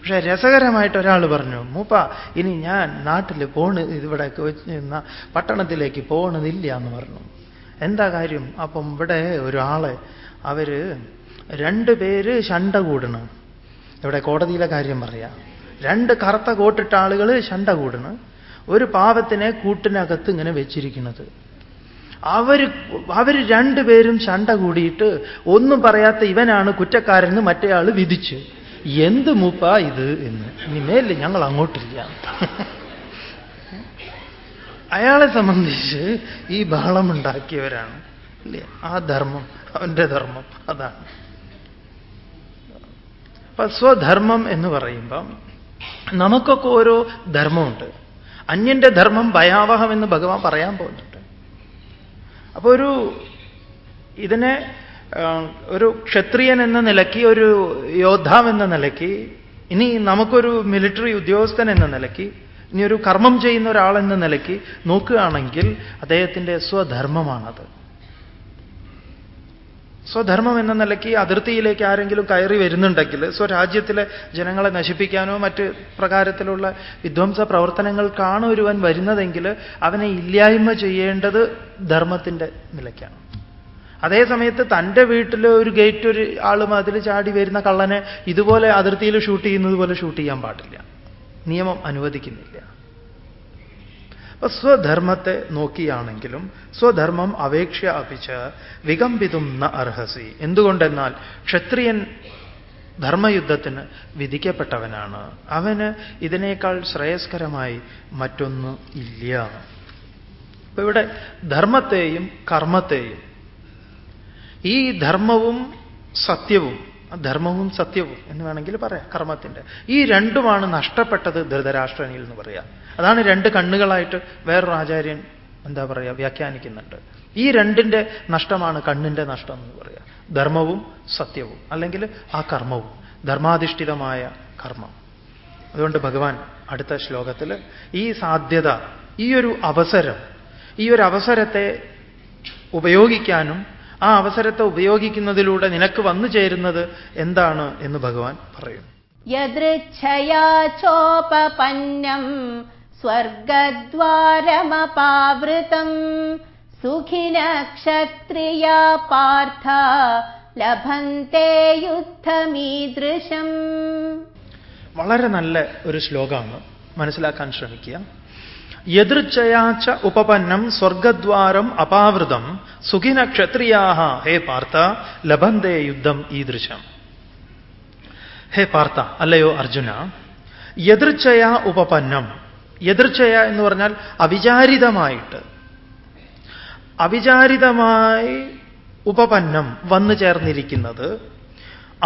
പക്ഷെ രസകരമായിട്ട് ഒരാൾ പറഞ്ഞു മൂപ്പ ഇനി ഞാൻ നാട്ടിൽ പോണ് ഇവിടെ പട്ടണത്തിലേക്ക് പോകണതില്ല എന്ന് പറഞ്ഞു. എന്താ കാര്യം? അപ്പം ഇവിടെ ഒരാളെ അവർ രണ്ട് പേര് ശണ്ട കൂടണ്. ഇവിടെ കോടതിയിലെ കാര്യം പറയാം. രണ്ട് കറുത്ത കോട്ടിട്ട ആളുകൾ ശണ്ട കൂടണ്. ഒരു പാവത്തിനെ കൂട്ടിനകത്ത് ഇങ്ങനെ വെച്ചിരിക്കുന്നത് അവർ അവർ രണ്ടുപേരും ശണ്ട കൂടിയിട്ട് ഒന്നും പറയാത്ത ഇവനാണ് കുറ്റക്കാരെന്ന് മറ്റേയാൾ വിധിച്ചു. എന്ത് മൂപ്പ ഇത് എന്ന്. ഇനി മേലിൽ ഞങ്ങൾ അങ്ങോട്ടില്ല. അയാളെ സംബന്ധിച്ച് ഈ ബഹളമുണ്ടാക്കിയവരാണ് ഇല്ലേ? ആ ധർമ്മം. അവന്റെ ധർമ്മം. അതാണ്. അപ്പൊ സ്വധർമ്മം എന്ന് പറയുമ്പം നമുക്കൊക്കെ ഓരോ ധർമ്മമുണ്ട്. അന്യന്റെ ധർമ്മം ഭയാവഹം എന്ന് ഭഗവാൻ പറയാൻ പോകുന്നുണ്ട്. അപ്പൊ ഒരു ഇതിനെ ഒരു ക്ഷത്രിയൻ എന്ന നിലയ്ക്ക് ഒരു യോദ്ധാവ് എന്ന നിലയ്ക്ക് ഇനി നമുക്കൊരു മിലിറ്ററി ഉദ്യോഗസ്ഥൻ എന്ന നിലയ്ക്ക് ഇനി ഒരു കർമ്മം ചെയ്യുന്ന ഒരാളെന്ന നിലയ്ക്ക് നോക്കുകയാണെങ്കിൽ അദ്ദേഹത്തിന്റെ സ്വധർമ്മമാണത്. സ്വധർമ്മം എന്ന നിലയ്ക്ക് അതിർത്തിയിലേക്ക് ആരെങ്കിലും കയറി വരുന്നുണ്ടെങ്കിൽ സ്വരാജ്യത്തിലെ ജനങ്ങളെ നശിപ്പിക്കാനോ മറ്റ് പ്രകാരത്തിലുള്ള വിധ്വംസ പ്രവർത്തനങ്ങൾക്കാണ് ഒരുവൻ വരുന്നതെങ്കിൽ അവനെ ഇല്ലായ്മ ചെയ്യേണ്ടത് ധർമ്മത്തിന്റെ നിലയ്ക്കാണ്. അതേ സമയത്ത് തന്റെ വീട്ടിൽ ഒരു ഗേറ്റ് ഒരു ആൾ അതിൽ ചാടി വരുന്ന കള്ളനെ ഇതുപോലെ അതിർത്തിയിൽ ഷൂട്ട് ചെയ്യുന്നത് പോലെ ഷൂട്ട് ചെയ്യാൻ പാടില്ല. നിയമം അനുവദിക്കുന്നില്ല. അപ്പൊ സ്വധർമ്മത്തെ നോക്കിയാണെങ്കിലും സ്വധർമ്മം അപേക്ഷ അപിച്ച് വികമ്പിതും ന അർഹസി. എന്തുകൊണ്ടെന്നാൽ ക്ഷത്രിയൻ ധർമ്മയുദ്ധത്തിന് വിധിക്കപ്പെട്ടവനാണ്. അവന് ഇതിനേക്കാൾ ശ്രേയസ്കരമായി മറ്റൊന്ന് ഇല്ല. അപ്പൊ ഇവിടെ ധർമ്മത്തെയും കർമ്മത്തെയും ഈ ധർമ്മവും സത്യവും ധർമ്മവും സത്യവും എന്ന് വേണമെങ്കിൽ പറയാം കർമ്മത്തിന്റെ ഈ രണ്ടുമാണ് നഷ്ടപ്പെട്ടത് ധൃതരാഷ്ട്രനിൽ എന്ന് പറയാം. അതാണ് രണ്ട് കണ്ണുകളായിട്ട് വേറൊരു ആചാര്യൻ എന്താ പറയുക വ്യാഖ്യാനിക്കുന്നുണ്ട്. ഈ രണ്ടിന്റെ നഷ്ടമാണ് കണ്ണിന്റെ നഷ്ടം എന്ന് പറയാം. ധർമ്മവും സത്യവും അല്ലെങ്കിൽ ആ കർമ്മവും ധർമാധിഷ്ഠിതമായ കർമ്മം. അതുകൊണ്ട് ഭഗവാൻ അടുത്ത ശ്ലോകത്തിൽ ഈ സാധ്യത ഈ ഒരു അവസരം ഈ ഒരു അവസരത്തെ ഉപയോഗിക്കാനും ആ അവസരത്തെ ഉപയോഗിക്കുന്നതിലൂടെ നിനക്ക് വന്നു ചേരുന്നത് എന്താണ് എന്ന് ഭഗവാൻ പറയുന്നു സ്വർഗദ്വാരമപാവൃതം സുഖിന ക്ഷത്രിയ പാർത്ഥ ലഭന്തേ യുദ്ധമീദൃശം. വളരെ നല്ല ഒരു ശ്ലോകമാണ് മനസ്സിലാക്കാൻ ശ്രമിക്കുക. യദൃച്ഛയാച്ച ഉപപന്നം സ്വർഗദ്വാരം അപാവൃതം സുഖിന ക്ഷത്രിയാഹ. ഹേ പാർത്ഥ ലഭന്തേ യുദ്ധം ഈദൃശം ഹേ പാർത്ഥ അല്ലയോ അർജുന യദൃച്ഛയ ഉപപന്നം. യദൃച്ഛയ എന്ന് പറഞ്ഞാൽ അവിചാരിതമായിട്ട്. അവിചാരിതമായി ഉപപന്നം വന്നു ചേർന്നിരിക്കുന്നത്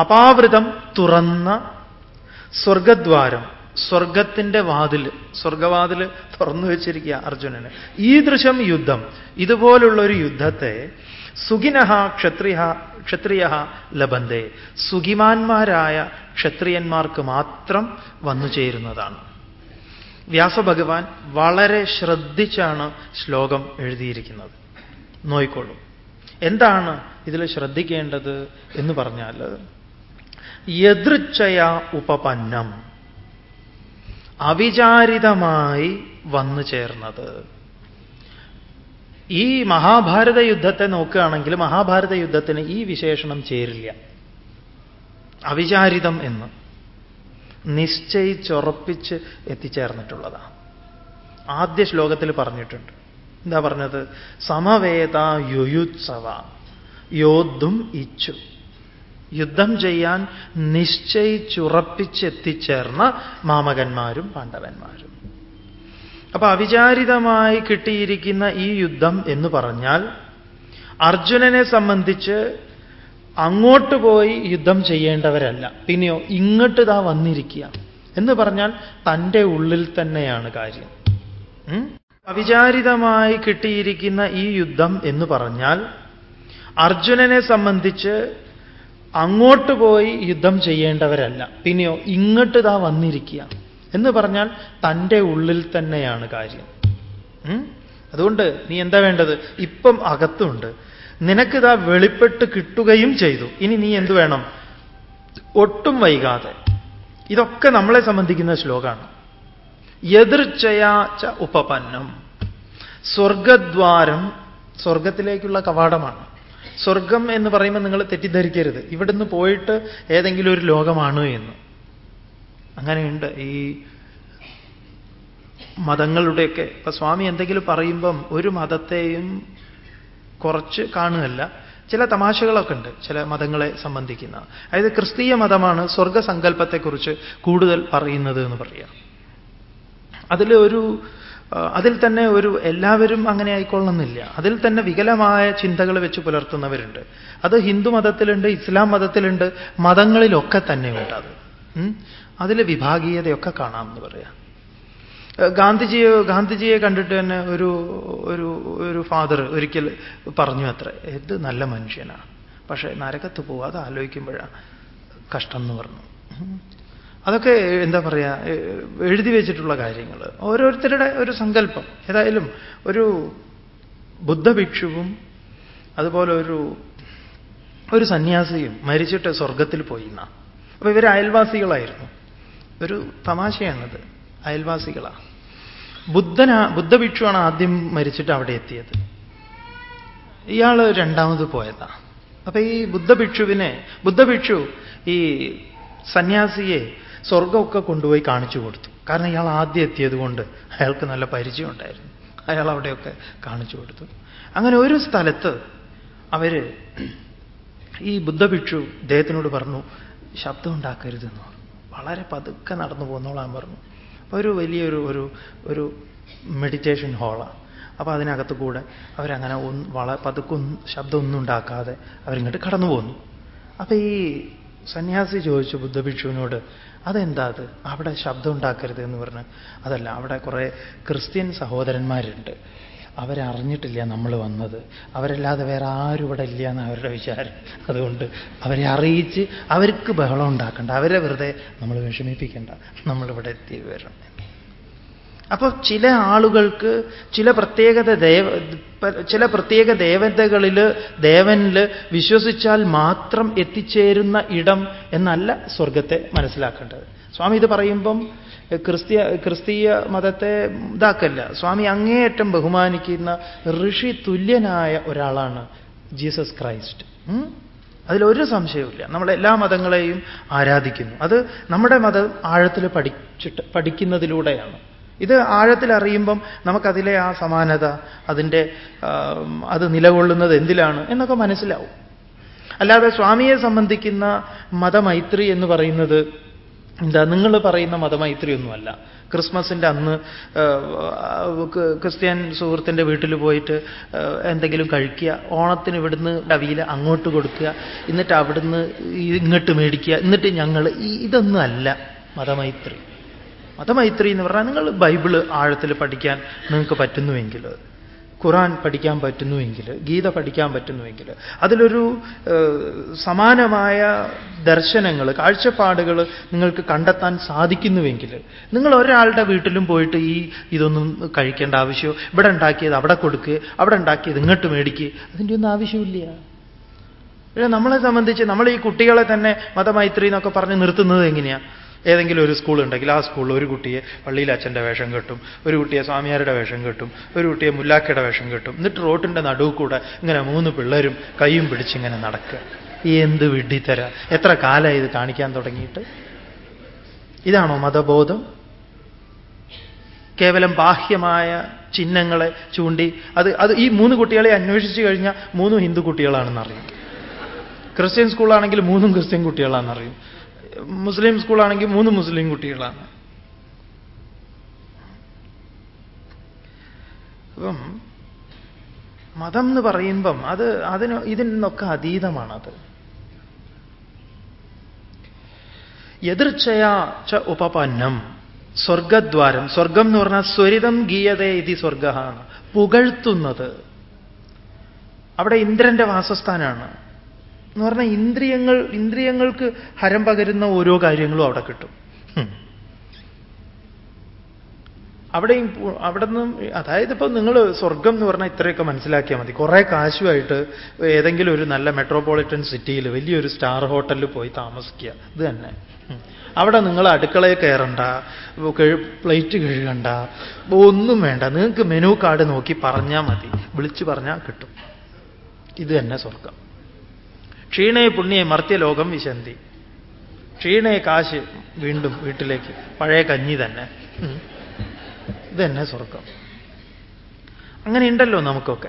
അപാവൃതം തുറന്ന സ്വർഗദ്വാരം സ്വർഗത്തിന്റെ വാതിൽ സ്വർഗവാതിൽ തുറന്നു വെച്ചിരിക്കുക അർജുനന്. ഈ ദൃശം യുദ്ധം. ഇതുപോലുള്ള ഒരു യുദ്ധത്തെ സുഖിനഹ ക്ഷത്രിയ ക്ഷത്രിയ ലബന്തേ. സുഖിമാന്മാരായ ക്ഷത്രിയന്മാർക്ക് മാത്രം വന്നു ചേരുന്നതാണ്. വ്യാസഭഗവാൻ വളരെ ശ്രദ്ധിച്ചാണ് ശ്ലോകം എഴുതിയിരിക്കുന്നത്. നോയിക്കോളൂ. എന്താണ് ഇതിൽ ശ്രദ്ധിക്കേണ്ടത് എന്ന് പറഞ്ഞാൽ യദൃച്ഛയ ഉപപന്നം. അവിചാരിതമായി വന്നു ചേർന്നത്. ഈ മഹാഭാരത യുദ്ധത്തെ നോക്കുകയാണെങ്കിൽ മഹാഭാരത യുദ്ധത്തിന് ഈ വിശേഷണം ചേരില്ല. അവിചാരിതം എന്ന് നിശ്ചയിച്ചുറപ്പിച്ച് എത്തിച്ചേർന്നിട്ടുള്ളതാണ്. ആദ്യ ശ്ലോകത്തിൽ പറഞ്ഞിട്ടുണ്ട്. എന്താ പറഞ്ഞത്? സമവേത യുയുത്സവ യോദ്ധും ഇച്ചു യുദ്ധം ചെയ്യാൻ നിശ്ചയിച്ചുറപ്പിച്ചെത്തിച്ചേർന്ന മാമകന്മാരും പാണ്ഡവന്മാരും. അപ്പൊ അവിചാരിതമായി കിട്ടിയിരിക്കുന്ന ഈ യുദ്ധം എന്ന് പറഞ്ഞാൽ അർജുനനെ സംബന്ധിച്ച് അങ്ങോട്ട് പോയി യുദ്ധം ചെയ്യേണ്ടവരല്ല. പിന്നെയോ ഇങ്ങോട്ട് ഇതാ വന്നിരിക്കുക എന്ന് പറഞ്ഞാൽ തന്റെ ഉള്ളിൽ തന്നെയാണ് കാര്യം. അവിചാരിതമായി കിട്ടിയിരിക്കുന്ന ഈ യുദ്ധം എന്ന് പറഞ്ഞാൽ അർജുനനെ സംബന്ധിച്ച് അങ്ങോട്ട് പോയി യുദ്ധം ചെയ്യേണ്ടവരല്ല. പിന്നെയോ ഇങ്ങോട്ട് ഇതാ വന്നിരിക്കുക. എന്ന് പറഞ്ഞാൽ തന്റെ ഉള്ളിൽ തന്നെയാണ് കാര്യം. അതുകൊണ്ട് നീ എന്താ വേണ്ടത്? ഇപ്പം അകത്തുണ്ട്. നിനക്കിതാ വെളിപ്പെട്ട് കിട്ടുകയും ചെയ്തു. ഇനി നീ എന്തു വേണം? ഒട്ടും വൈകാതെ. ഇതൊക്കെ നമ്മളെ സംബന്ധിക്കുന്ന ശ്ലോകമാണ്. എതിർച്ചയാച്ച ഉപപന്നം. സ്വർഗദ്വാരം സ്വർഗത്തിലേക്കുള്ള കവാടമാണ്. സ്വർഗം എന്ന് പറയുമ്പോൾ നിങ്ങൾ തെറ്റിദ്ധരിക്കരുത്. ഇവിടുന്ന് പോയിട്ട് ഏതെങ്കിലും ഒരു ലോകമാണ് എന്ന്. അങ്ങനെയുണ്ട്. ഈ മതങ്ങളുടെയൊക്കെ. ഇപ്പൊ സ്വാമി എന്തെങ്കിലും പറയുമ്പം ഒരു മതത്തെയും കുറച്ച് കാണുകയല്ല. ചില തമാശകളൊക്കെ ഉണ്ട് ചില മതങ്ങളെ സംബന്ധിക്കുന്ന. അതായത് ക്രിസ്തീയ മതമാണ് സ്വർഗസങ്കല്പത്തെക്കുറിച്ച് കൂടുതൽ പറയുന്നത് എന്ന് പറയാം. അതിൽ ഒരു അതിൽ തന്നെ ഒരു എല്ലാവരും അങ്ങനെ ആയിക്കൊള്ളുന്നില്ല. അതിൽ തന്നെ വികലമായ ചിന്തകൾ വെച്ച് പുലർത്തുന്നവരുണ്ട്. അത് ഹിന്ദു മതത്തിലുണ്ട് ഇസ്ലാം മതത്തിലുണ്ട് മതങ്ങളിലൊക്കെ തന്നെയുണ്ട് അത്. അതിൽ വിഭാഗീയതയൊക്കെ കാണാം എന്ന് പറയാം ഗാന്ധിജിയെ ഗാന്ധിജിയെ കണ്ടിട്ട് തന്നെ ഒരു ഒരു ഒരു ഫാദർ ഒരിക്കൽ പറഞ്ഞു അത്ര ഇത് നല്ല മനുഷ്യനാണ് പക്ഷേ നരകത്ത് പോവാതെ ആലോചിക്കുമ്പോഴാണ് കഷ്ടം എന്ന് പറഞ്ഞു. അതൊക്കെ എന്താ പറയുക എഴുതി വെച്ചിട്ടുള്ള കാര്യങ്ങൾ. ഓരോരുത്തരുടെ ഒരു സങ്കല്പം. ഏതായാലും ഒരു ബുദ്ധഭിക്ഷുവും അതുപോലെ ഒരു ഒരു സന്യാസിയും മരിച്ചിട്ട് സ്വർഗത്തിൽ പോയി എന്നാ. അപ്പൊ ഇവർ അയൽവാസികളായിരുന്നു. ഒരു തമാശയാണത്. അയൽവാസികളാണ് ബുദ്ധനാ ബുദ്ധഭിക്ഷുവാണ് ആദ്യം മരിച്ചിട്ട് അവിടെ എത്തിയത്. ഇയാൾ രണ്ടാമത് പോയതാ. അപ്പൊ ഈ ബുദ്ധഭിക്ഷുവിനെ ബുദ്ധഭിക്ഷു ഈ സന്യാസിയെ സ്വർഗമൊക്കെ കൊണ്ടുപോയി കാണിച്ചു കൊടുത്തു. കാരണം ഇയാൾ ആദ്യം എത്തിയത് കൊണ്ട് അയാൾക്ക് നല്ല പരിചയം ഉണ്ടായിരുന്നു. അയാൾ അവിടെയൊക്കെ കാണിച്ചു കൊടുത്തു. അങ്ങനെ ഒരു സ്ഥലത്ത് അവർ ഈ ബുദ്ധഭിക്ഷു ഇദ്ദേഹത്തിനോട് പറഞ്ഞു ശബ്ദം ഉണ്ടാക്കരുതെന്ന് പറഞ്ഞു. വളരെ പതുക്കെ നടന്നു പോന്നോളാൻ പറഞ്ഞു. അപ്പോൾ ഒരു വലിയൊരു ഒരു ഒരു മെഡിറ്റേഷൻ ഹാളാണ് അപ്പോൾ അതിനകത്ത് കൂടെ അവരങ്ങനെ ഒന്ന് വള പതുക്കൊന്നും ശബ്ദമൊന്നും ഉണ്ടാക്കാതെ അവരിങ്ങോട്ട് കടന്നു പോന്നു അപ്പോൾ ഈ സന്യാസി ചോദിച്ചു ബുദ്ധഭിക്ഷുവിനോട് അതെന്താ അത്? അവിടെ ശബ്ദം ഉണ്ടാക്കരുത് എന്ന് പറഞ്ഞ്. അതല്ല അവിടെ കുറേ ക്രിസ്ത്യൻ സഹോദരന്മാരുണ്ട്. അവരറിഞ്ഞിട്ടില്ല നമ്മൾ വന്നത്. അവരല്ലാതെ വേറെ ആരും ഇവിടെ ഇല്ല എന്ന് അവരുടെ വിചാരം. അതുകൊണ്ട് അവരെ അറിയിച്ച് അവർക്ക് ബഹളം ഉണ്ടാക്കണ്ട. അവരെ വെറുതെ നമ്മൾ വിഷമിപ്പിക്കേണ്ട. നമ്മളിവിടെ എത്തി വരണം അപ്പോൾ ചില ആളുകൾക്ക് ചില പ്രത്യേകത ദേവ ചില പ്രത്യേക ദേവതകളിൽ ദേവനിൽ വിശ്വസിച്ചാൽ മാത്രം എത്തിച്ചേരുന്ന ഇടം എന്നല്ല സ്വർഗത്തെ മനസ്സിലാക്കേണ്ടത്. സ്വാമി ഇത് പറയുമ്പം ക്രിസ്തീയ ക്രിസ്തീയ മതത്തെ ഇതാക്കല്ല. സ്വാമി അങ്ങേയറ്റം ബഹുമാനിക്കുന്ന ഋഷി തുല്യനായ ഒരാളാണ് ജീസസ് ക്രൈസ്റ്റ്. അതിലൊരു സംശയവുമില്ല. നമ്മൾ എല്ലാ മതങ്ങളെയും ആരാധിക്കുന്നു. അത് നമ്മുടെ മതം ആഴത്തിൽ പഠിച്ചിട്ട് പഠിക്കുന്നതിലൂടെയാണ്. ഇത് ആഴത്തിൽ അറിയുമ്പം നമുക്കതിലെ ആ സമാനത അതിന്റെ അത് നിലകൊള്ളുന്നത് എന്തിലാണ് എന്നൊക്കെ മനസ്സിലാവും. അല്ലാതെ സ്വാമിയെ സംബന്ധിക്കുന്ന മതമൈത്രി എന്ന് പറയുന്നത് എന്താ നിങ്ങൾ പറയുന്ന മതമൈത്രി ഒന്നുമല്ല ക്രിസ്മസിന്റെ അന്ന് ക്രിസ്ത്യൻ സുഹൃത്തിന്റെ വീട്ടിൽ പോയിട്ട് എന്തെങ്കിലും കഴിക്കുക ഓണത്തിന് ഇവിടുന്ന് അവിയിൽ അങ്ങോട്ട് കൊടുക്കുക എന്നിട്ട് അവിടുന്ന് ഇങ്ങോട്ട് മേടിക്കുക എന്നിട്ട് ഞങ്ങൾ ഇതൊന്നും അല്ല മതമൈത്രി. മതമൈത്രി എന്ന് പറഞ്ഞാൽ നിങ്ങൾ ബൈബിൾ ആഴത്തിൽ പഠിക്കാൻ നിങ്ങൾക്ക് പറ്റുന്നുവെങ്കിൽ ഖുറാൻ പഠിക്കാൻ പറ്റുന്നുവെങ്കിൽ ഗീത പഠിക്കാൻ പറ്റുന്നുവെങ്കിൽ അതിലൊരു സമാനമായ ദർശനങ്ങൾ കാഴ്ചപ്പാടുകൾ നിങ്ങൾക്ക് കണ്ടെത്താൻ സാധിക്കുന്നുവെങ്കിൽ നിങ്ങൾ ഒരാളുടെ വീട്ടിലും പോയിട്ട് ഈ ഇതൊന്നും കഴിക്കേണ്ട ആവശ്യമോ ഇവിടെ ഉണ്ടാക്കിയത് അവിടെ കൊടുക്കുക അവിടെ ഉണ്ടാക്കിയത് ഇങ്ങോട്ട് മേടിക്കുക അതിന്റെ ഒന്നും ആവശ്യമില്ല. നമ്മളെ സംബന്ധിച്ച് നമ്മൾ ഈ കുട്ടികളെ തന്നെ മതമൈത്രി എന്നൊക്കെ പറഞ്ഞ് നിർത്തുന്നത് എങ്ങനെയാണ് ഏതെങ്കിലും ഒരു സ്കൂൾ ഉണ്ടെങ്കിൽ ആ സ്കൂളിൽ ഒരു കുട്ടിയെ പള്ളിയിൽ അച്ഛന്റെ വേഷം കെട്ടും ഒരു കുട്ടിയെ സ്വാമിയാരുടെ വേഷം കെട്ടും ഒരു കുട്ടിയെ മുല്ലാക്കയുടെ വേഷം കെട്ടും. എന്നിട്ട് റോട്ടിന്റെ നടുവ് കൂടെ ഇങ്ങനെ മൂന്ന് പിള്ളേരും കൈയും പിടിച്ചിങ്ങനെ നടക്കുക. എന്ത് വിഡ്ഢിത്തര. എത്ര കാലമായി ഇത് കാണിക്കാൻ തുടങ്ങിയിട്ട്? ഇതാണോ മതബോധം? കേവലം ബാഹ്യമായ ചിഹ്നങ്ങളെ ചൂണ്ടി അത് അത് ഈ മൂന്ന് കുട്ടികളെ അന്വേഷിച്ചു കഴിഞ്ഞാൽ മൂന്നും ഹിന്ദു കുട്ടികളാണെന്നറിയും. ക്രിസ്ത്യൻ സ്കൂളാണെങ്കിൽ മൂന്നും ക്രിസ്ത്യൻ കുട്ടികളാണെന്നറിയും. മുസ്ലിം സ്കൂളാണെങ്കിൽ മൂന്ന് മുസ്ലിം കുട്ടികളാണ്. അപ്പം മതം എന്ന് പറയുമ്പം അത് അതിന് ഇതിനൊക്കെ അതീതമാണത്. എതിർച്ചയാ ച ഉപപന്നം സ്വർഗദ്വാരം. സ്വർഗം എന്ന് പറഞ്ഞാൽ സ്വരിതം ഗീയതേ ഇതി സ്വർഗ പുകഴ്ത്തുന്നത്. അവിടെ ഇന്ദ്രന്റെ വാസസ്ഥാനാണ്. എന്ന് പറഞ്ഞാൽ ഇന്ദ്രിയങ്ങൾ ഇന്ദ്രിയങ്ങൾക്ക് ഹരം പകരുന്ന ഓരോ കാര്യങ്ങളും അവിടെ കിട്ടും. അവിടെയും അവിടെ നിന്നും അതായത് ഇപ്പം നിങ്ങൾ സ്വർഗം എന്ന് പറഞ്ഞാൽ ഇത്രയൊക്കെ മനസ്സിലാക്കിയാൽ മതി. കുറേ കാശുമായിട്ട് ഏതെങ്കിലും ഒരു നല്ല മെട്രോപൊളിറ്റൻ സിറ്റിയിൽ വലിയൊരു സ്റ്റാർ ഹോട്ടലിൽ പോയി താമസിക്കുക. ഇത് തന്നെ. അവിടെ നിങ്ങൾ അടുക്കളയിൽ കയറണ്ട പ്ലേറ്റ് കഴുകണ്ട ഒന്നും വേണ്ട. നിങ്ങൾക്ക് മെനു കാർഡ് നോക്കി പറഞ്ഞാൽ മതി. വിളിച്ചു പറഞ്ഞാൽ കിട്ടും. ഇത് തന്നെ സ്വർഗം ക്ഷീണയെ പുണ്യെ മർത്യലോകം വിശന്തി. ക്ഷീണേ കാശ് വീണ്ടും വീട്ടിലേക്ക്. പഴയ കഞ്ഞി തന്നെ. ഇതന്നെ സ്വർഗം അങ്ങനെ ഉണ്ടല്ലോ നമുക്കൊക്കെ.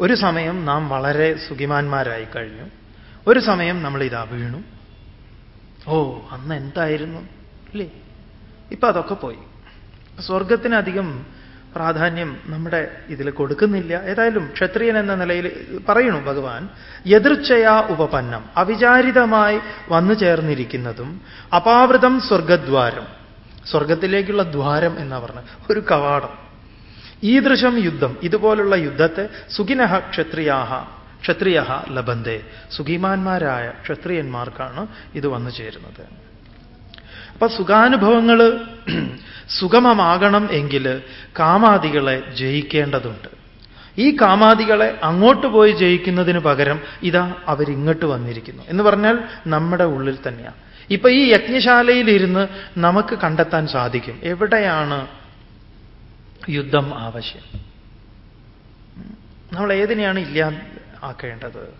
ഒരു സമയം നാം വളരെ സുഖിമാന്മാരായി കഴിഞ്ഞു. ഒരു സമയം നമ്മൾ ഇതാ വീണു. ഓ അന്ന് എന്തായിരുന്നു? അല്ലേ? ഇപ്പൊ അതൊക്കെ പോയി. സ്വർഗത്തിനധികം പ്രാധാന്യം നമ്മുടെ ഇതിൽ കൊടുക്കുന്നില്ല. ഏതായാലും ക്ഷത്രിയൻ എന്ന നിലയിൽ പറയണു ഭഗവാൻ എതിർച്ചയാ ഉപപന്നം അവിചാരിതമായി വന്നു ചേർന്നിരിക്കുന്നതും അപാവൃതം സ്വർഗദ്വാരം. സ്വർഗത്തിലേക്കുള്ള ദ്വാരം എന്നാ പറഞ്ഞ ഒരു കവാടം. ഈദൃശം യുദ്ധം ഇതുപോലുള്ള യുദ്ധത്തെ സുഖിനഹ ക്ഷത്രിയാഹ ക്ഷത്രിയ ലബന്തേ സുഖിമാന്മാരായ ക്ഷത്രിയന്മാർക്കാണ് ഇത് വന്നു ചേരുന്നത്. അപ്പൊ സുഖാനുഭവങ്ങൾ സുഗമമാകണം എങ്കിൽ കാമാദികളെ ജയിക്കേണ്ടതുണ്ട്. ഈ കാമാദികളെ അങ്ങോട്ട് പോയി ജയിക്കുന്നതിന് പകരം ഇതാ അവരിങ്ങോട്ട് വന്നിരിക്കുന്നു. എന്ന് പറഞ്ഞാൽ നമ്മുടെ ഉള്ളിൽ തന്നെയാണ് ഇപ്പൊ ഈ യജ്ഞശാലയിലിരുന്ന് നമുക്ക് കണ്ടെത്താൻ സാധിക്കും. എവിടെയാണ് യുദ്ധം ആവശ്യം? നമ്മൾ ഏതിനെയാണ് ഇല്ലാ ആക്കേണ്ടത്?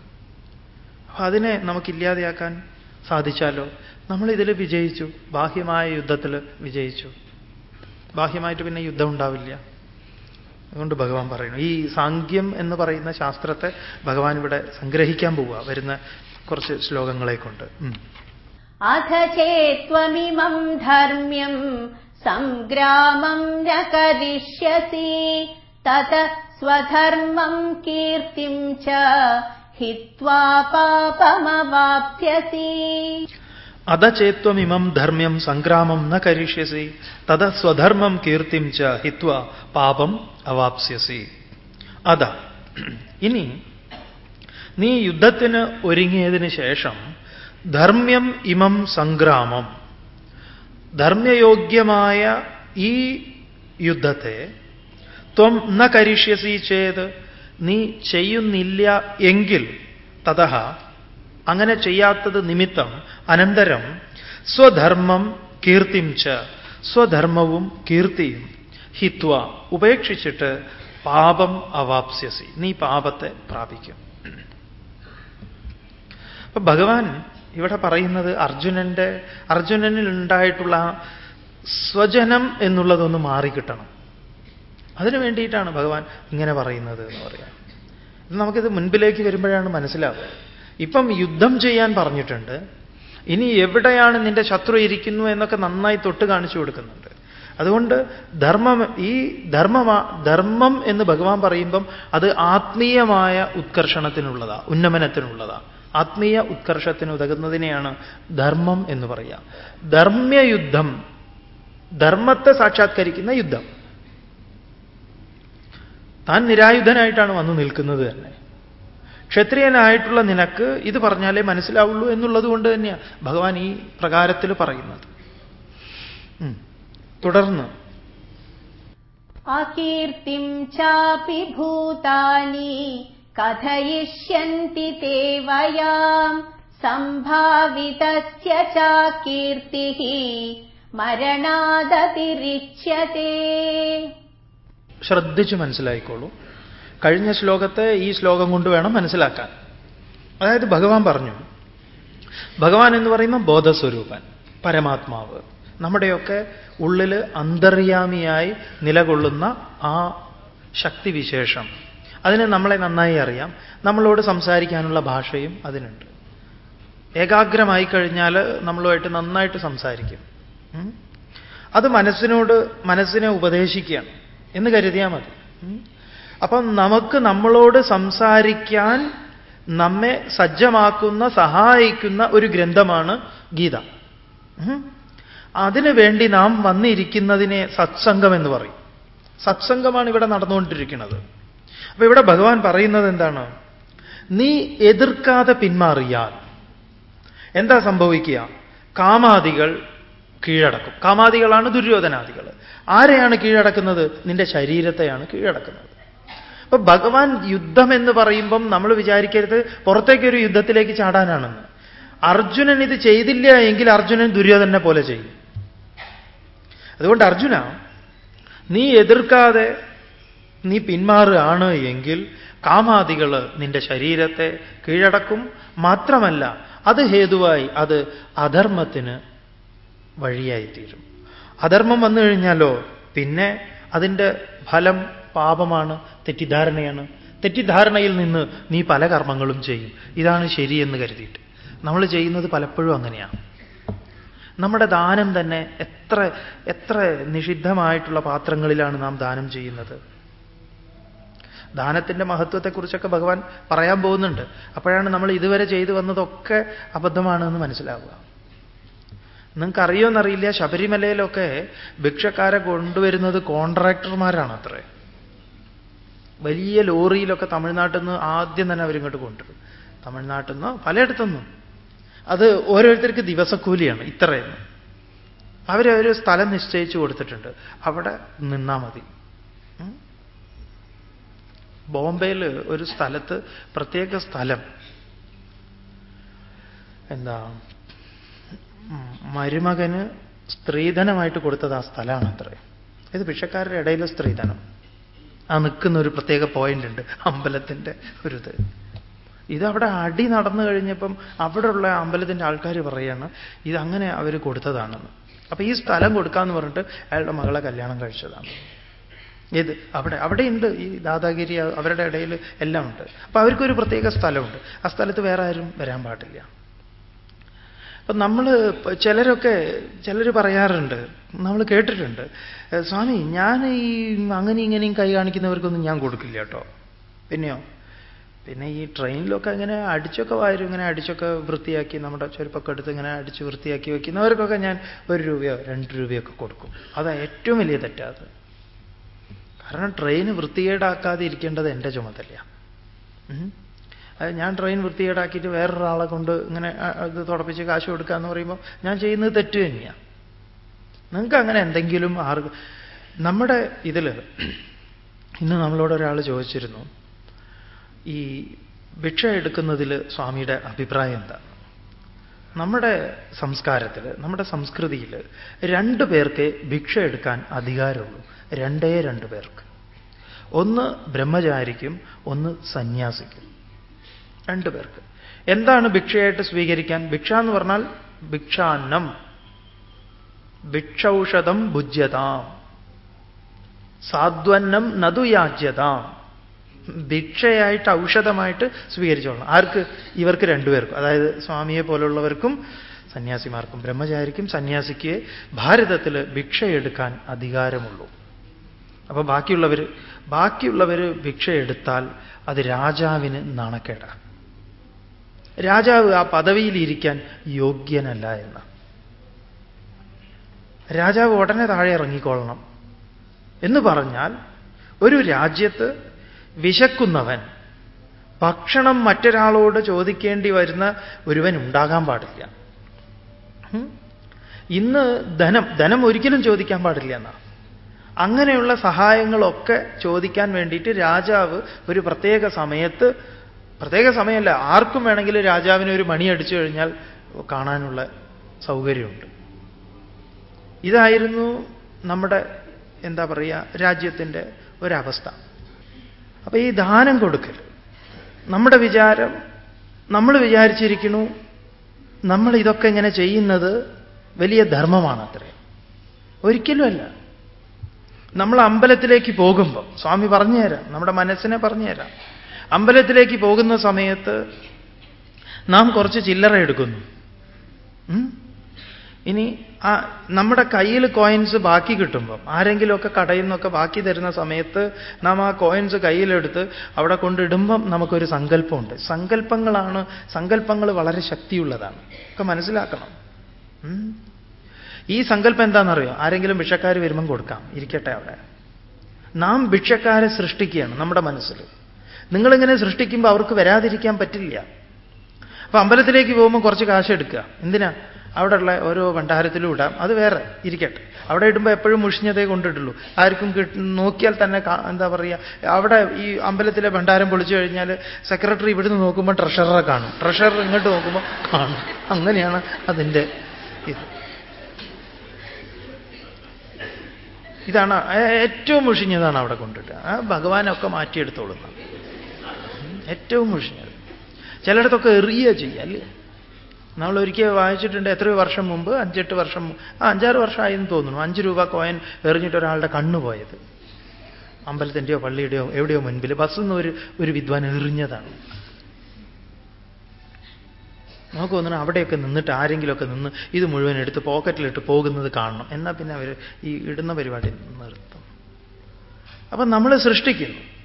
അപ്പൊ അതിനെ നമുക്കില്ലാതെയാക്കാൻ സാധിച്ചാലോ? നമ്മൾ ഇതിൽ വിജയിച്ചു. ബാഹ്യമായ യുദ്ധത്തിൽ വിജയിച്ചു. ബാഹ്യമായിട്ട് പിന്നെ യുദ്ധം ഉണ്ടാവില്ല. അതുകൊണ്ട് ഭഗവാൻ പറയുന്നു ഈ സാങ്ക്യം എന്ന് പറയുന്ന ശാസ്ത്രത്തെ ഭഗവാൻ ഇവിടെ സംഗ്രഹിക്കാൻ പോവുക വരുന്ന കുറച്ച് ശ്ലോകങ്ങളെ കൊണ്ട്. അഥ ചേത്വമിമം ധർമ്മ്യം സംഗ്രാമം ന തത സ്വധർമ്മം കീർത്തിം ച ഹിത്വാ പാപമവാപ്സ്യസി. അധചേത്വമിമം ധർമ്മ്യം സംഗ്രാമം ന കരിഷ്യസി. തത സ്വധർമ്മം കീർത്തിം ച ഹിത്വ പാപം അവാപ്സ്യസി. അത. ഇനി നീ യുദ്ധത്തിന് ഒരുങ്ങിയതിന് ശേഷം ധർമ്മ്യം ഇമം സംഗ്രാമം. ധർമ്മയോഗ്യമായ ഈ യുദ്ധത്തെ ത്വം ന കരിഷ്യസി ചേത് നീ ചെയ്യുന്നില്ല എങ്കിൽ തഥ അങ്ങനെ ചെയ്യാത്തത് നിമിത്തം അനന്തരം സ്വധർമ്മം കീർത്തിം ച സ്വധർമ്മവും കീർത്തിയും ഹിത്വ ഉപേക്ഷിച്ചിട്ട് പാപം അവാപ്സ്യസി. നീ പാപത്തെ പ്രാപിക്കും. അപ്പൊ ഭഗവാൻ ഇവിടെ പറയുന്നത് അർജുനന്റെ അർജുനനിൽ ഉണ്ടായിട്ടുള്ള സ്വജനം എന്നുള്ളതൊന്ന് മാറിക്കിട്ടണം. അതിനു വേണ്ടിയിട്ടാണ് ഭഗവാൻ ഇങ്ങനെ പറയുന്നത് എന്ന് പറയാം. നമുക്കിത് മുൻപിലേക്ക് വരുമ്പോഴാണ് മനസ്സിലാവുക. ഇപ്പം യുദ്ധം ചെയ്യാൻ പറഞ്ഞിട്ടുണ്ട്. ഇനി എവിടെയാണ് നിന്റെ ശത്രു ഇരിക്കുന്നു എന്നൊക്കെ നന്നായി തൊട്ട് കാണിച്ചു കൊടുക്കുന്നുണ്ട്. അതുകൊണ്ട് ധർമ്മം ഈ ധർമ്മമാ ധർമ്മം എന്ന് ഭഗവാൻ പറയുമ്പം അത് ആത്മീയമായ ഉത്കർഷണത്തിനുള്ളതാ ഉന്നമനത്തിനുള്ളതാ. ആത്മീയ ഉത്കർഷത്തിന് ഉതകുന്നതിനെയാണ് ധർമ്മം എന്ന് പറയുക ധർമ്മ്യയുദ്ധം ധർമ്മത്തെ സാക്ഷാത്കരിക്കുന്ന യുദ്ധം. താൻ നിരായുധനായിട്ടാണ് വന്നു നിൽക്കുന്നത് തന്നെ. ക്ഷത്രിയനായിട്ടുള്ള നിനക്ക് ഇത് പറഞ്ഞാലേ മനസ്സിലാവുള്ളൂ എന്നുള്ളത് കൊണ്ട് തന്നെയാണ് ഭഗവാൻ ഈ പ്രകാരത്തിൽ പറയുന്നത്. തുടർന്ന്. അകീർത്തിം ചാപി ഭൂതാനി കഥയിഷ്യന്തി തേവയാം സംഭാവിതസ്യ ചാകീർത്തി മരണാദതിരിച്യത്തെ ശ്രദ്ധിച്ചു മനസ്സിലായിക്കോളൂ. കഴിഞ്ഞ ശ്ലോകത്തെ ഈ ശ്ലോകം കൊണ്ട് വേണം മനസ്സിലാക്കാൻ. അതായത് ഭഗവാൻ പറഞ്ഞു ഭഗവാൻ എന്ന് പറയുമ്പോൾ ബോധസ്വരൂപൻ പരമാത്മാവ്. നമ്മുടെയൊക്കെ ഉള്ളിൽ അന്തർയാമിയായി നിലകൊള്ളുന്ന ആ ശക്തിവിശേഷം. അതിനെ നമ്മളെ നന്നായി അറിയാം. നമ്മളോട് സംസാരിക്കാനുള്ള ഭാഷയും അതിനുണ്ട്. ഏകാഗ്രമായി കഴിഞ്ഞാൽ നമ്മളുമായിട്ട് നന്നായിട്ട് സംസാരിക്കും. അത് മനസ്സിനോട് മനസ്സിനെ ഉപദേശിക്കുകയാണ്. എന്ന് കരുതിയാൽ മതി. അപ്പം നമുക്ക് നമ്മളോട് സംസാരിക്കാൻ നമ്മെ സജ്ജമാക്കുന്ന സഹായിക്കുന്ന ഒരു ഗ്രന്ഥമാണ് ഗീത. അതിനു വേണ്ടി നാം വന്നിരിക്കുന്നതിനെ സത്സംഗം എന്ന് പറയും. സത്സംഗമാണ് ഇവിടെ നടന്നുകൊണ്ടിരിക്കുന്നത്. അപ്പൊ ഇവിടെ ഭഗവാൻ പറയുന്നത് എന്താണ്? നീ എതിർക്കാതെ പിന്മാറിയാൽ. എന്താ സംഭവിക്കുക? കാമാദികൾ കീഴടക്കും. കാമാദികളാണ് ദുര്യോധനാദികൾ ആരെയാണ് കീഴടക്കുന്നത്? നിന്റെ ശരീരത്തെയാണ് കീഴടക്കുന്നത്. അപ്പൊ ഭഗവാൻ യുദ്ധം എന്ന് പറയുമ്പം നമ്മൾ വിചാരിക്കരുത് പുറത്തേക്കൊരു യുദ്ധത്തിലേക്ക് ചാടാനാണെന്ന്. അർജുനൻ ഇത് ചെയ്തില്ല എങ്കിൽ അർജുനൻ ദുര്യോധനെ പോലെ ചെയ്യും. അതുകൊണ്ട് അർജുന നീ എതിർക്കാതെ നീ പിന്മാറുകയാണ് എങ്കിൽ കാമാദികൾ നിന്റെ ശരീരത്തെ കീഴടക്കും. മാത്രമല്ല അത് ഹേതുവായി അത് അധർമ്മത്തിന് വഴിയായിത്തീരും. അധർമ്മം വന്നു കഴിഞ്ഞാലോ? പിന്നെ അതിന്റെ ഫലം പാപമാണ് തെറ്റിദ്ധാരണയാണ്. തെറ്റിദ്ധാരണയിൽ നിന്ന് നീ പല കർമ്മങ്ങളും ചെയ്യും. ഇതാണ് ശരിയെന്ന് കരുതിയിട്ട്. നമ്മൾ ചെയ്യുന്നത് പലപ്പോഴും അങ്ങനെയാണ്. നമ്മുടെ ദാനം തന്നെ എത്ര എത്ര നിഷിദ്ധമായിട്ടുള്ള പാത്രങ്ങളിലാണ് നാം ദാനം ചെയ്യുന്നത്. ദാനത്തിന്റെ മഹത്വത്തെക്കുറിച്ചൊക്കെ ഭഗവാൻ പറയാൻ പോകുന്നുണ്ട്. അപ്പോഴാണ് നമ്മൾ ഇതുവരെ ചെയ്തു വന്നതൊക്കെ അബദ്ധമാണെന്ന് മനസ്സിലാവുക. നിങ്ങൾക്കറിയോന്നറിയില്ല ശബരിമലയിലൊക്കെ ഭിക്ഷക്കാരെ കൊണ്ടുവരുന്നത് കോൺട്രാക്ടർമാരാണ് അത്രേ വലിയ ലോറിയിലൊക്കെ തമിഴ്നാട്ടിൽ നിന്ന് ആദ്യം തന്നെ അവരിങ്ങോട്ട് കൊണ്ടുവരും. തമിഴ്നാട്ടിൽ നിന്ന് പലയിടത്തുനിന്നും. അത് ഓരോരുത്തർക്ക് ദിവസക്കൂലിയാണ് ഇത്രയെന്ന് അവരൊരു സ്ഥലം നിശ്ചയിച്ചു കൊടുത്തിട്ടുണ്ട്. അവിടെ നിന്നാ മതി. ബോംബെയിൽ ഒരു സ്ഥലത്ത് പ്രത്യേക സ്ഥലം. എന്താ? മരുമകന് സ്ത്രീധനമായിട്ട് കൊടുത്തത് ആ സ്ഥലമാണ് അത്രേ ഇത് ഭിക്ഷക്കാരുടെ ഇടയിലെ സ്ത്രീധനം. ആ നിൽക്കുന്ന ഒരു പ്രത്യേക പോയിന്റ് ഉണ്ട്. അമ്പലത്തിന്റെ ഒരു ഇത്. ഇതവിടെ അടി നടന്നു കഴിഞ്ഞപ്പം അവിടെയുള്ള അമ്പലത്തിന്റെ ആൾക്കാർ പറയാണ് ഇതങ്ങനെ അവർ കൊടുത്തതാണെന്ന്. അപ്പൊ ഈ സ്ഥലം കൊടുക്കാന്ന് പറഞ്ഞിട്ട് അയാളുടെ മകളെ കല്യാണം കഴിച്ചതാണ്. ഏത്? അവിടെ അവിടെയുണ്ട്. ഈ ദാദാഗിരി അവരുടെ ഇടയിൽ എല്ലാം ഉണ്ട് അപ്പൊ അവർക്കൊരു പ്രത്യേക സ്ഥലമുണ്ട്. ആ സ്ഥലത്ത് വേറെ ആരും വരാൻ പാടില്ല. അപ്പൊ നമ്മൾ ചിലരൊക്കെ ചിലർ പറയാറുണ്ട് നമ്മൾ കേട്ടിട്ടുണ്ട് സ്വാമി ഞാൻ ഈ അങ്ങനെ ഇങ്ങനെയും കൈ കാണിക്കുന്നവർക്കൊന്നും ഞാൻ കൊടുക്കില്ല കേട്ടോ. പിന്നെയോ? പിന്നെ ഈ ട്രെയിനിലൊക്കെ ഇങ്ങനെ അടിച്ചൊക്കെ വാരും ഇങ്ങനെ അടിച്ചൊക്കെ വൃത്തിയാക്കി നമ്മുടെ ചെരുപ്പൊക്കെ എടുത്ത് ഇങ്ങനെ അടിച്ച് വൃത്തിയാക്കി വയ്ക്കുന്നവർക്കൊക്കെ ഞാൻ ഒരു രൂപയോ രണ്ട് രൂപയൊക്കെ കൊടുക്കും. അതാ ഏറ്റവും വലിയ തെറ്റാത് കാരണം ട്രെയിൻ വൃത്തികേടാക്കാതെ ഇരിക്കേണ്ടത് എന്റെ ചുമതലയാണ് ഞാൻ ട്രെയിൻ വൃത്തികേടാക്കിയിട്ട് വേറൊരാളെ കൊണ്ട് ഇങ്ങനെ ഇത് തുടപ്പിച്ച് കാശ് കൊടുക്കുക എന്ന് പറയുമ്പോൾ ഞാൻ ചെയ്യുന്നത് തെറ്റ് തന്നെയാണ് നിങ്ങൾക്ക് അങ്ങനെ എന്തെങ്കിലും ആർ നമ്മുടെ ഇതിൽ ഇന്ന് നമ്മളോട് ഒരാൾ ചോദിച്ചിരുന്നു ഈ ഭിക്ഷ എടുക്കുന്നതിൽ സ്വാമിയുടെ അഭിപ്രായം എന്താ? നമ്മുടെ സംസ്കാരത്തിൽ നമ്മുടെ സംസ്കൃതിയിൽ രണ്ടു പേർക്ക് ഭിക്ഷ എടുക്കാൻ അധികാരമുള്ളൂ. രണ്ടേ രണ്ട് പേർക്ക്. ഒന്ന് ബ്രഹ്മചാരിക്കും ഒന്ന് സന്യാസിക്കും. രണ്ടു പേർക്ക് എന്താണ് ഭിക്ഷയായിട്ട് സ്വീകരിക്കാൻ? ഭിക്ഷ എന്ന് പറഞ്ഞാൽ ഭിക്ഷാന്നം. ഭിക്ഷൌഷധം ഭുജ്യതാം. സാധ്വന്നം നതു ഭിക്ഷയായിട്ട് ഔഷധമായിട്ട് സ്വീകരിച്ചോളണം. ആർക്ക്? ഇവർക്ക് രണ്ടുപേർക്കും. അതായത് സ്വാമിയെ പോലുള്ളവർക്കും സന്യാസിമാർക്കും ബ്രഹ്മചാരിക്കും സന്യാസിക്ക് ഭാരതത്തിൽ ഭിക്ഷയെടുക്കാൻ അധികാരമുള്ളൂ. അപ്പൊ ബാക്കിയുള്ളവർ ബാക്കിയുള്ളവർ ഭിക്ഷയെടുത്താൽ അത് രാജാവിന് നാണക്കേടാണ്. രാജാവ് ആ പദവിയിൽ ഇരിക്കാൻ യോഗ്യനല്ല എന്ന്. രാജാവ് ഉടനെ താഴെ ഇറങ്ങിക്കൊള്ളണം. എന്ന് പറഞ്ഞാൽ ഒരു രാജ്യത്ത് വിശക്കുന്നവൻ ഭക്ഷണം മറ്റൊരാളോട് ചോദിക്കേണ്ടി വരുന്ന ഒരുവൻ ഉണ്ടാകാൻ പാടില്ല? ഇന്ന് ധനം ധനം ഒരിക്കലും ചോദിക്കാൻ പാടില്ല എന്നാ. അങ്ങനെയുള്ള സഹായങ്ങളൊക്കെ ചോദിക്കാൻ വേണ്ടിയിട്ട് രാജാവ് ഒരു പ്രത്യേക സമയത്ത് പ്രത്യേക സമയമല്ല. ആർക്കും വേണമെങ്കിൽ രാജാവിനെ ഒരു മണി അടിച്ചു കഴിഞ്ഞാൽ കാണാനുള്ള സൗകര്യമുണ്ട്. ഇതായിരുന്നു നമ്മുടെ എന്താ പറയുക രാജ്യത്തിന്റെ ഒരവസ്ഥ. അപ്പൊ ഈ ദാനം കൊടുക്കൽ. നമ്മുടെ വിചാരം നമ്മൾ വിചാരിച്ചിരിക്കണു നമ്മൾ ഇതൊക്കെ ഇങ്ങനെ ചെയ്യുന്നത് വലിയ ധർമ്മമാണ് അത്രേ. ഒരിക്കലുമല്ല നമ്മൾ അമ്പലത്തിലേക്ക് പോകുമ്പോൾ സ്വാമി പറഞ്ഞുതരാം നമ്മുടെ മനസ്സിനെ പറഞ്ഞുതരാം. അമ്പലത്തിലേക്ക് പോകുന്ന സമയത്ത് നാം കുറച്ച് ചില്ലറ എടുക്കുന്നു. ഇനി ആ നമ്മുടെ കയ്യിൽ കോയിൻസ് ബാക്കി കിട്ടുമ്പം ആരെങ്കിലുമൊക്കെ കടയിൽ നിന്നൊക്കെ ബാക്കി തരുന്ന സമയത്ത് നാം ആ കോയിൻസ് കയ്യിലെടുത്ത് അവിടെ കൊണ്ടിടുമ്പം നമുക്കൊരു സങ്കല്പമുണ്ട്. സങ്കല്പങ്ങളാണ് സങ്കല്പങ്ങൾ വളരെ ശക്തിയുള്ളതാണ്. ഒക്കെ മനസ്സിലാക്കണം. ഈ സങ്കല്പം എന്താണെന്നറിയോ? ആരെങ്കിലും ഭിക്ഷക്കാർ വരുമ്പം കൊടുക്കാം. ഇരിക്കട്ടെ അവിടെ. നാം ഭിക്ഷക്കാരെ സൃഷ്ടിക്കുകയാണ് നമ്മുടെ മനസ്സിൽ. നിങ്ങളിങ്ങനെ സൃഷ്ടിക്കുമ്പോൾ അവർക്ക് വരാതിരിക്കാൻ പറ്റില്ല. അപ്പൊ അമ്പലത്തിലേക്ക് പോകുമ്പോൾ കുറച്ച് കാശ് എടുക്കുക. എന്തിനാ? അവിടെയുള്ള ഓരോ ഭണ്ഡാരത്തിലും ഇടാം. അത് വേറെ. ഇരിക്കട്ടെ. അവിടെ ഇടുമ്പോൾ എപ്പോഴും മുഷിഞ്ഞതേ കൊണ്ടിട്ടുള്ളൂ. ആർക്കും നോക്കിയാൽ തന്നെ എന്താ പറയുക അവിടെ ഈ അമ്പലത്തിലെ ഭണ്ഡാരം പൊളിച്ചു കഴിഞ്ഞാൽ സെക്രട്ടറി ഇവിടുന്ന് നോക്കുമ്പോൾ ട്രഷററെ കാണും. ട്രഷറർ ഇങ്ങോട്ട് നോക്കുമ്പോൾ കാണും. അങ്ങനെയാണ് അതിന്റെ ഇത്. ഇതാണ് ഏറ്റവും മുഷിഞ്ഞതാണ് അവിടെ കൊണ്ടിട്ട്. ആ ഭഗവാനൊക്കെ മാറ്റിയെടുത്തോളുന്ന. ഏറ്റവും മുഷിഞ്ഞത് ചിലയിടത്തൊക്കെ എറിയ ചെയ്യുക അല്ലേ നമ്മൾ ഒരിക്കൽ വായിച്ചിട്ടുണ്ട് എത്രയോ വർഷം മുമ്പ് അഞ്ചെട്ട് വർഷം ആ അഞ്ചാറ് വർഷമായെന്ന് തോന്നുന്നു. അഞ്ച് രൂപ കോയൻ എറിഞ്ഞിട്ട് ഒരാളുടെ കണ്ണ് പോയത്. അമ്പലത്തിന്റെയോ പള്ളിയുടെയോ എവിടെയോ മുൻപിൽ ബസ്സിൽ നിന്ന് ഒരു ഒരു വിദ്വാൻ എറിഞ്ഞതാണ്. നമുക്ക് തോന്നുന്നു അവിടെയൊക്കെ നിന്നിട്ട് ആരെങ്കിലുമൊക്കെ നിന്ന് ഇത് മുഴുവൻ എടുത്ത് പോക്കറ്റിലിട്ട് പോകുന്നത് കാണണം. എന്നാൽ പിന്നെ അവർ ഈ ഇടുന്ന പരിപാടി നിർത്തും. അപ്പം നമ്മൾ സൃഷ്ടിക്കുന്നു.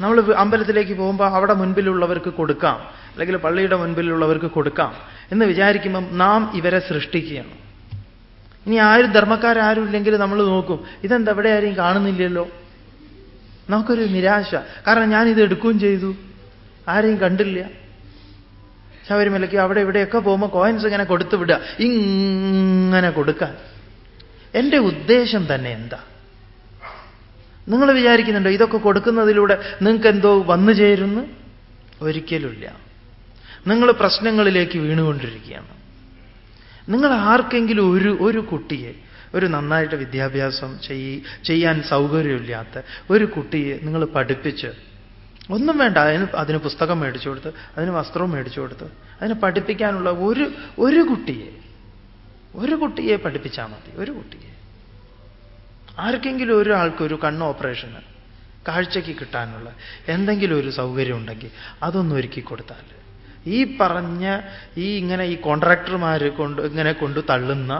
നമ്മൾ അമ്പലത്തിലേക്ക് പോകുമ്പോൾ അവിടെ മുൻപിലുള്ളവർക്ക് കൊടുക്കാം. അല്ലെങ്കിൽ പള്ളിയുടെ മുൻപിലുള്ളവർക്ക് കൊടുക്കാം. എന്ന് വിചാരിക്കുമ്പം നാം ഇവരെ സൃഷ്ടിക്കുകയാണ്. ഇനി ആരും ധർമ്മക്കാരും ഇല്ലെങ്കിൽ നമ്മൾ നോക്കും ഇതെന്താ ഇവിടെ ആരെയും കാണുന്നില്ലല്ലോ? നമുക്കൊരു നിരാശ. കാരണം ഞാൻ ഇത് എടുക്കുകയും ചെയ്തു. ആരെയും കണ്ടില്ല. ശബരിമലയ്ക്ക് അവിടെ ഇവിടെയൊക്കെ പോകുമ്പോൾ കോയിൻസ് ഇങ്ങനെ കൊടുത്തു വിടുക. ഇങ്ങനെ കൊടുക്കാൻ. എന്റെ ഉദ്ദേശം തന്നെ എന്താ? നിങ്ങൾ വിചാരിക്കുന്നുണ്ടോ ഇതൊക്കെ കൊടുക്കുന്നതിലൂടെ നിങ്ങൾക്ക് എന്തോ വന്നു ചേരുന്നു? ഒരിക്കലുമില്ല. നിങ്ങൾ പ്രശ്നങ്ങളിലേക്ക് വീണുകൊണ്ടിരിക്കുകയാണ്. നിങ്ങൾ ആർക്കെങ്കിലും ഒരു ഒരു കുട്ടിയെ ഒരു നന്നായിട്ട് വിദ്യാഭ്യാസം ചെയ് ചെയ്യാൻ സൗകര്യമില്ലാത്ത ഒരു കുട്ടിയെ നിങ്ങൾ പഠിപ്പിച്ച് ഒന്നും വേണ്ട അതിന് അതിന് പുസ്തകം മേടിച്ചു കൊടുത്ത് അതിന് വസ്ത്രവും മേടിച്ചു കൊടുത്ത് അതിനെ പഠിപ്പിക്കാനുള്ള ഒരു ഒരു കുട്ടിയെ ഒരു കുട്ടിയെ പഠിപ്പിച്ചാൽ മതി ഒരു കുട്ടിയെ. ആർക്കെങ്കിലും ഒരാൾക്ക് ഒരു കണ്ണ് ഓപ്പറേഷന് കാഴ്ചയ്ക്ക് കിട്ടാനുള്ള എന്തെങ്കിലും ഒരു സൗകര്യം ഉണ്ടെങ്കിൽ അതൊന്നും ഒരുക്കി കൊടുത്താൽ. ഈ പറഞ്ഞ ഈ ഇങ്ങനെ ഈ കോൺട്രാക്ടർമാർ കൊണ്ട് ഇങ്ങനെ കൊണ്ട് തള്ളുന്ന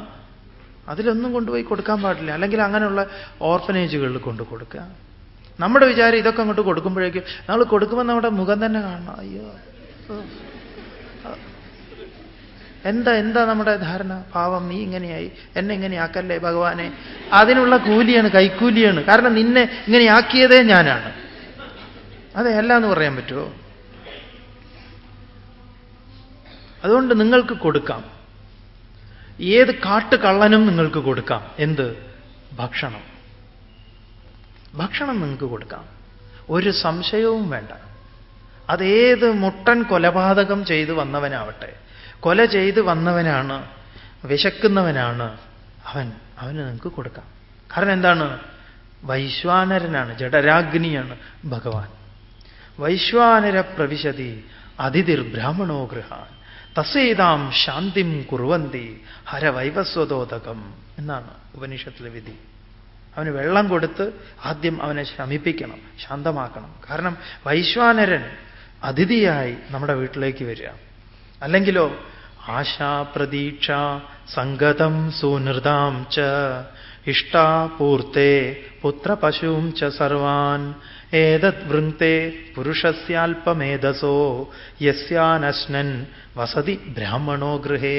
അതിലൊന്നും കൊണ്ടുപോയി കൊടുക്കാൻ പാടില്ല. അല്ലെങ്കിൽ അങ്ങനെയുള്ള ഓർഫനേജുകളിൽ കൊണ്ട് കൊടുക്കുക. നമ്മുടെ വിചാരം ഇതൊക്കെ അങ്ങോട്ട് കൊടുക്കുമ്പോഴേക്കും നമ്മൾ കൊടുക്കുമ്പോൾ നമ്മുടെ മുഖം തന്നെ കാണണം. അയ്യോ. എന്താ എന്താ നമ്മുടെ ധാരണ? പാവം നീ ഇങ്ങനെയായി. എന്നെ ഇങ്ങനെയാക്കല്ലേ ഭഗവാനെ? അതിനുള്ള കൂലിയാണ് കൈക്കൂലിയാണ്. കാരണം നിന്നെ ഇങ്ങനെയാക്കിയതേ ഞാനാണ്. അതെ അല്ല എന്ന് പറയാൻ പറ്റുമോ അതുകൊണ്ട് നിങ്ങൾക്ക് കൊടുക്കാം. ഏത് കാട്ടുകള്ളനും നിങ്ങൾക്ക് കൊടുക്കാം. എന്ത്? ഭക്ഷണം. ഭക്ഷണം നിങ്ങൾക്ക് കൊടുക്കാം. ഒരു സംശയവും വേണ്ട. അതേത് മുട്ടൻ കൊലപാതകം ചെയ്തു വന്നവനാവട്ടെ. കൊല ചെയ്ത് വന്നവനാണ് വിശക്കുന്നവനാണ് അവൻ. അവന് നിങ്ങൾക്ക് കൊടുക്കാം. കാരണം എന്താണ്? വൈശ്വാനരനാണ് ജഡരാഗ്നിയാണ് ഭഗവാൻ. വൈശ്വാനര പ്രവിശതി അതിഥിർ ബ്രാഹ്മണോ ഗൃഹാൻ. തസേതാം ശാന്തിം കുറുവന്തി ഹരവൈവസ്വതോദകം എന്നാണ് ഉപനിഷത്തിലെ വിധി. അവന് വെള്ളം കൊടുത്ത് ആദ്യം അവനെ ശമിപ്പിക്കണം ശാന്തമാക്കണം. കാരണം വൈശ്വാനരൻ അതിഥിയായി നമ്മുടെ വീട്ടിലേക്ക് വരിക. അല്ലെങ്കിലോ ആശാ പ്രതീക്ഷ സംഗതം സുനൃതാം ച ഇഷ്ടാപൂർത്തെ പുത്രപശൂം ച സർവാൻ ഏതത് വൃങ്ക്തെ പുരുഷസ്യാൽപമേധസോ യസ്യാനശ്നൻ വസതി ബ്രാഹ്മണോ ഗൃഹേ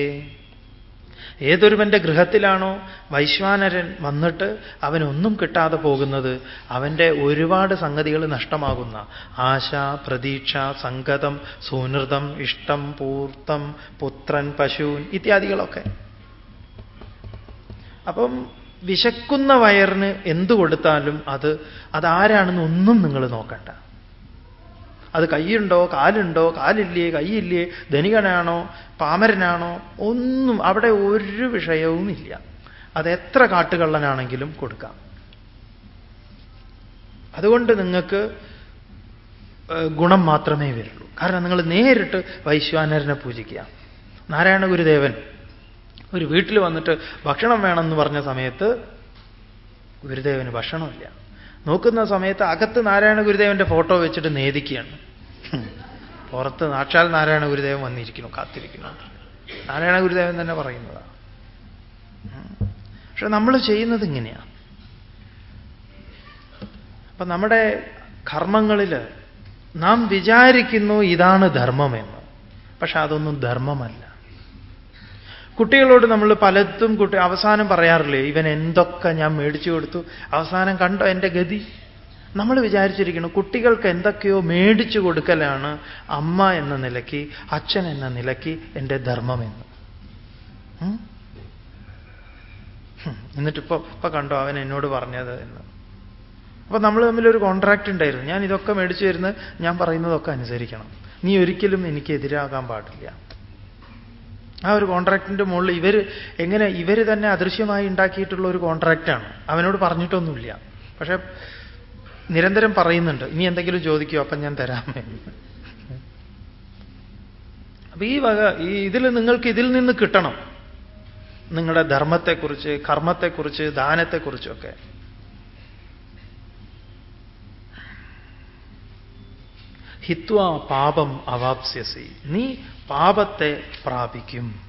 ഏതൊരുവന്റെ ഗൃഹത്തിലാണോ വൈശ്വാനരൻ വന്നിട്ട് അവനൊന്നും കിട്ടാതെ പോകുന്നത് അവന്റെ ഒരുപാട് സംഗതികൾ നഷ്ടമാകുന്ന ആശ പ്രതീക്ഷ സംഗതം സുഹൃതം ഇഷ്ടം പൂർത്തം പുത്രൻ പശൂൻ ഇത്യാദികളൊക്കെ. അപ്പം വിശക്കുന്ന വയറിന് എന്തു കൊടുത്താലും അത് അതാരാണെന്ന് ഒന്നും നിങ്ങൾ നോക്കണ്ട. അത് കൈയുണ്ടോ കാലുണ്ടോ കാലില്ലേ കൈയില്ലേ ധനികനാണോ പാമരനാണോ ഒന്നും അവിടെ ഒരു വിഷയവുമില്ല. അത് എത്ര കാട്ടുകള്ളനാണെങ്കിലും കൊടുക്കാം. അതുകൊണ്ട് നിങ്ങൾക്ക് ഗുണം മാത്രമേ വരുള്ളൂ. കാരണം നിങ്ങൾ നേരിട്ട് വൈശ്വാനരനെ പൂജിക്കുക. നാരായണ ഗുരുദേവൻ ഒരു വീട്ടിൽ വന്നിട്ട് ഭക്ഷണം വേണമെന്ന് പറഞ്ഞ സമയത്ത് ഗുരുദേവന് ഭക്ഷണമില്ല. നോക്കുന്ന സമയത്ത് അകത്ത് നാരായണ ഗുരുദേവന്റെ ഫോട്ടോ വെച്ചിട്ട് നേദിക്കുകയാണ്. പുറത്ത് നാക്ഷാൽ നാരായണ ഗുരുദേവൻ വന്നിരിക്കുന്നു കാത്തിരിക്കുന്നു. നാരായണ ഗുരുദേവൻ തന്നെ പറയുന്നതാണ് പക്ഷെ നമ്മൾ ചെയ്യുന്നത് ഇങ്ങനെയാണ് അപ്പൊ നമ്മുടെ കർമ്മങ്ങളിൽ നാം വിചാരിക്കുന്നു ഇതാണ് ധർമ്മമെന്ന്. പക്ഷെ അതൊന്നും ധർമ്മമല്ല. കുട്ടികളോട് നമ്മൾ പലത്തും കുട്ടി അവസാനം പറയാറില്ലേ ഇവൻ എന്തൊക്കെ ഞാൻ മേടിച്ചു കൊടുത്തു? അവസാനം കണ്ടോ എന്റെ ഗതി? നമ്മൾ വിചാരിച്ചിരിക്കുന്നു കുട്ടികൾക്ക് എന്തൊക്കെയോ മേടിച്ചു കൊടുക്കലാണ് അമ്മ എന്ന നിലയ്ക്ക് അച്ഛൻ എന്ന നിലയ്ക്ക് എന്റെ ധർമ്മമെന്ന് എന്നിട്ടിപ്പോ ഇപ്പൊ കണ്ടോ അവൻ എന്നോട് പറഞ്ഞത് എന്ന്. അപ്പൊ നമ്മൾ തമ്മിലൊരു കോൺട്രാക്റ്റ് ഉണ്ടായിരുന്നു. ഞാൻ ഇതൊക്കെ മേടിച്ചു വരുന്നത് ഞാൻ പറയുന്നതൊക്കെ അനുസരിക്കണം. നീ ഒരിക്കലും എനിക്ക് എതിരാകാൻ പാടില്ല. ആ ഒരു കോൺട്രാക്റ്റിന്റെ മുകളിൽ ഇവർ എങ്ങനെ ഇവർ തന്നെ അദൃശ്യമായി ഉണ്ടാക്കിയിട്ടുള്ള ഒരു കോൺട്രാക്റ്റാണ് അവനോട് പറഞ്ഞിട്ടൊന്നുമില്ല. പക്ഷെ നിരന്തരം പറയുന്നുണ്ട്. ഇനി എന്തെങ്കിലും ചോദിക്കൂ അപ്പം ഞാൻ തരാം. അപ്പൊ ഈ വക ഈ ഇതിൽ നിങ്ങൾക്ക് ഇതിൽ നിന്ന് കിട്ടണം. നിങ്ങളുടെ ധർമ്മത്തെക്കുറിച്ച് കർമ്മത്തെക്കുറിച്ച് ദാനത്തെക്കുറിച്ചൊക്കെ. ഹിത്വ പാപം അവാപ്സ്യസി. നീ പാപത്തെ പ്രാപിക്കും.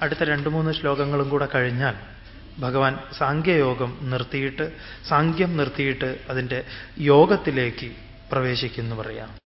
അടുത്ത രണ്ട് മൂന്ന് ശ്ലോകങ്ങളും കൂടെ കഴിഞ്ഞാൽ ഭഗവാൻ സാങ്ക്യയോഗം നിർത്തിയിട്ട് സാങ്ക്യം നിർത്തിയിട്ട് അതിന്റെ യോഗത്തിലേക്ക് പ്രവേശിക്കുന്നു പറയാം.